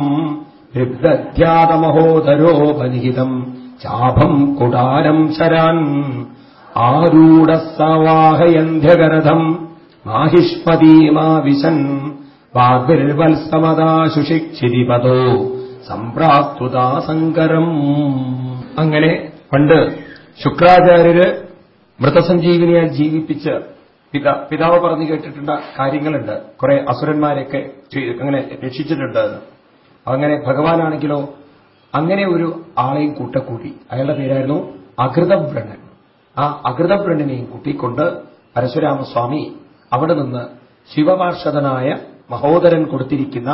പരിഹിതം ചാഭം കുടാരം ശരാൻ ആരൂഢസവാഹയന്ധ്യഗരഥം മാഹിഷ്മതീമാവിശൻ വാഗ്വിർവത്സമദാശുഷിക്ഷിതിപദോ സംപ്രാപ്തുതാസങ്കരം അങ്ങനെ പണ്ട് ശുക്രാചാര്യര് മൃതസഞ്ജീവിനിയാൽ ജീവിപ്പിച്ച് പിതാ പിതാവ് പറഞ്ഞു കേട്ടിട്ടുണ്ട കാര്യങ്ങളുണ്ട്. കുറെ അസുരന്മാരെയൊക്കെ അങ്ങനെ രക്ഷിച്ചിട്ടുണ്ട് അങ്ങനെ ഭഗവാനാണെങ്കിലോ അങ്ങനെ ഒരു ആളെയും കൂട്ടക്കൂട്ടി അയാളുടെ പേരായിരുന്നു അകൃതവ്രണൻ ആ അകൃതവ്രണനെയും കൂട്ടിക്കൊണ്ട് പരശുരാമസ്വാമി അവിടെ നിന്ന് ശിവപാർഷദനായ മഹോദരൻ കൊടുത്തിരിക്കുന്ന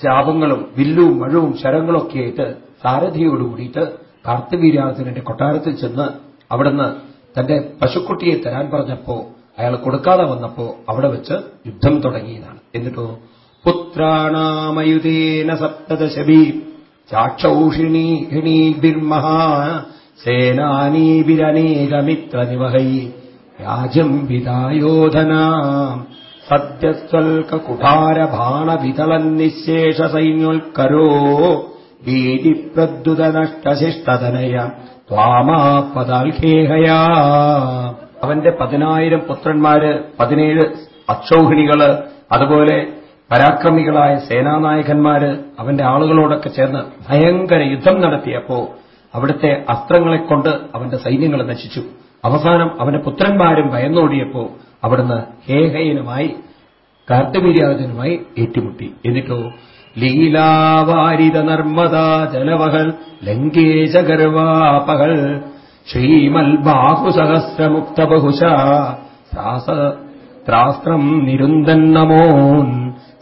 ശാപങ്ങളും വില്ലും മഴവും ശരങ്ങളൊക്കെയായിട്ട് സാരഥിയോട് സാരഥിയോടുകൂടിയിട്ട് കാർത്തിവീരാർജുനന്റെ കൊട്ടാരത്തിൽ ചെന്ന് അവിടുന്ന് തന്റെ പശുക്കുട്ടിയെ തരാൻ പറഞ്ഞപ്പോ അയാൾ കൊടുക്കാതെ വന്നപ്പോ അവിടെ വെച്ച് യുദ്ധം തുടങ്ങിയതാണ്. എന്നിട്ടോ പുത്രാണാമയുധേന സപ്തദശബി ചാക്ഷൌഷിണീ ഹിണീർമഹാ സേനാനീഭിരനേകമിത്ര നിവഹൈ രാജ്യം വിതായോധന സദ്യസ്വൽക്കുഠാരഭാണവിതളന്നിശേഷ സൈന്യോൽക്കരോ ഭീതിപ്രദ്യുതനഷ്ടശിഷ്ടതനയ ത്വാമാപദാൽഖേഹയാ അവന്റെ പതിനായിരം പുത്രന്മാര് പതിനേഴ് അക്ഷൗഹിണികൾ അതുപോലെ പരാക്രമികളായ സേനാനായകന്മാര് അവന്റെ ആളുകളോടൊക്കെ ചേർന്ന് ഭയങ്കര യുദ്ധം നടത്തിയപ്പോ അവിടുത്തെ അസ്ത്രങ്ങളെക്കൊണ്ട് അവന്റെ സൈന്യങ്ങൾ നശിച്ചു. അവസാനം അവന്റെ പുത്രന്മാരും ഭയന്നോടിയപ്പോ അവിടുന്ന് ഹേഹയനുമായി കാർത്തവീര്യാജനുമായി ഏറ്റുമുട്ടി. എന്നിട്ടോ ലീലാവാരിത നർമ്മദാ ജലവഹൽ ലങ്കേശ ഗർവാപഹൽ ശ്രീമൽ ബാഹുസഹസ്രമുക്ത ബഹുശ ത്രാസ്ത്രം നിരുന്തന്നമോൻ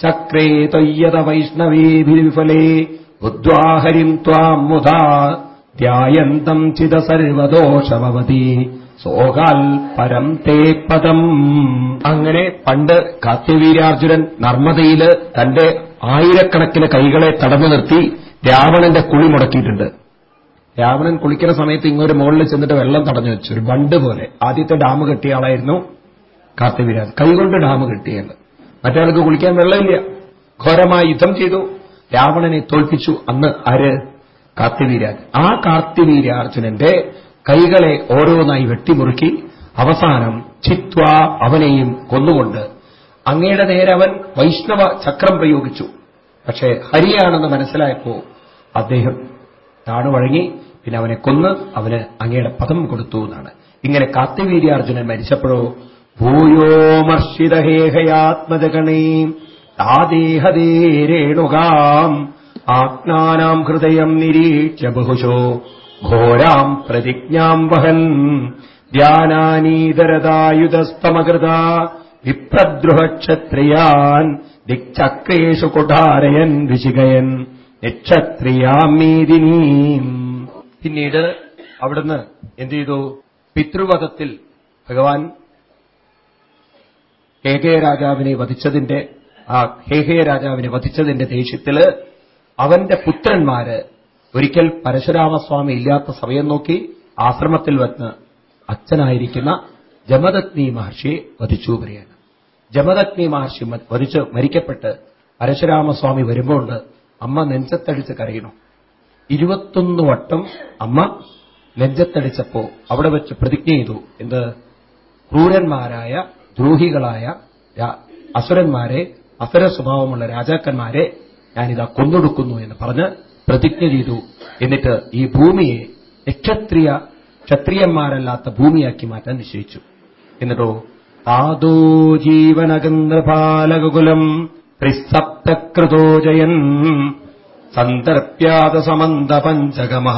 ചക്രേ ത്വയ്യത വൈഷ്ണവേഭിവിഫലേ ഉദ്വാഹരിം ത്വാം മുധാ ധ്യായന്തം ചിത സർവദോഷമവതി. സോകാൽ പരം തേ പദം. അങ്ങനെ പണ്ട് കാത്യവീരാർജുനൻ നർമ്മദയിൽ തന്റെ ആയിരക്കണക്കിന് കൈകളെ തടഞ്ഞു നിർത്തി രാവണന്റെ കുളി മുടക്കിയിട്ടുണ്ട്. രാവണൻ കുളിക്കുന്ന സമയത്ത് ഇങ്ങൊരു മുകളിൽ ചെന്നിട്ട് വെള്ളം തടഞ്ഞു വെച്ചു. ഒരു ബണ്ട് പോലെ. ആദ്യത്തെ ഡാം കെട്ടിയ ആളായിരുന്നു കാർത്തിവീരാജ് കൈകൊണ്ട് ഡാം കെട്ടിയത് മറ്റയാൾക്ക് കുളിക്കാൻ വെള്ളമില്ല. ഘോരമായി യുദ്ധം ചെയ്തു. രാവണനെ തോൽപ്പിച്ചു അന്ന് ആര്? കാർത്തിവീരാജ് ആ കാർത്തിവീരാർജുനന്റെ കൈകളെ ഓരോന്നായി വെട്ടിമുറുക്കി അവസാനം ചിത്വ അവനെയും കൊന്നുകൊണ്ട് അങ്ങയുടെ നേരെ അവൻ വൈഷ്ണവ ചക്രം പ്രയോഗിച്ചു. പക്ഷേ ഹരിയാണെന്ന് മനസ്സിലായപ്പോ അദ്ദേഹം താണു വഴങ്ങി പിന്നെ അവനെ കൊന്ന് അവന് അങ്ങയുടെ പദം കൊടുത്തു എന്നാണ്. ഇങ്ങനെ കാത്തിവീര്യാർജുനൻ മരിച്ചപ്പോഴോ ഭൂയോ മർഷിതഹേഹയാത്മജഗണേ താദേഹദേ രേണുകാം ആജ്ഞാനാം ഹൃദയം നിരീക്ഷ്യ ബഹുശോ ഘോരാം പ്രതിജ്ഞാം വഹൻ ധ്യാനാനീതരതായുധസ്തമകൃത വിപ്രദ്രുഹക്ഷത്രിയാൻ ദിക്ചക്രേഷു കൊടാരയൻ ഋഷികയൻ. നക്ഷത്രിയാമീതിനീം. പിന്നീട് അവിടുന്ന് എന്ത് ചെയ്തു? പിതൃവധത്തിൽ ഭഗവാൻ ഹേഹേ രാജാവിനെ വധിച്ചതിന്റെ ആ ഹേഹേ രാജാവിനെ വധിച്ചതിന്റെ ദേഷ്യത്തിൽ അവന്റെ പുത്രന്മാര് ഒരിക്കൽ പരശുരാമസ്വാമി ഇല്ലാത്ത സമയം നോക്കി ആശ്രമത്തിൽ വന്ന് അച്ഛനായിരിക്കുന്ന ജമദഗ്നി മഹർഷിയെ വധിച്ചു പറയാണ് ജമദഗ്നി മഹർഷി മരിച്ചു മരിക്കപ്പെട്ട് പരശുരാമസ്വാമി വരുമ്പോൾ അമ്മ നെഞ്ചത്തടിച്ച് കരയണു ഇരുപത്തൊന്ന് വട്ടം അമ്മ നെഞ്ചത്തടിച്ചപ്പോ അവിടെ വെച്ച് പ്രതിജ്ഞ ചെയ്തു. എന്ത്? ക്രൂരന്മാരായ ദ്രോഹികളായ അസുരന്മാരെ അസുര സ്വഭാവമുള്ള രാജാക്കന്മാരെ ഞാനിതാ കൊന്നൊടുക്കുന്നു എന്ന് പറഞ്ഞ് പ്രതിജ്ഞ ചെയ്തു. എന്നിട്ട് ഈ ഭൂമിയെ യക്ഷത്രിയ ക്ഷത്രിയന്മാരല്ലാത്ത ഭൂമിയാക്കി മാറ്റാൻ നിശ്ചയിച്ചു. എന്നിട്ടോ ആദോ ജീവനഗന്ധപാലകുലം ത്രിസപ്തകൃതോജയൻ ജയൻ. സമന്ത പഞ്ചകമ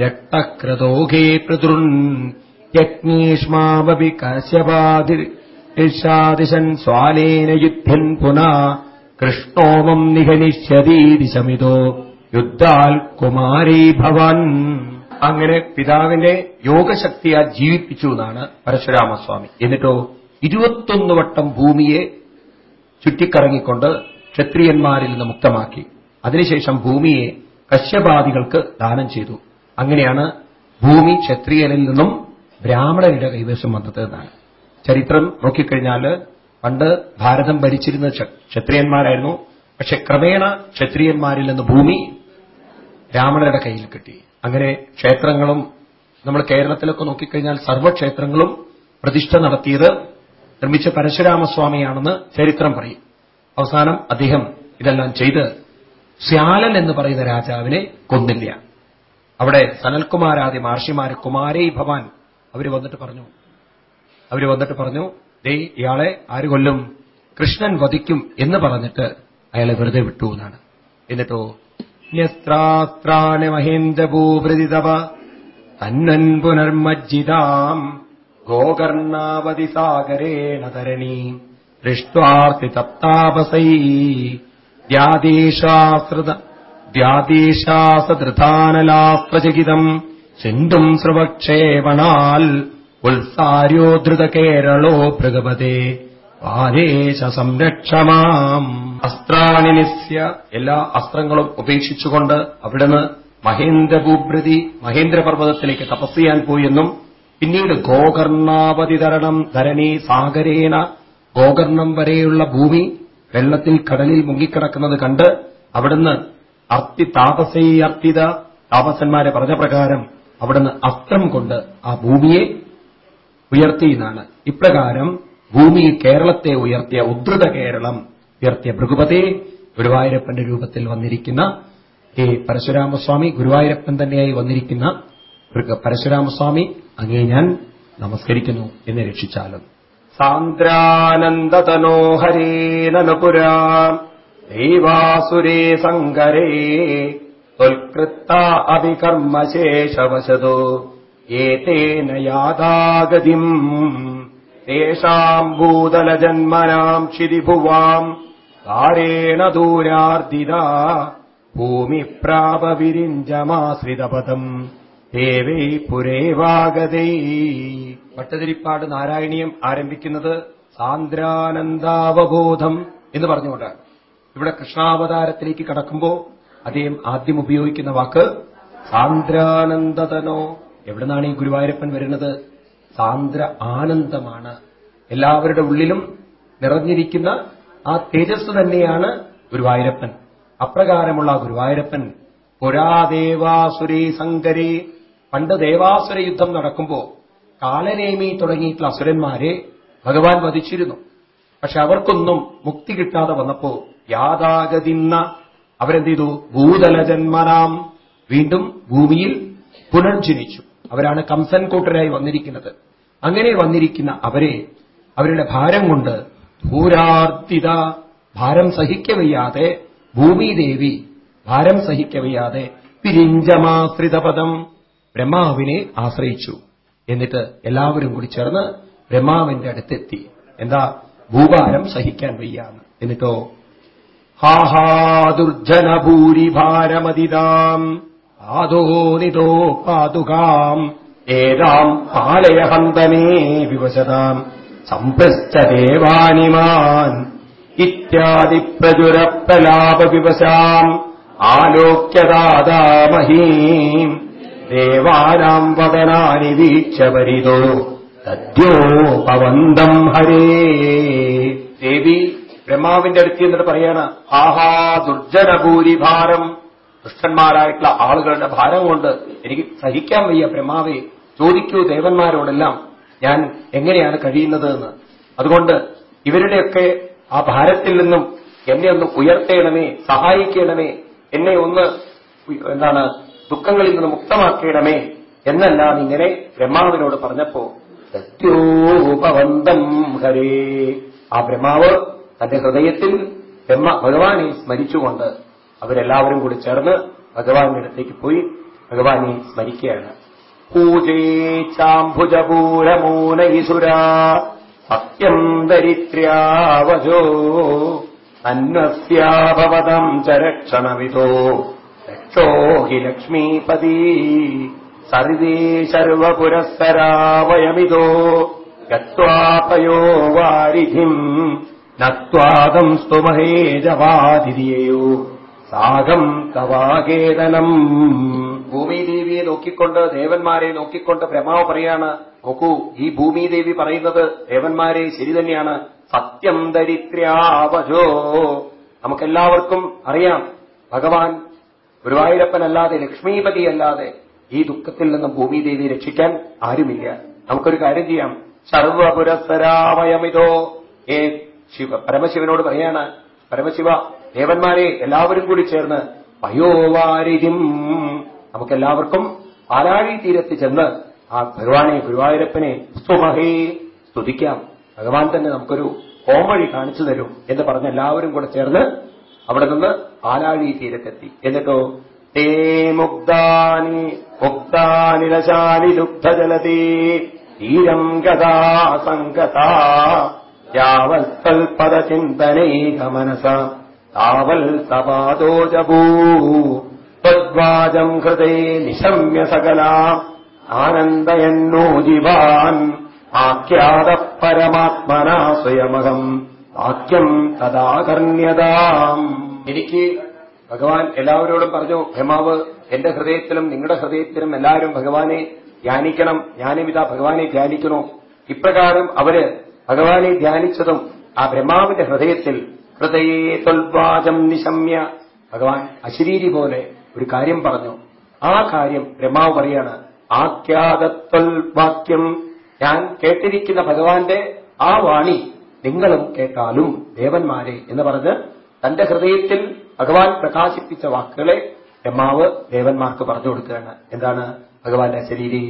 രക്തക്രതോഘേ പിതൃൻ. യജ്ഞീഷ്മാവപി കശ്യപാതിർഷാദിശൻ സ്വാലേന യുദ്ധൻ പുന കൃഷ്ണോമം നിഹനിഷ്യതീതി ശമിതോ യുദ്ധാൽ കുമാരീ ഭവൻ. അങ്ങനെ പിതാവിന്റെ യോഗശക്തിയാൽ ജീവിപ്പിച്ചു എന്നാണ് പരശുരാമസ്വാമി. എന്നിട്ടോ ഇരുപത്തൊന്ന് വട്ടം ഭൂമിയെ ചുറ്റിക്കറങ്ങിക്കൊണ്ട് ക്ഷത്രിയന്മാരിൽ നിന്ന് മുക്തമാക്കി. അതിനുശേഷം ഭൂമിയെ കശ്യപാദികൾക്ക് ദാനം ചെയ്തു. അങ്ങനെയാണ് ഭൂമി ക്ഷത്രിയനിൽ നിന്നും ബ്രാഹ്മണരുടെ കൈവശം വന്നത് എന്നാണ്. ചരിത്രം നോക്കിക്കഴിഞ്ഞാൽ പണ്ട് ഭാരതം ഭരിച്ചിരുന്ന ക്ഷത്രിയന്മാരായിരുന്നു. പക്ഷെ ക്രമേണ ക്ഷത്രിയന്മാരിൽ നിന്ന് ഭൂമി ബ്രാഹ്മണരുടെ കയ്യിൽ കിട്ടി. അങ്ങനെ ക്ഷേത്രങ്ങളും നമ്മൾ കേരളത്തിലൊക്കെ നോക്കിക്കഴിഞ്ഞാൽ സർവക്ഷേത്രങ്ങളും പ്രതിഷ്ഠ നടത്തിയത് നിർമ്മിച്ച പരശുരാമസ്വാമിയാണെന്ന് ചരിത്രം പറയും. അവസാനം അദ്ദേഹം ഇതെല്ലാം ചെയ്ത് ശ്യാലൻ എന്ന് പറയുന്ന രാജാവിനെ കൊന്നില്ല. അവിടെ സനൽകുമാരാദി മഹർഷിമാര് കുമാരേ ഭവാൻ അവർ വന്നിട്ട് പറഞ്ഞു. അവർ വന്നിട്ട് പറഞ്ഞു ദേ ഇയാളെ ആര് കൊല്ലും? കൃഷ്ണൻ വധിക്കും എന്ന് പറഞ്ഞിട്ട് അയാളെ വെറുതെ വിട്ടു എന്നാണ്. എന്നിട്ടോ ന്യസ്ത്രാസ്ത്രാണ് മഹേന്ദ്രഭൂപ്രതിതവ തന്നൻ പുനർമജ്ജിതാം ഗോകർണാവതി സാഗരേണ തരണി. ദൃഷ്ടാർത്തി തപ്താപസൈ ദ്യാദേശാശ്രിത ദ്യാദേശാസധൃതാനലാസ്ത്രചകിതം സിന്ധും ശ്രവക്ഷേപണാൽ ഉത്സാര്യോധൃത കേരളോ ഭൃഗപതേ. ആദേശ സംരക്ഷമാം. അസ്ത്രാണി നിസ്യ എല്ലാ അസ്ത്രങ്ങളും ഉപേക്ഷിച്ചുകൊണ്ട് അവിടുന്ന് മഹേന്ദ്രഭൂഭൃതി മഹേന്ദ്രപർവതത്തിലേക്ക് തപസ് ചെയ്യാൻ പോയെന്നും പിന്നീട് ഗോകർണാവതിതരണം ധരണി സാഗരേണ ഗോകർണം വരെയുള്ള ഭൂമി വെള്ളത്തിൽ കടലിൽ മുങ്ങിക്കിടക്കുന്നത് കണ്ട് അവിടുന്ന് അർത്തി താപസൈ അർത്തിത താപസന്മാരെ പറഞ്ഞ പ്രകാരം അവിടുന്ന് അസ്ത്രം കൊണ്ട് ആ ഭൂമിയെ ഉയർത്തിയെന്നാണ് ഇപ്രകാരം ഭൂമി കേരളത്തെ ഉയർത്തിയ ഉദ്ധൃത കേരളം ഉയർത്തിയ ഭൃഗുപതേ ഗുരുവായൂരപ്പന്റെ രൂപത്തിൽ വന്നിരിക്കുന്ന ഈ പരശുരാമസ്വാമി ഗുരുവായൂരപ്പൻ തന്നെയായി വന്നിരിക്കുന്ന പരശുരാമസ്വാമി അങ്ങേ ഞാൻ നമസ്കരിക്കുന്നു എന്ന് രക്ഷിച്ചാലും. സാന്ദ്രാനന്ദതനോഹരീനപുരാ ദൈവാസുരേ സങ്കരേ. ത്വൽകൃത്ത അഭികർമ്മശേഷവശതോ. ഏതേന യാതാഗതിം തേഷാം ഭൂതലജന്മനാം ക്ഷിതിഭുവാം. കാരേണ ദൂരാർദിത ഭൂമിപ്രാപവിരിഞ്ചമാശ്രിതപദം. ദേവൈ പുരേവാഗതൈ ഭട്ടതിരിപ്പാട് നാരായണീയം ആരംഭിക്കുന്നത് സാന്ദ്രാനന്ദാവബോധം എന്ന് പറഞ്ഞുകൊണ്ടാണ്. ഇവിടെ കൃഷ്ണാവതാരത്തിലേക്ക് കടക്കുമ്പോൾ അദ്ദേഹം ആദ്യം ഉപയോഗിക്കുന്ന വാക്ക് സാന്ദ്രാനന്ദതനോ. എവിടുന്നാണ് ഈ ഗുരുവായൂരപ്പൻ വരുന്നത്? സാന്ദ്ര ആനന്ദമാണ്. എല്ലാവരുടെ ഉള്ളിലും നിറഞ്ഞിരിക്കുന്ന ആ തേജസ് തന്നെയാണ് ഗുരുവായൂരപ്പൻ. അപ്രകാരമുള്ള ഗുരുവായൂരപ്പൻ പുരാദേവാസുരേ സങ്കരേ പണ്ട് ദേവാസുര യുദ്ധം നടക്കുമ്പോൾ കാലനേമി തുടങ്ങിയിട്ടുള്ള അസുരന്മാരെ ഭഗവാൻ വധിച്ചിരുന്നു. പക്ഷെ അവർക്കൊന്നും മുക്തി കിട്ടാതെ വന്നപ്പോ യാതാഗതിന്ന അവരെന്ത് ചെയ്തു ഭൂതലജന്മനാം വീണ്ടും ഭൂമിയിൽ പുനർജനിച്ചു. അവരാണ് കംസൻ കൂട്ടരായി വന്നിരിക്കുന്നത്. അങ്ങനെ വന്നിരിക്കുന്ന അവരെ അവരുടെ ഭാരം കൊണ്ട് ഭൂരാർത്തിത ഭാരം സഹിക്കവയ്യാതെ ഭൂമിദേവി ഭാരം സഹിക്കവയ്യാതെ പിരിഞ്ചമാശ്രിതപദം ബ്രഹ്മാവിനെ ആശ്രയിച്ചു. എന്നിട്ട് എല്ലാവരും കൂടി ചേർന്ന് ബ്രഹ്മാവിന്റെ അടുത്തെത്തി. എന്താ? ഭൂഭാരം സഹിക്കാൻ വയ്യാന്ന്. എന്നിട്ടോ? ഹാഹാദുർജനഭൂരിഭാരമതിതാം ആദോനിതോ പാതുകാം. ഏതാം പാലയഹന്തമേ വിവശതാം. സംഭ്രശ്ച ദേവാനിമാൻ ഇത്യാദി പ്രചുരപ്രലാപവിവശാം. ആലോക്യദാതാമഹീം ദേവാനാം വദനാനി വീക്ഷപരിതോ തദ്യോപവന്തം ഹരേ. ദേവി ബ്രഹ്മാവിന്റെ അടുത്ത് എന്നിട്ട് പറയാണ് ആഹാ ദുർജനഭൂരിഭാരം ദുഷ്ടന്മാരായിട്ടുള്ള ആളുകളുടെ ഭാരം കൊണ്ട് എനിക്ക് സഹിക്കാൻ വയ്യ ബ്രഹ്മാവെ. ചോദിക്കൂ ദേവന്മാരോടെല്ലാം ഞാൻ എങ്ങനെയാണ് കഴിയുന്നത് എന്ന് അതുകൊണ്ട് ഇവരുടെയൊക്കെ ആ ഭാരത്തിൽ നിന്നും എന്നെ ഒന്ന് ഉയർത്തേണമേ സഹായിക്കണമേ. എന്നെ ഒന്ന് എന്താണ് ദുഃഖങ്ങളിൽ നിന്ന് മുക്തമാക്കണമേ എന്നെല്ലാം ഇങ്ങനെ ബ്രഹ്മാവിനോട് പറഞ്ഞപ്പോ സത്യോപവന്തം ഹരേ. ആ ബ്രഹ്മാവ് തന്റെ ഹൃദയത്തിൽ ബ്രഹ്മ ഭഗവാനെ സ്മരിച്ചുകൊണ്ട് അവരെല്ലാവരും കൂടി ചേർന്ന് ഭഗവാന്റെ അടുത്തേക്ക് പോയി ഭഗവാനെ സ്മരിക്കുകയാണ്. പൂജേ ചാംഭുജപൂരമൂനയിസുരാ സത്യം ദരിദ്ര്യാവജോ അന്വസ്യാഭവതം ചരക്ഷണവിതോ രക്ഷോ ഹി ലക്ഷ്മീപതി. സരിതീ സർവപുരസ്സരാവയമിതോ. ഗത്വാപയോ വാരിധിം. നത്വാദം സ്തുമഹേ ജവാതിരിയയോ സാഗം തവാകേതനം ഭൂമിദേവിയെ നോക്കിക്കൊണ്ട് ദേവന്മാരെ നോക്കിക്കൊണ്ട് ബ്രഹ്മാവ് പറയാണ് നോക്കൂ ഈ ഭൂമിദേവി പറയുന്നത് ദേവന്മാരെ ശരി തന്നെയാണ്. സത്യം ദരിദ്രാവജോ നമുക്കെല്ലാവർക്കും അറിയാം ഭഗവാൻ ഗുരുവായൂരപ്പനല്ലാതെ ലക്ഷ്മീപതി അല്ലാതെ ഈ ദുഃഖത്തിൽ നിന്ന് ഭൂമിദേവി രക്ഷിക്കാൻ ആരുമില്ല. നമുക്കൊരു കാര്യം ചെയ്യാം. സർവപുരസ്സരാമയമിതോ ഏ ശിവ പരമശിവനോട് പറയാണ്. പരമശിവ ദേവന്മാരെ എല്ലാവരും കൂടി ചേർന്ന് പയോവാരിതിം നമുക്കെല്ലാവർക്കും പാലാഴി തീരത്ത് ചെന്ന് ആ ഭഗവാനെ ഗുരുവായൂരപ്പനെ സ്തുമഹേ സ്തുതിക്കാം. ഭഗവാൻ തന്നെ നമുക്കൊരു കോമഴി കാണിച്ചു തരും എന്ന് പറഞ്ഞ് എല്ലാവരും കൂടെ ചേർന്ന് അവിടെ നിന്ന് പാലാഴി തീരത്തെത്തി. എന്നിട്ടോ? തേ മുക്താനി മുക്താനിലശാലി ദുഗ്ധജലതേ തീരം ഗതാ സംഗതാ. മനസ താവൽ സപാദോ ജപൂ ത്വദ്വാജം ഹൃദേ നിശമ്യ സകല. ആനന്ദയന്നോ ജീവാൻ ആഖ്യാത പരമാത്മനാ സ്വയമഹം. വാക്യം തദാകർണ്യതാം. എനിക്ക് ഭഗവാൻ എല്ലാവരോടും പറഞ്ഞു ഹെമാവ് എന്റെ ഹൃദയത്തിലും നിങ്ങളുടെ ഹൃദയത്തിലും എല്ലാവരും ഭഗവാനെ ധ്യാനിക്കണം. ഞാനും ഇതാ ഭഗവാനെ ധ്യാനിക്കണോ ഇപ്രകാരം അവർ ഭഗവാനെ ധ്യാനിച്ചതും ആ ബ്രഹ്മാവിന്റെ ഹൃദയത്തിൽ ഹൃദയേ തൊൽവാചം നിശമ്യ ഭഗവാൻ അശരീരി പോലെ ഒരു കാര്യം പറഞ്ഞു. ആ കാര്യം ബ്രഹ്മാവ് പറയാണ് ആഖ്യാതത്വൽ വാക്യം ഞാൻ കേട്ടിരിക്കുന്ന ഭഗവാന്റെ ആ വാണി നിങ്ങളും കേട്ടാലും ദേവന്മാരെ എന്ന് പറഞ്ഞ് തന്റെ ഹൃദയത്തിൽ ഭഗവാൻ പ്രകാശിപ്പിച്ച വാക്കുകളെ ബ്രഹ്മാവ് ദേവന്മാർക്ക് പറഞ്ഞു കൊടുക്കുകയാണ്. എന്താണ് ഭഗവാന്റെ ശരീരി?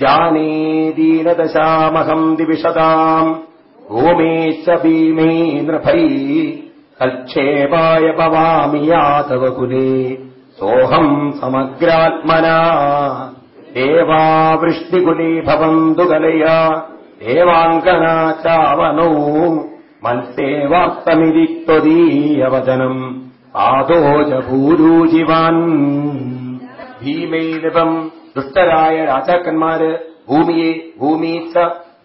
ജാനേ ദീനദശാമഹം ദിവിഷതാം ഭൂമേശ ഭീമേ നൃഭൈ കൽക്ഷേപായ ഭവാമി യാതവ കുലേ സോഹം സമഗ്രാത്മനാ ദേവാവൃഷ്ടികുലീ ഭവന്തു ദേവാങ്കനാ ചാവനോ മത്സേവാസ്തമിതി ത്വദീയവചനം ആദോജ ഭൂരൂജിവാൻ ഭീമൈനിപം ദുഷ്ടരായ രാജാക്കന്മാര് ഭൂമിയെ ഭൂമീച്ച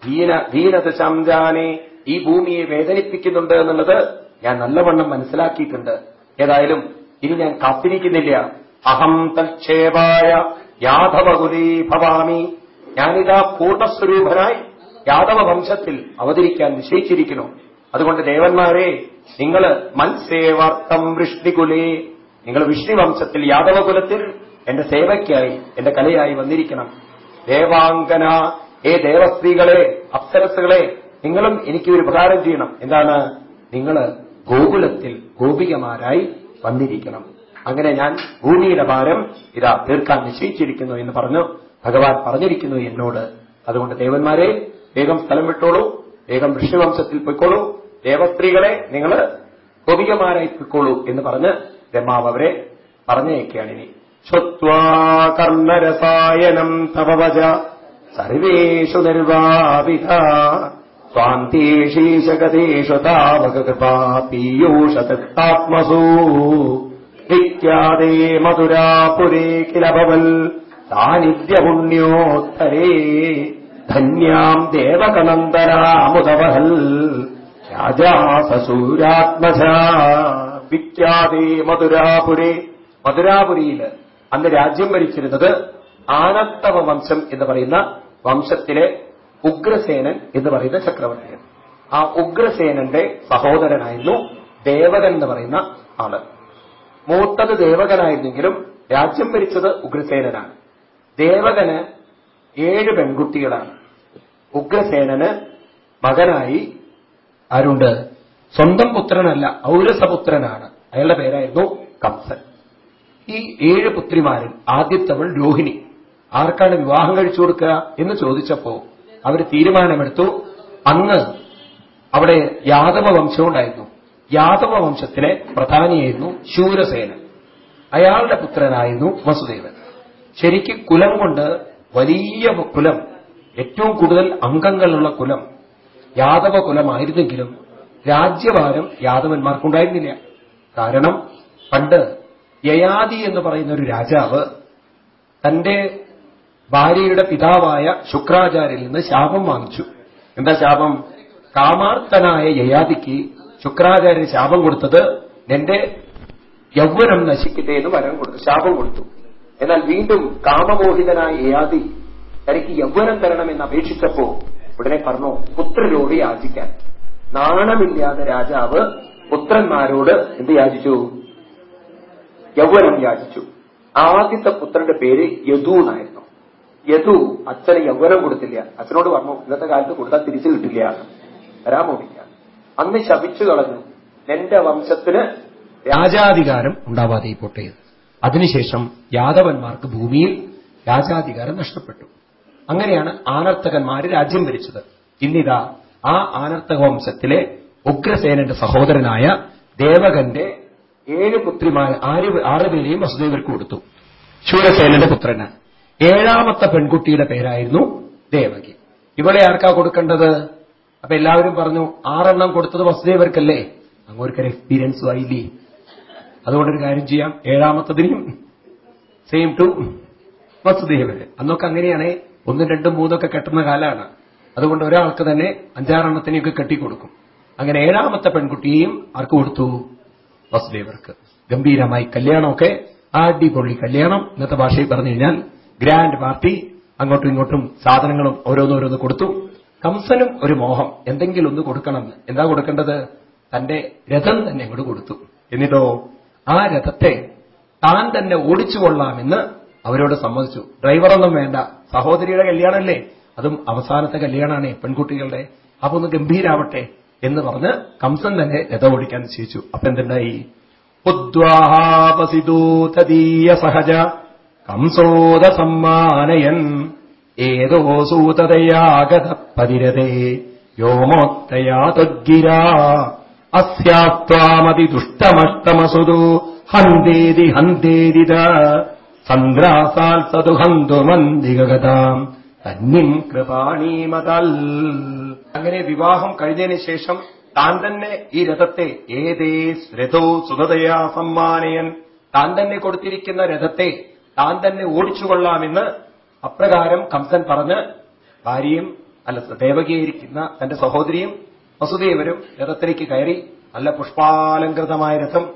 ഭീനത ദീനദശാംജാനെ ഈ ഭൂമിയെ വേദനിപ്പിക്കുന്നുണ്ട് എന്നുള്ളത് ഞാൻ നല്ലവണ്ണം മനസ്സിലാക്കിയിട്ടുണ്ട്. ഏതായാലും ഇനി ഞാൻ കാത്തിരിക്കുന്നില്ല. അഹം തൽക്ഷേപായ യാദവകുലീ ഭവാമി. ഞാനിതാ പൂർണസ്വരൂപനായി യാദവ വംശത്തിൽ അവതരിക്കാൻ നിശ്ചയിച്ചിരിക്കുന്നു. അതുകൊണ്ട് ദേവന്മാരെ നിങ്ങൾ മത്സേവാർത്ഥം വൃഷ്ടികുലേ. നിങ്ങൾ വിഷ്ണുവംശത്തിൽ യാദവകുലത്തിൽ എന്റെ സേവയ്ക്കായി എന്റെ കലയായി വന്നിരിക്കണം. ദേവാങ്കന ഏ ദേവസ്ത്രീകളെ അപ്സരസുകളെ നിങ്ങളും എനിക്ക് ഒരു ഉപകാരം ചെയ്യണം. എന്താണ്? നിങ്ങൾ ഗോകുലത്തിൽ ഗോപികമാരായി വന്നിരിക്കണം. അങ്ങനെ ഞാൻ ഭൂമിയുടെ ഭാരം ഇതാ തീർക്കാൻ നിശ്ചയിച്ചിരിക്കുന്നു എന്ന് പറഞ്ഞു. ഭഗവാൻ പറഞ്ഞിരിക്കുന്നു എന്നോട്. അതുകൊണ്ട് ദേവന്മാരെ വേഗം സ്ഥലം വിട്ടോളൂ. വേഗം ഋഷിവംശത്തിൽ പൊയ്ക്കോളൂ. ദേവസ്ത്രീകളെ നിങ്ങൾ ഗോപികമാരായി പൊയ്ക്കോളൂ എന്ന് പറഞ്ഞ് രമാവ് അവരെ പറഞ്ഞേക്കാണ് ഇനി. ശ്രുത്വാ കർണരസായനം തവവച സർവേഷു നിർവാപിത സ്വാന്തീഷീശകതേഷു താവകൃപാ വിഖ്യാതേ മധുരാപുരേ കിലഭവൽ സാന്നിധ്യപുണ്യോത്തരേ. ധന്യാം ദേവകനന്ദരാമുദവഹൽ രാജാ സസൂരാത്മജ വിഖ്യാതേ മധുരാപുരേ. മധുരാപുരിയിൽ അന്ന് രാജ്യം ഭരിച്ചിരുന്നത് ആനത്തവ വംശം എന്ന് പറയുന്ന വംശത്തിലെ ഉഗ്രസേനൻ എന്ന് പറയുന്ന ചക്രവർത്തിയാണ്. ആ ഉഗ്രസേനന്റെ സഹോദരനായിരുന്നു ദേവകൻ എന്ന് പറയുന്ന ആൾ. മൂത്തത് ദേവകനായിരുന്നെങ്കിലും രാജ്യം ഭരിച്ചത് ഉഗ്രസേനനാണ്. ദേവകന് ഏഴ് പെൺകുട്ടികളാണ്. ഉഗ്രസേനന് മകനായി ആരുണ്ട് സ്വന്തം പുത്രനല്ല ഔരസപുത്രനാണ്. അയാളുടെ പേരായിരുന്നു കംസൻ ഈ ഏഴ് പുത്രിമാരിൽ ആദ്യത്തവൾ രോഹിണി. ആർക്കാണ് വിവാഹം കഴിച്ചു കൊടുക്കുക എന്ന് ചോദിച്ചപ്പോ അവർ തീരുമാനമെടുത്തു. അന്ന് അവിടെ യാദവ വംശമുണ്ടായിരുന്നു യാദവ വംശത്തിലെ പ്രധാനിയായിരുന്നു ശൂരസേന അയാളുടെ പുത്രനായിരുന്നു വസുദേവൻ. ശരിക്കും കുലം കൊണ്ട് വലിയ കുലം ഏറ്റവും കൂടുതൽ അംഗങ്ങളുള്ള കുലം യാദവ കുലമായിരുന്നെങ്കിലും രാജ്യഭാരം യാദവന്മാർക്കുണ്ടായിരുന്നില്ല. കാരണം പണ്ട് യയാദി എന്ന് പറയുന്ന ഒരു രാജാവ് തന്റെ ഭാര്യയുടെ പിതാവായ ശുക്രാചാര്യൽ നിന്ന് ശാപം വാങ്ങിച്ചു. എന്താ ശാപം? കാമാർത്ഥനായ യയാദിക്ക് ശുക്രാചാര്യ ശാപം കൊടുത്തത് നിന്റെ യൗവനം നശിക്കട്ടെ എന്ന് വരം കൊടുത്തു. ശാപം കൊടുത്തു. എന്നാൽ വീണ്ടും കാമമോഹിതനായ യയാതി തനിക്ക് യൗവനം തരണമെന്ന് അപേക്ഷിച്ചപ്പോ ഉടനെ പറഞ്ഞു പുത്രരോട് യാചിക്കാൻ. നാണമില്ലാതെ രാജാവ് പുത്രന്മാരോട് എന്ത് യാചിച്ചു? യൗവനം യാചിച്ചു. ആദ്യത്തെ പുത്രന്റെ പേര് യദു എന്നായിരുന്നു. യദു അച്ഛന് യൗവനം കൊടുത്തില്ല. അച്ഛനോട് പറഞ്ഞു ഇന്നത്തെ കാലത്ത് കൊടുത്താൽ തിരിച്ചു കിട്ടില്ല. വരാമോടില്ല അന്ന് ശപിച്ചു കളഞ്ഞു. എന്റെ വംശത്തിന് രാജാധികാരം ഉണ്ടാവാതെ പോട്ടെ അതിനുശേഷം യാദവന്മാർക്ക് ഭൂമിയിൽ രാജാധികാരം നഷ്ടപ്പെട്ടു. അങ്ങനെയാണ് ആനർത്തകന്മാര് രാജ്യം ഭരിച്ചത്. ഇന്നിതാ ആ ആനർത്തക വംശത്തിലെ ഉഗ്രസേനന്റെ സഹോദരനായ ദേവകന്റെ ഏഴ് പുത്രിമാർ ആറ് ആറുപേരെയും വസുദേവർക്ക് കൊടുത്തു. ശൂരസേനന്റെ പുത്രന്. ഏഴാമത്തെ പെൺകുട്ടിയുടെ പേരായിരുന്നു ദേവകി. ഇവളെ ആർക്കാ കൊടുക്കേണ്ടത്? അപ്പൊ എല്ലാവരും പറഞ്ഞു ആറെണ്ണം കൊടുത്തത് വസുദേവർക്കല്ലേ? അങ്ങോർക്കൊരു എക്സ്പീരിയൻസ് ആയില്ലേ? അതുകൊണ്ടൊരു കാര്യം ചെയ്യാം. ഏഴാമത്തതിനും സെയിം ടു വസുദേവര് അന്നൊക്കെ അങ്ങനെയാണ്. ഒന്നും രണ്ടും മൂന്നൊക്കെ കെട്ടുന്ന കാലമാണ് അതുകൊണ്ട് ഒരാൾക്ക് തന്നെ അഞ്ചാറെണ്ണത്തിനെയൊക്കെ കെട്ടിക്കൊടുക്കും. അങ്ങനെ ഏഴാമത്തെ പെൺകുട്ടിയെയും ആർക്ക് കൊടുത്തു? വസുദേവർക്ക്. ഗംഭീരമായി കല്യാണമൊക്കെ. അടിപൊളി കല്യാണം. ഇന്നത്തെ ഭാഷയിൽ പറഞ്ഞു കഴിഞ്ഞാൽ ഗ്രാൻഡ് പാർട്ടി അങ്ങോട്ടും ഇങ്ങോട്ടും സാധനങ്ങളും ഓരോന്നോരോന്ന് കൊടുത്തു. കംസനും ഒരു മോഹം. എന്തെങ്കിലും ഒന്ന് കൊടുക്കണം എന്താ കൊടുക്കേണ്ടത്? തന്റെ രഥം തന്നെ അങ്ങോട്ട് കൊടുത്തു. എന്നിട്ടോ ആ രഥത്തെ താൻ തന്നെ ഓടിച്ചു കൊള്ളാമെന്ന് അവരോട് സമ്മതിച്ചു. ഡ്രൈവറൊന്നും വേണ്ട. സഹോദരിയുടെ കല്യാണമല്ലേ അതും അവസാനത്തെ കല്യാണമാണ് പെൺകുട്ടികളുടെ. അപ്പൊ ഒന്ന് ഗംഭീരാവട്ടെ എന്ന് പറഞ്ഞ് കംസൻ തന്നെ രഥം ഓടിക്കാൻ നിശ്ചയിച്ചു. അപ്പൊ എന്തുണ്ടായി? ഉദ്വാഹാപസിതൂതീയ സഹജ കംസോദ സമ്മാനയൻ ഏതോ സൂതതയാഗത പതിരതേ വ്യോമോത്തയാ ത്വഗ്ഗിര. അസ്യാത്വാമതി ദുഷ്ടമഷ്ടമസുതു. ഹന്തേതി ഹന്തേരിത സന്ദ്രാസാൽ സതു ഹന്തുമന്തികഗതാം തന്നിം കൃപാണീമതൽ അങ്ങനെ വിവാഹം കഴിഞ്ഞതിന് ശേഷം താൻ തന്നെ ഈ രഥത്തെ ഏതേ രഥോ സുതതയാ സമ്മാനയൻ. താൻ തന്നെ കൊടുത്തിരിക്കുന്ന രഥത്തെ താൻ തന്നെ ഓടിച്ചുകൊള്ളാമെന്ന് അപ്രകാരം കംസൻ പറഞ്ഞ് ഭാര്യയും അല്ല ദേവകിയായിരിക്കുന്ന തന്റെ സഹോദരിയും വസുദേവരും രഥത്തിലേക്ക് കയറി നല്ല പുഷ്പാലങ്കൃതമായ രഥം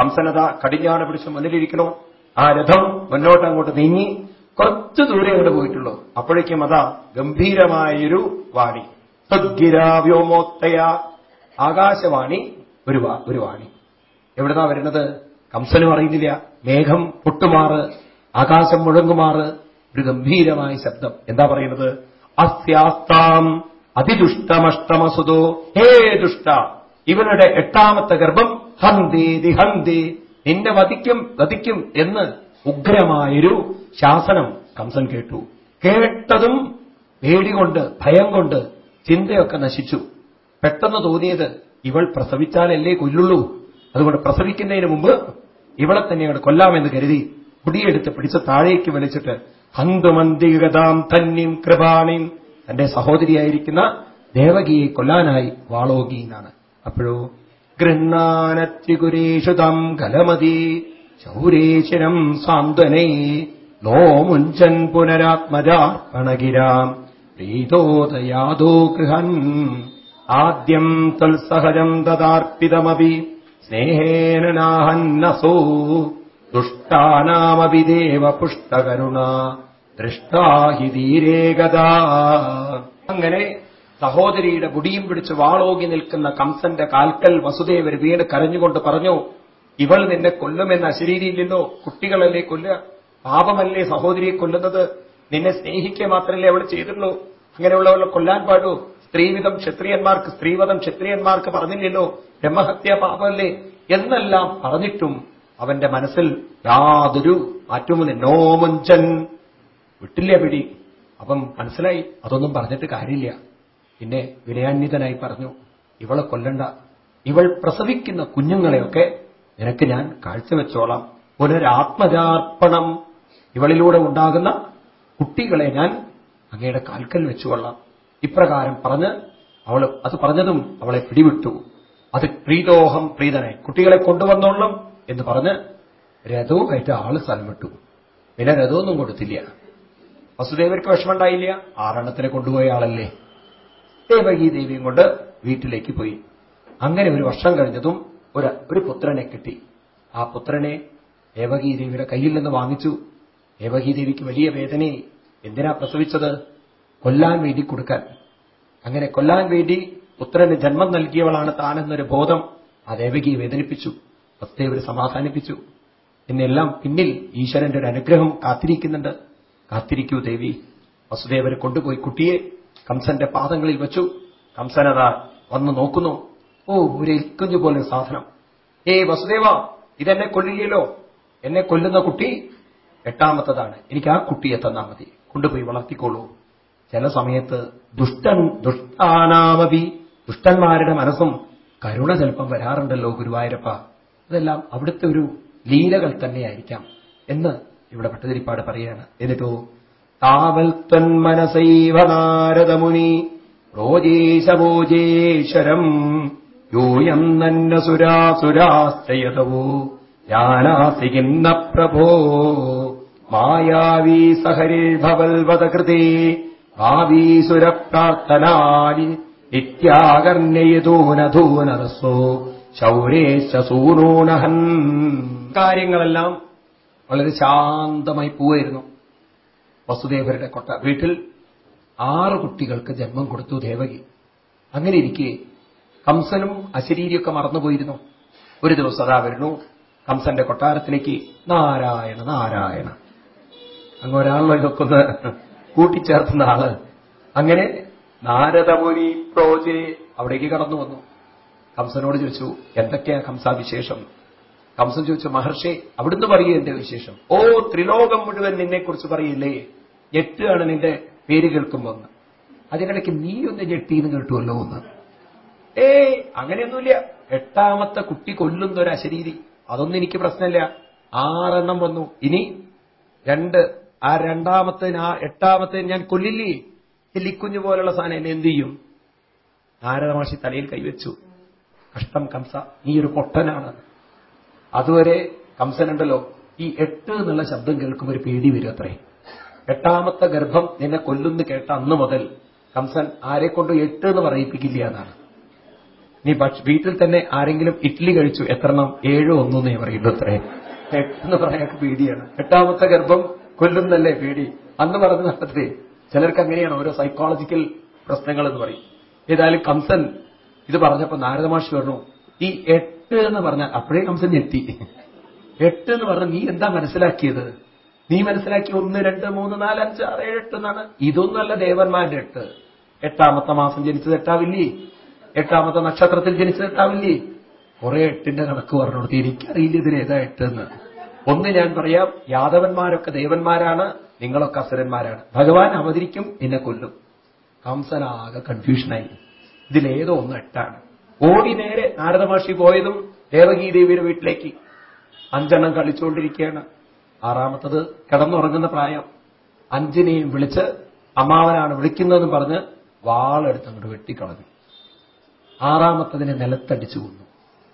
കംസനത കടിഞ്ഞാണ് പിടിച്ച് മുന്നിലിരിക്കണോ ആ രഥം മുന്നോട്ട് അങ്ങോട്ട് നീങ്ങി കുറച്ചു ദൂരെ അങ്ങോട്ട് പോയിട്ടുള്ളൂ. അപ്പോഴേക്കും അതാ ഗംഭീരമായൊരു വാണി. വ്യോമോത്തയ ആകാശവാണി ഒരു ഒരു വാണി. എവിടുന്നാ വരുന്നത്? കംസനും അറിയുന്നില്ല. മേഘം പൊട്ടുമാറ് ആകാശം മുഴങ്ങുമാറ് ഒരു ഗംഭീരമായ ശബ്ദം. എന്താ പറയുന്നത്? അസ്യാസ്താം അതിദുഷ്ടമഷ്ടമസുതോ ഹേ ദുഷ്ട ഇവരുടെ എട്ടാമത്തെ ഗർഭം ഹന്തേതി ഹന്തേ നിന്നെ വധിക്കും വധിക്കും എന്ന് ഉഗ്രമായൊരു ശാസനം കംസൻ കേട്ടു. കേട്ടതും പേടികൊണ്ട് ഭയം കൊണ്ട് ചിന്തയൊക്കെ നശിച്ചു. പെട്ടെന്ന് തോന്നിയത് ഇവൾ പ്രസവിച്ചാലല്ലേ കൊല്ലുള്ളൂ. അതുകൊണ്ട് പ്രസവിക്കുന്നതിന് മുമ്പ് ഇവളെ തന്നെ അവിടെ കൊല്ലാമെന്ന് കരുതി കുടിയെടുത്ത് പിടിച്ച് താഴേക്ക് വലിച്ചിട്ട് ഹന്തുമന്തികതാം തന്നിം കൃപാണിം തന്റെ സഹോദരിയായിരിക്കുന്ന ദേവകിയെ കൊല്ലാനായി വാളോകി എന്നാണ്. അപ്പോഴോ ഗൃഹാനത്യുരേഷു തം കലമതി ശൗരേശനം സാന്ത്വനൈ നോ മുഞ്ചൻ പുനരാത്മജാർപ്പണഗിരാം പ്രീതോദയാദോ ഗൃഹൻ ആദ്യം തൽസഹജം തദാർപ്പിതമപി സ്നേഹേന നാഹന്നസോ ദുഷ്ടാനാമപി ദേവ പുഷ്ടകരുണ ദൃഷ്ടാഹി തീരേകത അങ്ങനെ സഹോദരിയുടെ മുടിയും പിടിച്ച് വാളോകി നിൽക്കുന്ന കംസന്റെ കാൽക്കൽ വസുദേവർ വീണ് കരഞ്ഞുകൊണ്ട് പറഞ്ഞു ഇവൾ നിന്നെ കൊല്ലുമെന്ന അശരീരിയില്ലല്ലോ കുട്ടികളല്ലേ കൊല്ലുക? പാപമല്ലേ സഹോദരിയെ കൊല്ലുന്നത്? നിന്നെ സ്നേഹിക്കുക മാത്രമല്ലേ അവൾ ചെയ്തിട്ടുള്ളൂ? അങ്ങനെയുള്ളവരെ കൊല്ലാൻ പാടൂ. സ്ത്രീവിധം ക്ഷത്രിയന്മാർക്ക് സ്ത്രീവധം ക്ഷത്രിയന്മാർക്ക് പറഞ്ഞില്ലല്ലോ? ബ്രഹ്മഹത്യ പാപമല്ലേ? എന്നെല്ലാം പറഞ്ഞിട്ടും അവന്റെ മനസ്സിൽ യാതൊരു മാറ്റുമുന്നോമുഞ്ചൻ നോമുഞ്ചൻ വിട്ടില്ല പിടി. അപ്പം മനസ്സിലായി. അതൊന്നും പറഞ്ഞിട്ട് കാര്യമില്ല. പിന്നെ വിനയാന്വിതനായി പറഞ്ഞു ഇവളെ കൊല്ലണ്ട. ഇവൾ പ്രസവിക്കുന്ന കുഞ്ഞുങ്ങളെയൊക്കെ നിനക്ക് ഞാൻ കാഴ്ചവെച്ചോളാം. പുനരാത്മജാർപ്പണം. ഇവളിലൂടെ ഉണ്ടാകുന്ന കുട്ടികളെ ഞാൻ അങ്ങയുടെ കാൽക്കൽ വെച്ചുകൊള്ളാം. ഇപ്രകാരം പറഞ്ഞ് അവൾ അത് പറഞ്ഞതും അവളെ പിടിവിട്ടു. അത് പ്രീതോഹം പ്രീതനെ. കുട്ടികളെ കൊണ്ടുവന്നോളും എന്ന് പറഞ്ഞ് രഥവും ആയിട്ട് ആൾ സ്ഥലം വിട്ടു. പിന്നെ രഥമൊന്നും കൊടുത്തില്ല. വസുദേവർക്ക് വിഷമമുണ്ടായില്ല. ആറെണ്ണത്തിനെ കൊണ്ടുപോയ ആളല്ലേ. ദേവകി ദേവിയും കൊണ്ട് വീട്ടിലേക്ക് പോയി. അങ്ങനെ ഒരു വർഷം കഴിഞ്ഞതും ഒരു ഒരു പുത്രനെ കിട്ടി. ആ പുത്രനെ ദേവകി ദേവിയുടെ കയ്യിൽ നിന്ന് വാങ്ങിച്ചു. ദേവകി ദേവിക്ക് വലിയ വേദനയായി. എന്തിനാ പ്രസവിച്ചത്? കൊല്ലാൻ വേണ്ടി കൊടുക്കാൻ. അങ്ങനെ കൊല്ലാൻ വേണ്ടി പുത്രന് ജന്മം നൽകിയവളാണ് താനെന്നൊരു ബോധം ആ ദേവകിയെ വേദനിപ്പിച്ചു. വസുദേവർ സമാധാനിപ്പിച്ചു. എന്നെല്ലാം പിന്നിൽ ഈശ്വരന്റെ ഒരു അനുഗ്രഹം കാത്തിരിക്കുന്നുണ്ട്. കാത്തിരിക്കൂ ദേവി. വസുദേവരെ കൊണ്ടുപോയി കുട്ടിയെ കംസന്റെ പാദങ്ങളിൽ വെച്ചു. കംസനതാ വന്നു നോക്കുന്നു. ഓ ഒരു പോലെ സാധനം. ഏ വസുദേവ ഇതെന്നെ കൊല്ലില്ലല്ലോ എന്നെ കൊല്ലുന്ന കുട്ടി എട്ടാമത്തതാണ്. എനിക്ക് ആ കുട്ടിയെ തന്നാൽ മതി. കൊണ്ടുപോയി വളർത്തിക്കോളൂ. ചില സമയത്ത് ദുഷ്ടൻ ദുഷ്ടാനാമതി ദുഷ്ടന്മാരുടെ മനസ്സും കരുണ ചിലപ്പം വരാറുണ്ടല്ലോ ഗുരുവായൂരപ്പ. അതെല്ലാം അവിടുത്തെ ഒരു ലീലകൾ തന്നെയായിരിക്കാം എന്ന് ഇവിടെ ഭട്ടതിരിപ്പാട് പറയാണ് എന്നിട്ടോ താവൽ തന്മനസൈവ നാരദമുനി പ്രോജേശവോജേശ്വരം യൂയം നന്ന സുരാസുരാശ്രയതവോ ജാനാസികിന്ന പ്രഭോ മായാവീ സഹരിഭവൽവതകൃതി ഭാവീസുരപ്രാർത്ഥനാനി നിത്യാകർണ്യയതൂനധൂനരസോ ശൗരേശ സൂനൂണഹൻ കാര്യങ്ങളെല്ലാം വളരെ ശാന്തമായി പോവായിരുന്നു. വസുദേവരുടെ കൊട്ട. വീട്ടിൽ ആറ് കുട്ടികൾക്ക് ജന്മം കൊടുത്തു ദേവകി. അങ്ങനെ ഇരിക്കെ കംസനും അശരീരിയൊക്കെ മറന്നുപോയിരുന്നു. ഒരു ദിവസം അതാ വരുന്നു. കംസന്റെ കൊട്ടാരത്തിലേക്ക് നാരായണ നാരായണ. അങ്ങ് ഒരാളോ ഇതൊക്കെ ഒന്ന് കൂട്ടിച്ചേർത്തുന്ന ആൾ. അങ്ങനെ നാരദമുനി പ്രോജെ അവിടേക്ക് കടന്നു വന്നു കംസനോട് ചോദിച്ചു എന്തൊക്കെയാ കംസ വിശേഷം കംസൻ ചോദിച്ചു മഹർഷി അവിടുന്ന് പറയൂ എന്റെ വിശേഷം. ഓ ത്രിലോകം മുഴുവൻ നിന്നെക്കുറിച്ച് പറയില്ലേ? ഞെട്ടുകയാണ് നിന്റെ പേര് കേൾക്കുമ്പോൾ എന്ന്. അതിനിടയ്ക്ക് നീ ഒന്ന് ഞെട്ടിന്ന് കേട്ടുമല്ലോ ഒന്ന് ഏ അങ്ങനെയൊന്നുമില്ല. എട്ടാമത്തെ കുട്ടി കൊല്ലുന്ന ഒരു അശരീരി. അതൊന്നും എനിക്ക് പ്രശ്നമില്ല. ആറെണ്ണം വന്നു. ഇനി രണ്ട് ആ രണ്ടാമത്തേന് ആ എട്ടാമത്തേന് ഞാൻ കൊല്ലില്ലേ? എല്ലിക്കുഞ്ഞു പോലുള്ള സാധനം എന്നെ എന്ത് ചെയ്യും? നാരദമാഷി തലയിൽ കൈവച്ചു. കഷ്ടം കംസ നീ ഒരു പൊട്ടനാണ്. അതുവരെ കംസനുണ്ടല്ലോ ഈ എട്ട് എന്നുള്ള ശബ്ദം കേൾക്കുമ്പോൾ ഒരു പേടി വരും അത്രേ. എട്ടാമത്തെ ഗർഭം നിന്നെ കൊല്ലുന്നു കേട്ട അന്ന് മുതൽ കംസൻ ആരെ കൊണ്ട് എട്ട് എന്ന് പറയിപ്പിക്കില്ല എന്നാണ്. നീ വീട്ടിൽ തന്നെ ആരെങ്കിലും ഇഡ്ഡലി കഴിച്ചു എത്രണം ഏഴോ ഒന്നേ പറയുള്ളൂ അത്രേ. എട്ടെന്ന് പറയാൻ പേടിയാണ്. എട്ടാമത്തെ ഗർഭം കൊല്ലുന്നല്ലേ പേടി? അന്ന് പറഞ്ഞ നടത്തേ ചിലർക്ക് അങ്ങനെയാണ് ഓരോ സൈക്കോളജിക്കൽ പ്രശ്നങ്ങൾ എന്ന് പറയും. ഏതായാലും കംസൻ ഇത് പറഞ്ഞപ്പോ നാരദമാഷി പറഞ്ഞു ഈ എട്ട് എന്ന് പറഞ്ഞാൽ അപ്പോഴേ കംസൻ ഞെട്ടി. എട്ട് എന്ന് പറഞ്ഞാൽ നീ എന്താ മനസ്സിലാക്കിയത്? നീ മനസ്സിലാക്കി ഒന്ന് രണ്ട് മൂന്ന് നാല് അഞ്ച് ആറ് ഏഴ് എട്ട് എന്നാണ്. ഇതൊന്നല്ല ദേവന്മാരുടെ എട്ട്. എട്ടാമത്തെ മാസം ജനിച്ചത് എട്ടാവില്ലേ? എട്ടാമത്തെ നക്ഷത്രത്തിൽ ജനിച്ചത് എട്ടാവില്ലേ? കുറെ എട്ടിന്റെ കണക്ക് പറഞ്ഞു കൊടുത്ത് എനിക്കറിയില്ല ഇതിൽ ഏതാ എട്ടെന്ന്. ഒന്ന് ഞാൻ പറയാം യാദവന്മാരൊക്കെ ദേവന്മാരാണ് നിങ്ങളൊക്കെ അസുരന്മാരാണ്. ഭഗവാൻ അവതരിക്കും എന്നെ കൊല്ലും. കംസനാകെ കൺഫ്യൂഷനായി ഇതിലേതോ ഒന്ന് എട്ടാണ്. ഓടി നേരെ നാരദ മഹർഷി പോയതും ദേവകീദേവിയുടെ വീട്ടിലേക്ക്. അഞ്ചെണ്ണം കളിച്ചുകൊണ്ടിരിക്കുകയാണ്. ആറാമത്തത് കിടന്നുറങ്ങുന്ന പ്രായം. അഞ്ചിനെയും വിളിച്ച് അമ്മാവനാണ് വിളിക്കുന്നതെന്ന് പറഞ്ഞ് വാളെടുത്ത് അങ്ങോട്ട് വെട്ടിക്കളഞ്ഞു. ആറാമത്തതിനെ നിലത്തടിച്ചു കൊന്നു.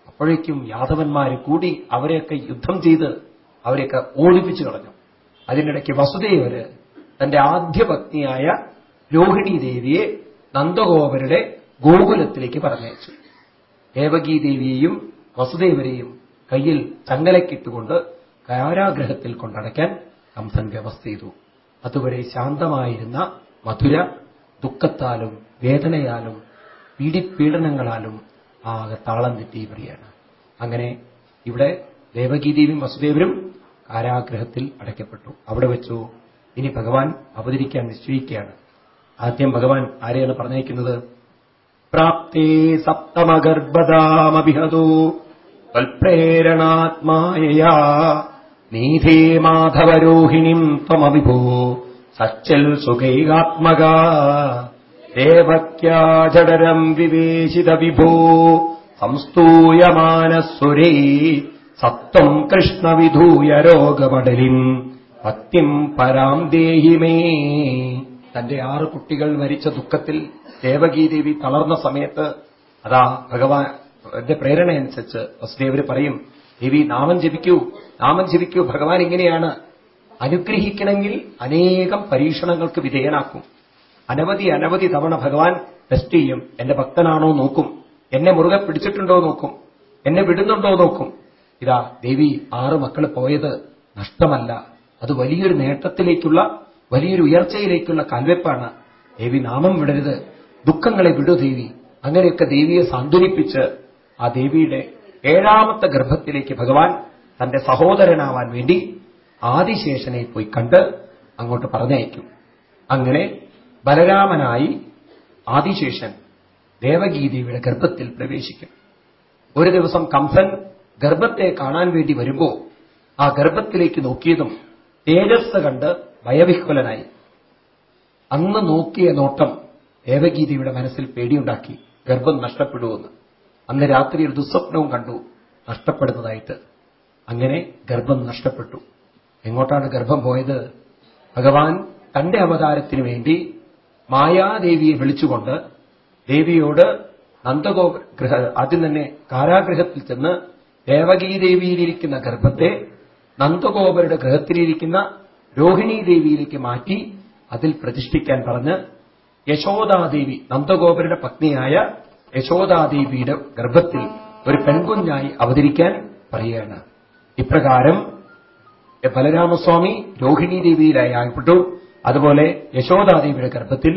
അപ്പോഴേക്കും യാദവന്മാർ കൂടി അവരെയൊക്കെ യുദ്ധം ചെയ്ത് അവരെയൊക്കെ ഓടിപ്പിച്ചു കളഞ്ഞു. അതിനിടയ്ക്ക് വസുദേവര് തന്റെ ആദ്യ പത്നിയായ രോഹിണി ദേവിയെ നന്ദഗോപരുടെ ഗോകുലത്തിലേക്ക് പറഞ്ഞയച്ചു. ദേവകീ ദേവിയെയും വസുദേവരെയും കയ്യിൽ ചങ്ങലക്കിട്ടുകൊണ്ട് കാരാഗ്രഹത്തിൽ കൊണ്ടടയ്ക്കാൻ കംസൻ വ്യവസ്ഥ ചെയ്തു. അതുവരെ ശാന്തമായിരുന്ന മധുര ദുഃഖത്താലും വേദനയാലും പീഡിപ്പീഡനങ്ങളാലും ആകെ താളം തെറ്റി പ്രിയാണ് അങ്ങനെ ഇവിടെ ദേവകീദേവിയും വസുദേവരും കാരാഗ്രഹത്തിൽ അടയ്ക്കപ്പെട്ടു. അവിടെ വെച്ചു ഇനി ഭഗവാൻ അവതരിക്കാൻ നിശ്ചയിക്കുകയാണ്. ആദ്യം ഭഗവാൻ ആരെയാണ് പറഞ്ഞേക്കുന്നത് പ്രാപ്തേ സപ്തമഗർഭദാമഭിഹതോ തൽപ്രേരണാത്മായയാ. നീധേ മാധവരോഹിണിം ത്വമവിഭോ. സച്ചൽ സുഖൈകാത്മക. ദേവക്യാജടരം വിവേശിത വിഭോ. സംസ്തൂയമാനസ്വരേ സത്വം കൃഷ്ണവിധൂയ രോഗമടലിൻ ഭക്തിം പരാം ദേഹിമേ തന്റെ ആറ് കുട്ടികൾ മരിച്ച ദുഃഖത്തിൽ ദേവകീദേവി തളർന്ന സമയത്ത് അതാ ഭഗവാൻ എന്റെ പ്രേരണയനുസരിച്ച് വസുദേവര് പറയും ദേവി നാമം ജപിക്കൂ നാമം ജപിക്കൂ ഭഗവാൻ ഇങ്ങനെയാണ്. അനുഗ്രഹിക്കണമെങ്കിൽ അനേകം പരീക്ഷണങ്ങൾക്ക് വിധേയനാക്കും. അനവധി അനവധി തവണ ഭഗവാൻ ടെസ്റ്റ് ചെയ്യും എന്റെ ഭക്തനാണോ നോക്കും എന്നെ മുറുകെ പിടിച്ചിട്ടുണ്ടോ നോക്കും എന്നെ വിടുന്നുണ്ടോ നോക്കും. ഇതാ ദേവി ആറ് മക്കൾ പോയത് നഷ്ടമല്ല. അത് വലിയൊരു നേട്ടത്തിലേക്കുള്ള വലിയൊരു ഉയർച്ചയിലേക്കുള്ള കൽവെപ്പാണ്. ദേവി നാമം വിടരുത്. ദുഃഖങ്ങളെ വിടു ദേവി. അങ്ങനെയൊക്കെ ദേവിയെ സാന്ത്വനിപ്പിച്ച് ആ ദേവിയുടെ ഏഴാമത്തെ ഗർഭത്തിലേക്ക് ഭഗവാൻ തന്റെ സഹോദരനാവാൻ വേണ്ടി ആദിശേഷനെ പോയി കണ്ട് അങ്ങോട്ട് പറഞ്ഞയക്കും. അങ്ങനെ ബലരാമനായി ആദിശേഷൻ ദേവഗീദേവിയുടെ ഗർഭത്തിൽ പ്രവേശിക്കും. ഒരു ദിവസം കംസൻ ഗർഭത്തെ കാണാൻ വേണ്ടി വരുമ്പോ ആ ഗർഭത്തിലേക്ക് നോക്കിയതും തേജസ് കണ്ട് ഭയവിഹ്വലനായി. അന്ന് നോക്കിയ നോട്ടം ദേവഗീതയുടെ മനസ്സിൽ പേടിയുണ്ടാക്കി ഗർഭം നഷ്ടപ്പെടുമെന്ന് അന്ന് രാത്രി ഒരു ദുസ്വപ്നവും കണ്ടു നഷ്ടപ്പെടുന്നതായിട്ട്. അങ്ങനെ ഗർഭം നഷ്ടപ്പെട്ടു. എങ്ങോട്ടാണ് ഗർഭം പോയത്? ഭഗവാൻ തന്റെ അവതാരത്തിനു വേണ്ടി മായാദേവിയെ വിളിച്ചുകൊണ്ട് ദേവിയോട് നന്ദഗോപ ഗൃഹ ആദ്യം തന്നെ കാരാഗൃഹത്തിൽ ചെന്ന് ദേവകീദേവിയിലിരിക്കുന്ന ഗർഭത്തെ നന്ദഗോപരുടെ ഗൃഹത്തിലിരിക്കുന്ന രോഹിണി ദേവിയിലേക്ക് മാറ്റി അതിൽ പ്രതിഷ്ഠിക്കാൻ പറഞ്ഞ് യശോദാദേവി നന്ദഗോപരുടെ പത്നിയായ യശോദാദേവിയുടെ ഗർഭത്തിൽ ഒരു പെൺകുഞ്ഞായി അവതരിക്കാൻ പറയുകയാണ്. ഇപ്രകാരം ബലരാമസ്വാമി രോഹിണി ദേവിയിലായി ആകപ്പെട്ടു അതുപോലെ യശോദാദേവിയുടെ ഗർഭത്തിൽ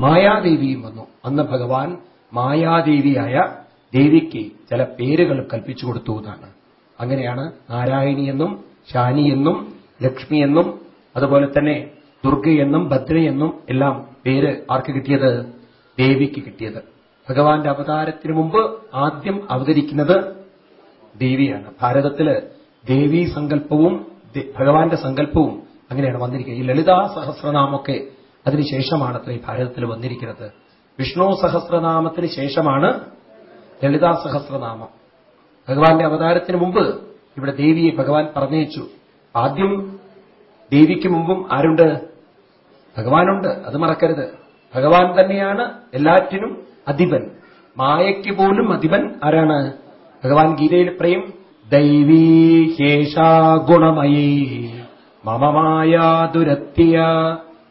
മായാദേവിയും വന്നു. അന്ന് ഭഗവാൻ മായാദേവിയായ ദേവിക്ക് ചില പേരുകൾ കൽപ്പിച്ചു കൊടുത്തു എന്നാണ്. അങ്ങനെയാണ് നാരായണിയെന്നും ശാനിയെന്നും ലക്ഷ്മിയെന്നും അതുപോലെ തന്നെ ദുർഗയെന്നും ഭദ്രയെന്നും എല്ലാം പേര് ആർക്ക് കിട്ടിയത്? ദേവിക്ക് കിട്ടിയത്. ഭഗവാന്റെ അവതാരത്തിന് മുമ്പ് ആദ്യം അവതരിക്കുന്നത് ദേവിയാണ്. ഭാരതത്തിൽ ദേവീ സങ്കല്പവും ഭഗവാന്റെ സങ്കല്പവും അങ്ങനെയാണ് വന്നിരിക്കുന്നത്. ഈ ലളിതാ സഹസ്രനാമൊക്കെ അതിനുശേഷമാണ് അത്ര ഈ ഭാരതത്തിൽ വന്നിരിക്കുന്നത്. വിഷ്ണു സഹസ്രനാമത്തിന് ശേഷമാണ് ലളിതാ സഹസ്രനാമം. ഭഗവാന്റെ അവതാരത്തിന് മുമ്പ് ഇവിടെ ദേവിയെ ഭഗവാൻ പറഞ്ഞയച്ചു. ആദ്യം ദേവിക്ക് മുമ്പും ആരുണ്ട്? ഭഗവാനുണ്ട് അത് മറക്കരുത്. ഭഗവാൻ തന്നെയാണ് എല്ലാറ്റിനും അധിപൻ. മായയ്ക്ക് പോലും അധിപൻ ആരാണ്? ഭഗവാൻ ഗീതയിൽ പറയും ദൈവീ ഹേഷാ ഗുണമയീ മമ ദുരത്യ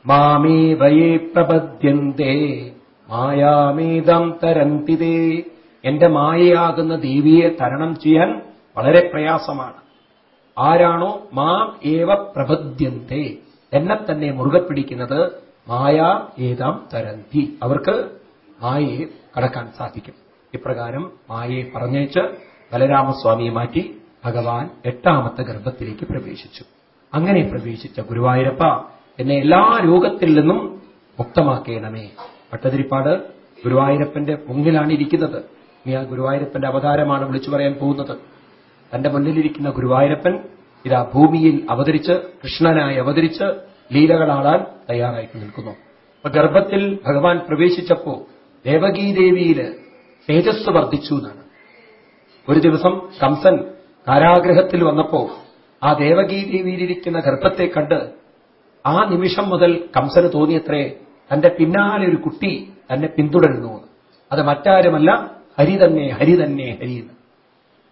മാമേ വയേ പ്രപദ്യന്തേ മായാമേതം തരന്തിതേ എന്റെ മായയാകുന്ന ദേവിയെ തരണം ചെയ്യാൻ വളരെ പ്രയാസമാണ്. ആരാണോ മാം ഏവ പ്രപദ്യന്തേ? എന്നെ തന്നെ മുറുകെ പിടിക്കുന്നത് മായ ഏതാം തരന്തി അവർക്ക് മായയെ കടക്കാൻ സാധിക്കും. ഇപ്രകാരം മായയെ പറഞ്ഞേച്ച് ബലരാമസ്വാമിയെ മാറ്റി ഭഗവാൻ എട്ടാമത്തെ ഗർഭത്തിലേക്ക് പ്രവേശിച്ചു. അങ്ങനെ പ്രവേശിച്ച ഗുരുവായൂരപ്പ എന്നെ എല്ലാ രോഗത്തിൽ നിന്നും മുക്തമാക്കേണമേ. പട്ടതിരിപ്പാട് ഗുരുവായൂരപ്പന്റെ മുന്നിലാണ് ഇരിക്കുന്നത്. ഇനി ആ ഗുരുവായൂരപ്പന്റെ അവതാരമാണ് വിളിച്ചു പറയാൻ പോകുന്നത്. തന്റെ മുന്നിലിരിക്കുന്ന ഗുരുവായൂരപ്പൻ ഇതാ ഭൂമിയിൽ അവതരിച്ച് കൃഷ്ണനായി അവതരിച്ച് ലീലകളാടാൻ തയ്യാറായിട്ട് നിൽക്കുന്നു. അപ്പൊ ഗർഭത്തിൽ ഭഗവാൻ പ്രവേശിച്ചപ്പോ ദേവകീദേവിയിൽ തേജസ് വർദ്ധിച്ചു എന്നാണ്. ഒരു ദിവസം കംസൻ കാരാഗ്രഹത്തിൽ വന്നപ്പോ ആ ദേവകീദേവിയിലിരിക്കുന്ന ഗർഭത്തെ കണ്ട് ആ നിമിഷം മുതൽ കംസന് തോന്നിയത്രേ തന്റെ പിന്നാലെ ഒരു കുട്ടി തന്നെ പിന്തുടരുന്നു അത് മറ്റാരുമല്ല ഹരി തന്നെ ഹരി തന്നെ ഹരി എന്ന്.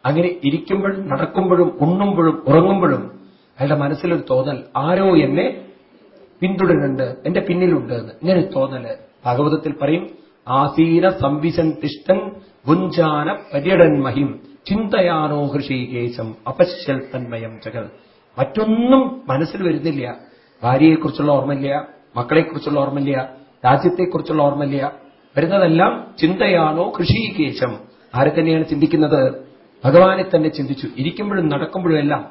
അങ്ങനെ ഇരിക്കുമ്പോഴും നടക്കുമ്പോഴും ഉണ്ണുമ്പോഴും ഉറങ്ങുമ്പോഴും അയാളുടെ മനസ്സിലൊരു തോന്നൽ ആരോ എന്നെ പിന്തുടരുന്നുണ്ട് എന്റെ പിന്നിലുണ്ട് ഇങ്ങനെ തോന്നൽ ഭാഗവതത്തിൽ പറയും ആസീന സംവിശൻ തിഷ്ടൻ ഭുഞ്ചാന പര്യടൻ മഹിം ചിന്തയാനോ ഹൃഷീകേശം അപശ്യൽ തന്മയം ചകൽ മറ്റൊന്നും മനസ്സിൽ വരുന്നില്ല. ഭാര്യയെക്കുറിച്ചുള്ള ഓർമ്മയില്ല മക്കളെക്കുറിച്ചുള്ള ഓർമ്മയില്ല രാജ്യത്തെക്കുറിച്ചുള്ള ഓർമ്മയില്ല. വരുന്നതെല്ലാം ചിന്തയാണോ കൃഷികേശം ആരെ തന്നെയാണ് ചിന്തിക്കുന്നത്? ഭഗവാനെ തന്നെ ചിന്തിച്ചു. ഇരിക്കുമ്പോഴും നടക്കുമ്പോഴും എല്ലാം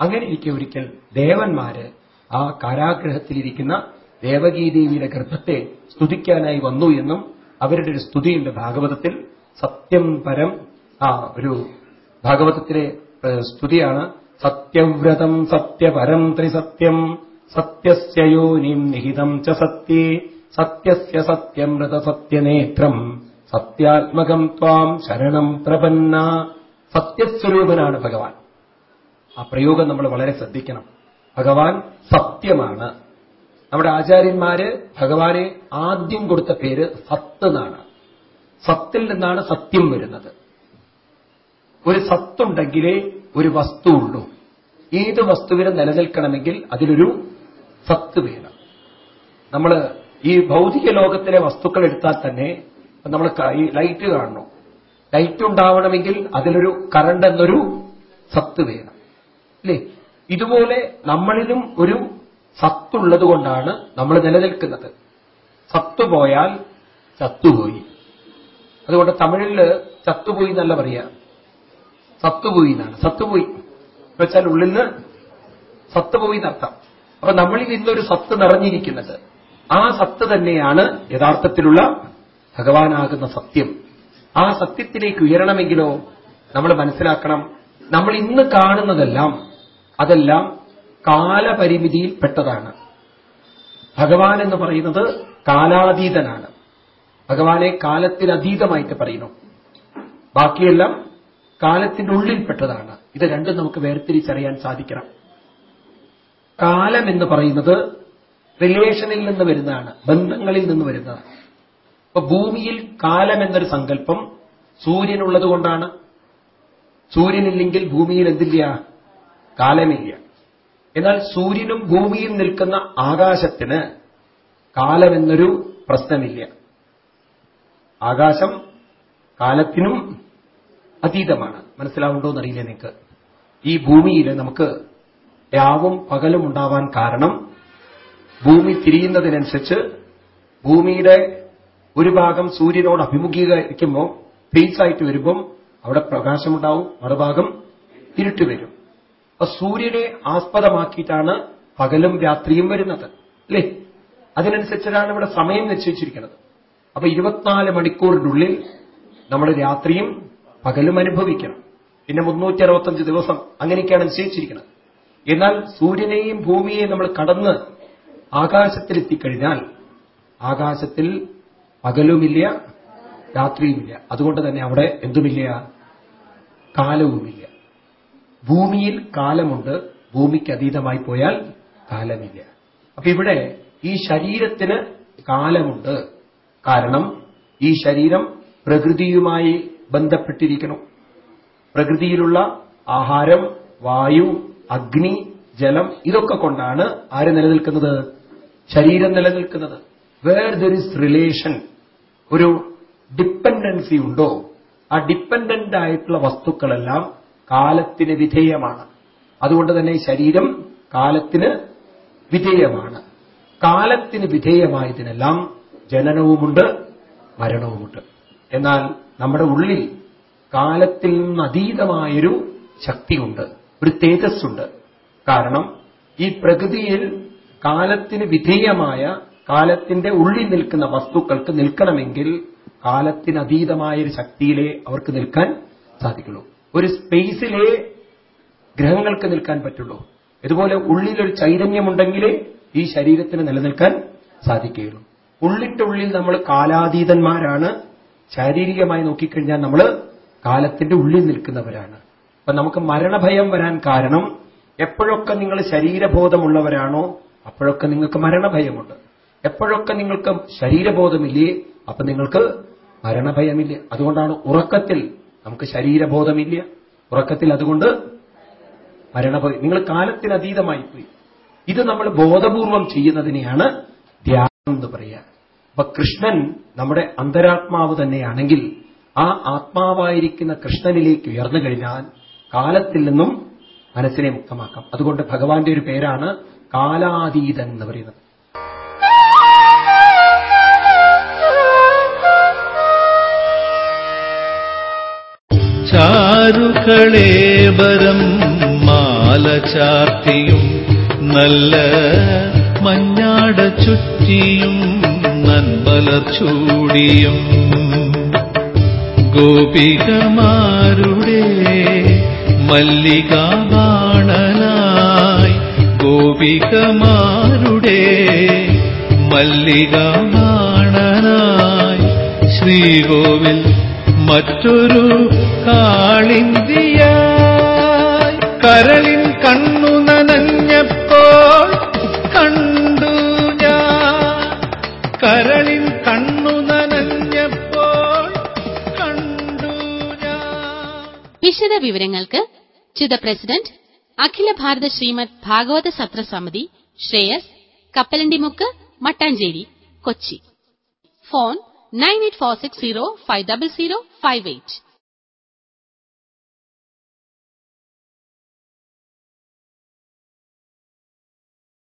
അങ്ങനെ ഇരിക്കെ ഒരിക്കൽ ദേവന്മാര് ആ കാരാഗ്രഹത്തിലിരിക്കുന്ന ദേവകീദേവിയുടെ ഗർഭത്തെ സ്തുതിക്കാനായി വന്നു എന്നും അവരുടെ ഒരു സ്തുതിയുണ്ട് ഭാഗവതത്തിൽ. സത്യം പരം ആ ഒരു ഭാഗവതത്തിലെ സ്തുതിയാണ്. സത്യവ്രതം സത്യപരം ത്രിസത്യം സത്യസ്യോനിം നിഹിതം ച സത്യേ സത്യസ്യ സത്യം വ്രത സത്യനേത്രം സത്യാത്മകം ത്വാം ശരണം പ്രപന്ന സത്യസ്വരൂപനാണ് ഭഗവാൻ. ആ പ്രയോഗം നമ്മൾ വളരെ ശ്രദ്ധിക്കണം. ഭഗവാൻ സത്യമാണ്. നമ്മുടെ ആചാര്യന്മാര് ഭഗവാനെ ആദ്യം കൊടുത്ത പേര് സത്ത് എന്നാണ് സത്തിൽ നിന്നാണ് സത്യം വരുന്നത്. ഒരു സത്തുണ്ടെങ്കിലേ ഒരു വസ്തു ഉള്ളൂ. ഏത് വസ്തുവിനും നിലനിൽക്കണമെങ്കിൽ അതിലൊരു സത്ത് വേണം. നമ്മൾ ഈ ഭൗതിക ലോകത്തിലെ വസ്തുക്കൾ എടുത്താൽ തന്നെ നമ്മൾ ഈ ലൈറ്റ് കാണണം? ലൈറ്റ് ഉണ്ടാവണമെങ്കിൽ അതിലൊരു കറണ്ട് എന്നൊരു സത്ത് വേണം. അല്ലേ? ഇതുപോലെ നമ്മളിലും ഒരു സത്തുള്ളത് കൊണ്ടാണ് നമ്മൾ നിലനിൽക്കുന്നത്. സത്ത് പോയാൽ ചത്തുപോയി അതുകൊണ്ട് തമിഴിൽ ചത്തുപോയി എന്നല്ല പറയാ. സത്തുപോയി എന്നാണ്. സത്തുപോയി വെച്ചാൽ ഉള്ളിൽ നിന്ന് സത്തുപോയി എന്നർത്ഥം. അപ്പൊ നമ്മളിൽ ഇന്നൊരു സത്ത് നിറഞ്ഞിരിക്കുന്നത് ആ സത്ത് തന്നെയാണ് യഥാർത്ഥത്തിലുള്ള ഭഗവാനാകുന്ന സത്യം. ആ സത്യത്തിലേക്ക് ഉയരണമെങ്കിലോ നമ്മൾ മനസ്സിലാക്കണം നമ്മൾ ഇന്ന് കാണുന്നതെല്ലാം അതെല്ലാം കാലപരിമിതിയിൽപ്പെട്ടതാണ് ഭഗവാൻ എന്ന് പറയുന്നത് കാലാതീതനാണ്. ഭഗവാനെ കാലത്തിനതീതമായിട്ട് പറയുന്നു. ബാക്കിയെല്ലാം കാലത്തിന്റെ ഉള്ളിൽപ്പെട്ടതാണ് ഇത് രണ്ടും നമുക്ക് വേർതിരിച്ചറിയാൻ സാധിക്കണം. കാലം എന്ന് പറയുന്നത് റിലേഷനിൽ നിന്ന് വരുന്നതാണ് ബന്ധങ്ങളിൽ നിന്ന് വരുന്നതാണ്. ഭൂമിയിൽ കാലം എന്നൊരു സങ്കല്പം സൂര്യനുള്ളത് കൊണ്ടാണ്. സൂര്യനില്ലെങ്കിൽ ഭൂമിയിൽ എന്തില്ല? കാലമില്ല. എന്നാൽ സൂര്യനും ഭൂമിയും നിൽക്കുന്ന ആകാശത്തിന് കാലമെന്നൊരു പ്രശ്നമില്ല. ആകാശം കാലത്തിനും അതീതമാണ്. മനസ്സിലാവുണ്ടോ എന്നറിയില്ല നിങ്ങൾക്ക് ഈ ഭൂമിയിൽ നമുക്ക് രാവും പകലും ഉണ്ടാവാൻ കാരണം ഭൂമി തിരിയുന്നതിനനുസരിച്ച് ഭൂമിയുടെ ഒരു ഭാഗം സൂര്യനോട് അഭിമുഖീകരിക്കുമ്പോൾ ഫേസ് ആയിട്ട് വരുമ്പം അവിടെ പ്രകാശമുണ്ടാവും മറുഭാഗം ഇരുട്ട് വരും. അപ്പൊ സൂര്യനെ ആസ്പദമാക്കിയിട്ടാണ് പകലും രാത്രിയും വരുന്നത് അല്ലേ? അതിനനുസരിച്ചാണ് ഇവിടെ സമയം നിശ്ചയിച്ചിരിക്കുന്നത്. അപ്പൊ ഇരുപത്തിനാല് മണിക്കൂറിനുള്ളിൽ നമ്മൾ രാത്രിയും പകലും അനുഭവിക്കണം. പിന്നെ മുന്നൂറ്റി അറുപത്തഞ്ച് ദിവസം അങ്ങനെയൊക്കെയാണ് നിശ്ചയിച്ചിരിക്കുന്നത്. എന്നാൽ സൂര്യനെയും ഭൂമിയെയും നമ്മൾ കടന്ന് ആകാശത്തിലെത്തിക്കഴിഞ്ഞാൽ ആകാശത്തിൽ പകലുമില്ല രാത്രിയുമില്ല. അതുകൊണ്ട് തന്നെ അവിടെ എന്തുമില്ല? കാലവുമില്ല. ഭൂമിയിൽ കാലമുണ്ട് ഭൂമിക്ക് അതീതമായി പോയാൽ കാലമില്ല. അപ്പൊ ഇവിടെ ഈ ശരീരത്തിന് കാലമുണ്ട്. കാരണം ഈ ശരീരം പ്രകൃതിയുമായി ബന്ധപ്പെട്ടിരിക്കണം പ്രകൃതിയിലുള്ള ആഹാരം വായു അഗ്നി ജലം ഇതൊക്കെ കൊണ്ടാണ് ആര് നിലനിൽക്കുന്നത്? ശരീരം നിലനിൽക്കുന്നത്. വേർ ദർ ഇസ് റിലേഷൻ ഒരു ഡിപ്പെൻഡൻസി ഉണ്ടോ? ആ ഡിപ്പെൻഡന്റ് ആയിട്ടുള്ള വസ്തുക്കളെല്ലാം കാലത്തിന് വിധേയമാണ്. അതുകൊണ്ട് തന്നെ ശരീരം കാലത്തിന് വിധേയമാണ്. കാലത്തിന് വിധേയമായതിനെല്ലാം ജനനവുമുണ്ട് മരണവുമുണ്ട്. എന്നാൽ നമ്മുടെ ഉള്ളിൽ കാലത്തിൽ അതീതമായൊരു ശക്തിയുണ്ട് ഒരു തേജസ്സുണ്ട്. കാരണം ഈ പ്രകൃതിയിൽ കാലത്തിന് വിധേയമായ കാലത്തിന്റെ ഉള്ളിൽ നിൽക്കുന്ന വസ്തുക്കൾക്ക് നിൽക്കണമെങ്കിൽ കാലത്തിനതീതമായ ഒരു ശക്തിയിലേ അവർക്ക് നിൽക്കാൻ സാധിക്കുള്ളൂ. ഒരു സ്പേസിലെ ഗ്രഹങ്ങൾക്ക് നിൽക്കാൻ പറ്റുള്ളൂ. ഇതുപോലെ ഉള്ളിലൊരു ചൈതന്യമുണ്ടെങ്കിലേ ഈ ശരീരത്തിന് നിലനിൽക്കാൻ സാധിക്കുകയുള്ളൂ. ഉള്ളിന്റെ ഉള്ളിൽ നമ്മൾ കാലാതീതന്മാരാണ്. ശാരീരികമായി നോക്കിക്കഴിഞ്ഞാൽ നമ്മൾ കാലത്തിന്റെ ഉള്ളിൽ നിൽക്കുന്നവരാണ്. അപ്പൊ നമുക്ക് മരണഭയം വരാൻ കാരണം എപ്പോഴൊക്കെ നിങ്ങൾ ശരീരബോധമുള്ളവരാണോ അപ്പോഴൊക്കെ നിങ്ങൾക്ക് മരണഭയമുണ്ട്. എപ്പോഴൊക്കെ നിങ്ങൾക്ക് ശരീരബോധമില്ലേ അപ്പൊ നിങ്ങൾക്ക് മരണഭയമില്ല. അതുകൊണ്ടാണ് ഉറക്കത്തിൽ നമുക്ക് ശരീരബോധമില്ല. ഉറക്കത്തിൽ അതുകൊണ്ട് മരണഭയം നിങ്ങൾ കാലത്തിന് അതീതമായി പോയി ഇത് നമ്മൾ ബോധപൂർവം ചെയ്യുന്നതിനെയാണ് ധ്യാനം എന്ന് പറയുക അപ്പൊ കൃഷ്ണൻ നമ്മുടെ അന്തരാത്മാവ് തന്നെയാണെങ്കിൽ ആ ആത്മാവായിരിക്കുന്ന കൃഷ്ണനിലേക്ക് ഉയർന്നു കഴിഞ്ഞാൽ കാലത്തിൽ നിന്നും മനസ്സിനെ മുക്തമാക്കാം. അതുകൊണ്ട് ഭഗവാന്റെ ഒരു പേരാണ് കാലാതീതൻ എന്ന് പറയുന്നത്. ചാരുകളേവരം മാല ചാർത്തിയും നല്ല മഞ്ഞാട ചുറ്റിയും നൻപലർ ചൂടിയും. ഗോപികമാരുടെ മല്ലികാണനായി ഗോപികമാരുടെ മല്ലികാബാണനായി ശ്രീകോവിൽ മറ്റൊരു കാളിന്തിയ കരളിൻ കണ്ണു നനഞ്ഞപ്പോൾ കണ്ടു ഞാൻ. കരളിൻ കണ്ണു നനഞ്ഞപ്പോൾ കണ്ടു ഞാൻ. വിശദ വിവരങ്ങൾക്ക് ചിത പ്രസിഡന്റ് അഖില ഭാരത ശ്രീമദ് ഭാഗവത സത്ര സമിതി ശ്രേയസ് കപ്പലണ്ടിമുക്ക് മട്ടാഞ്ചേരി കൊച്ചി. ഫോൺ 9846050058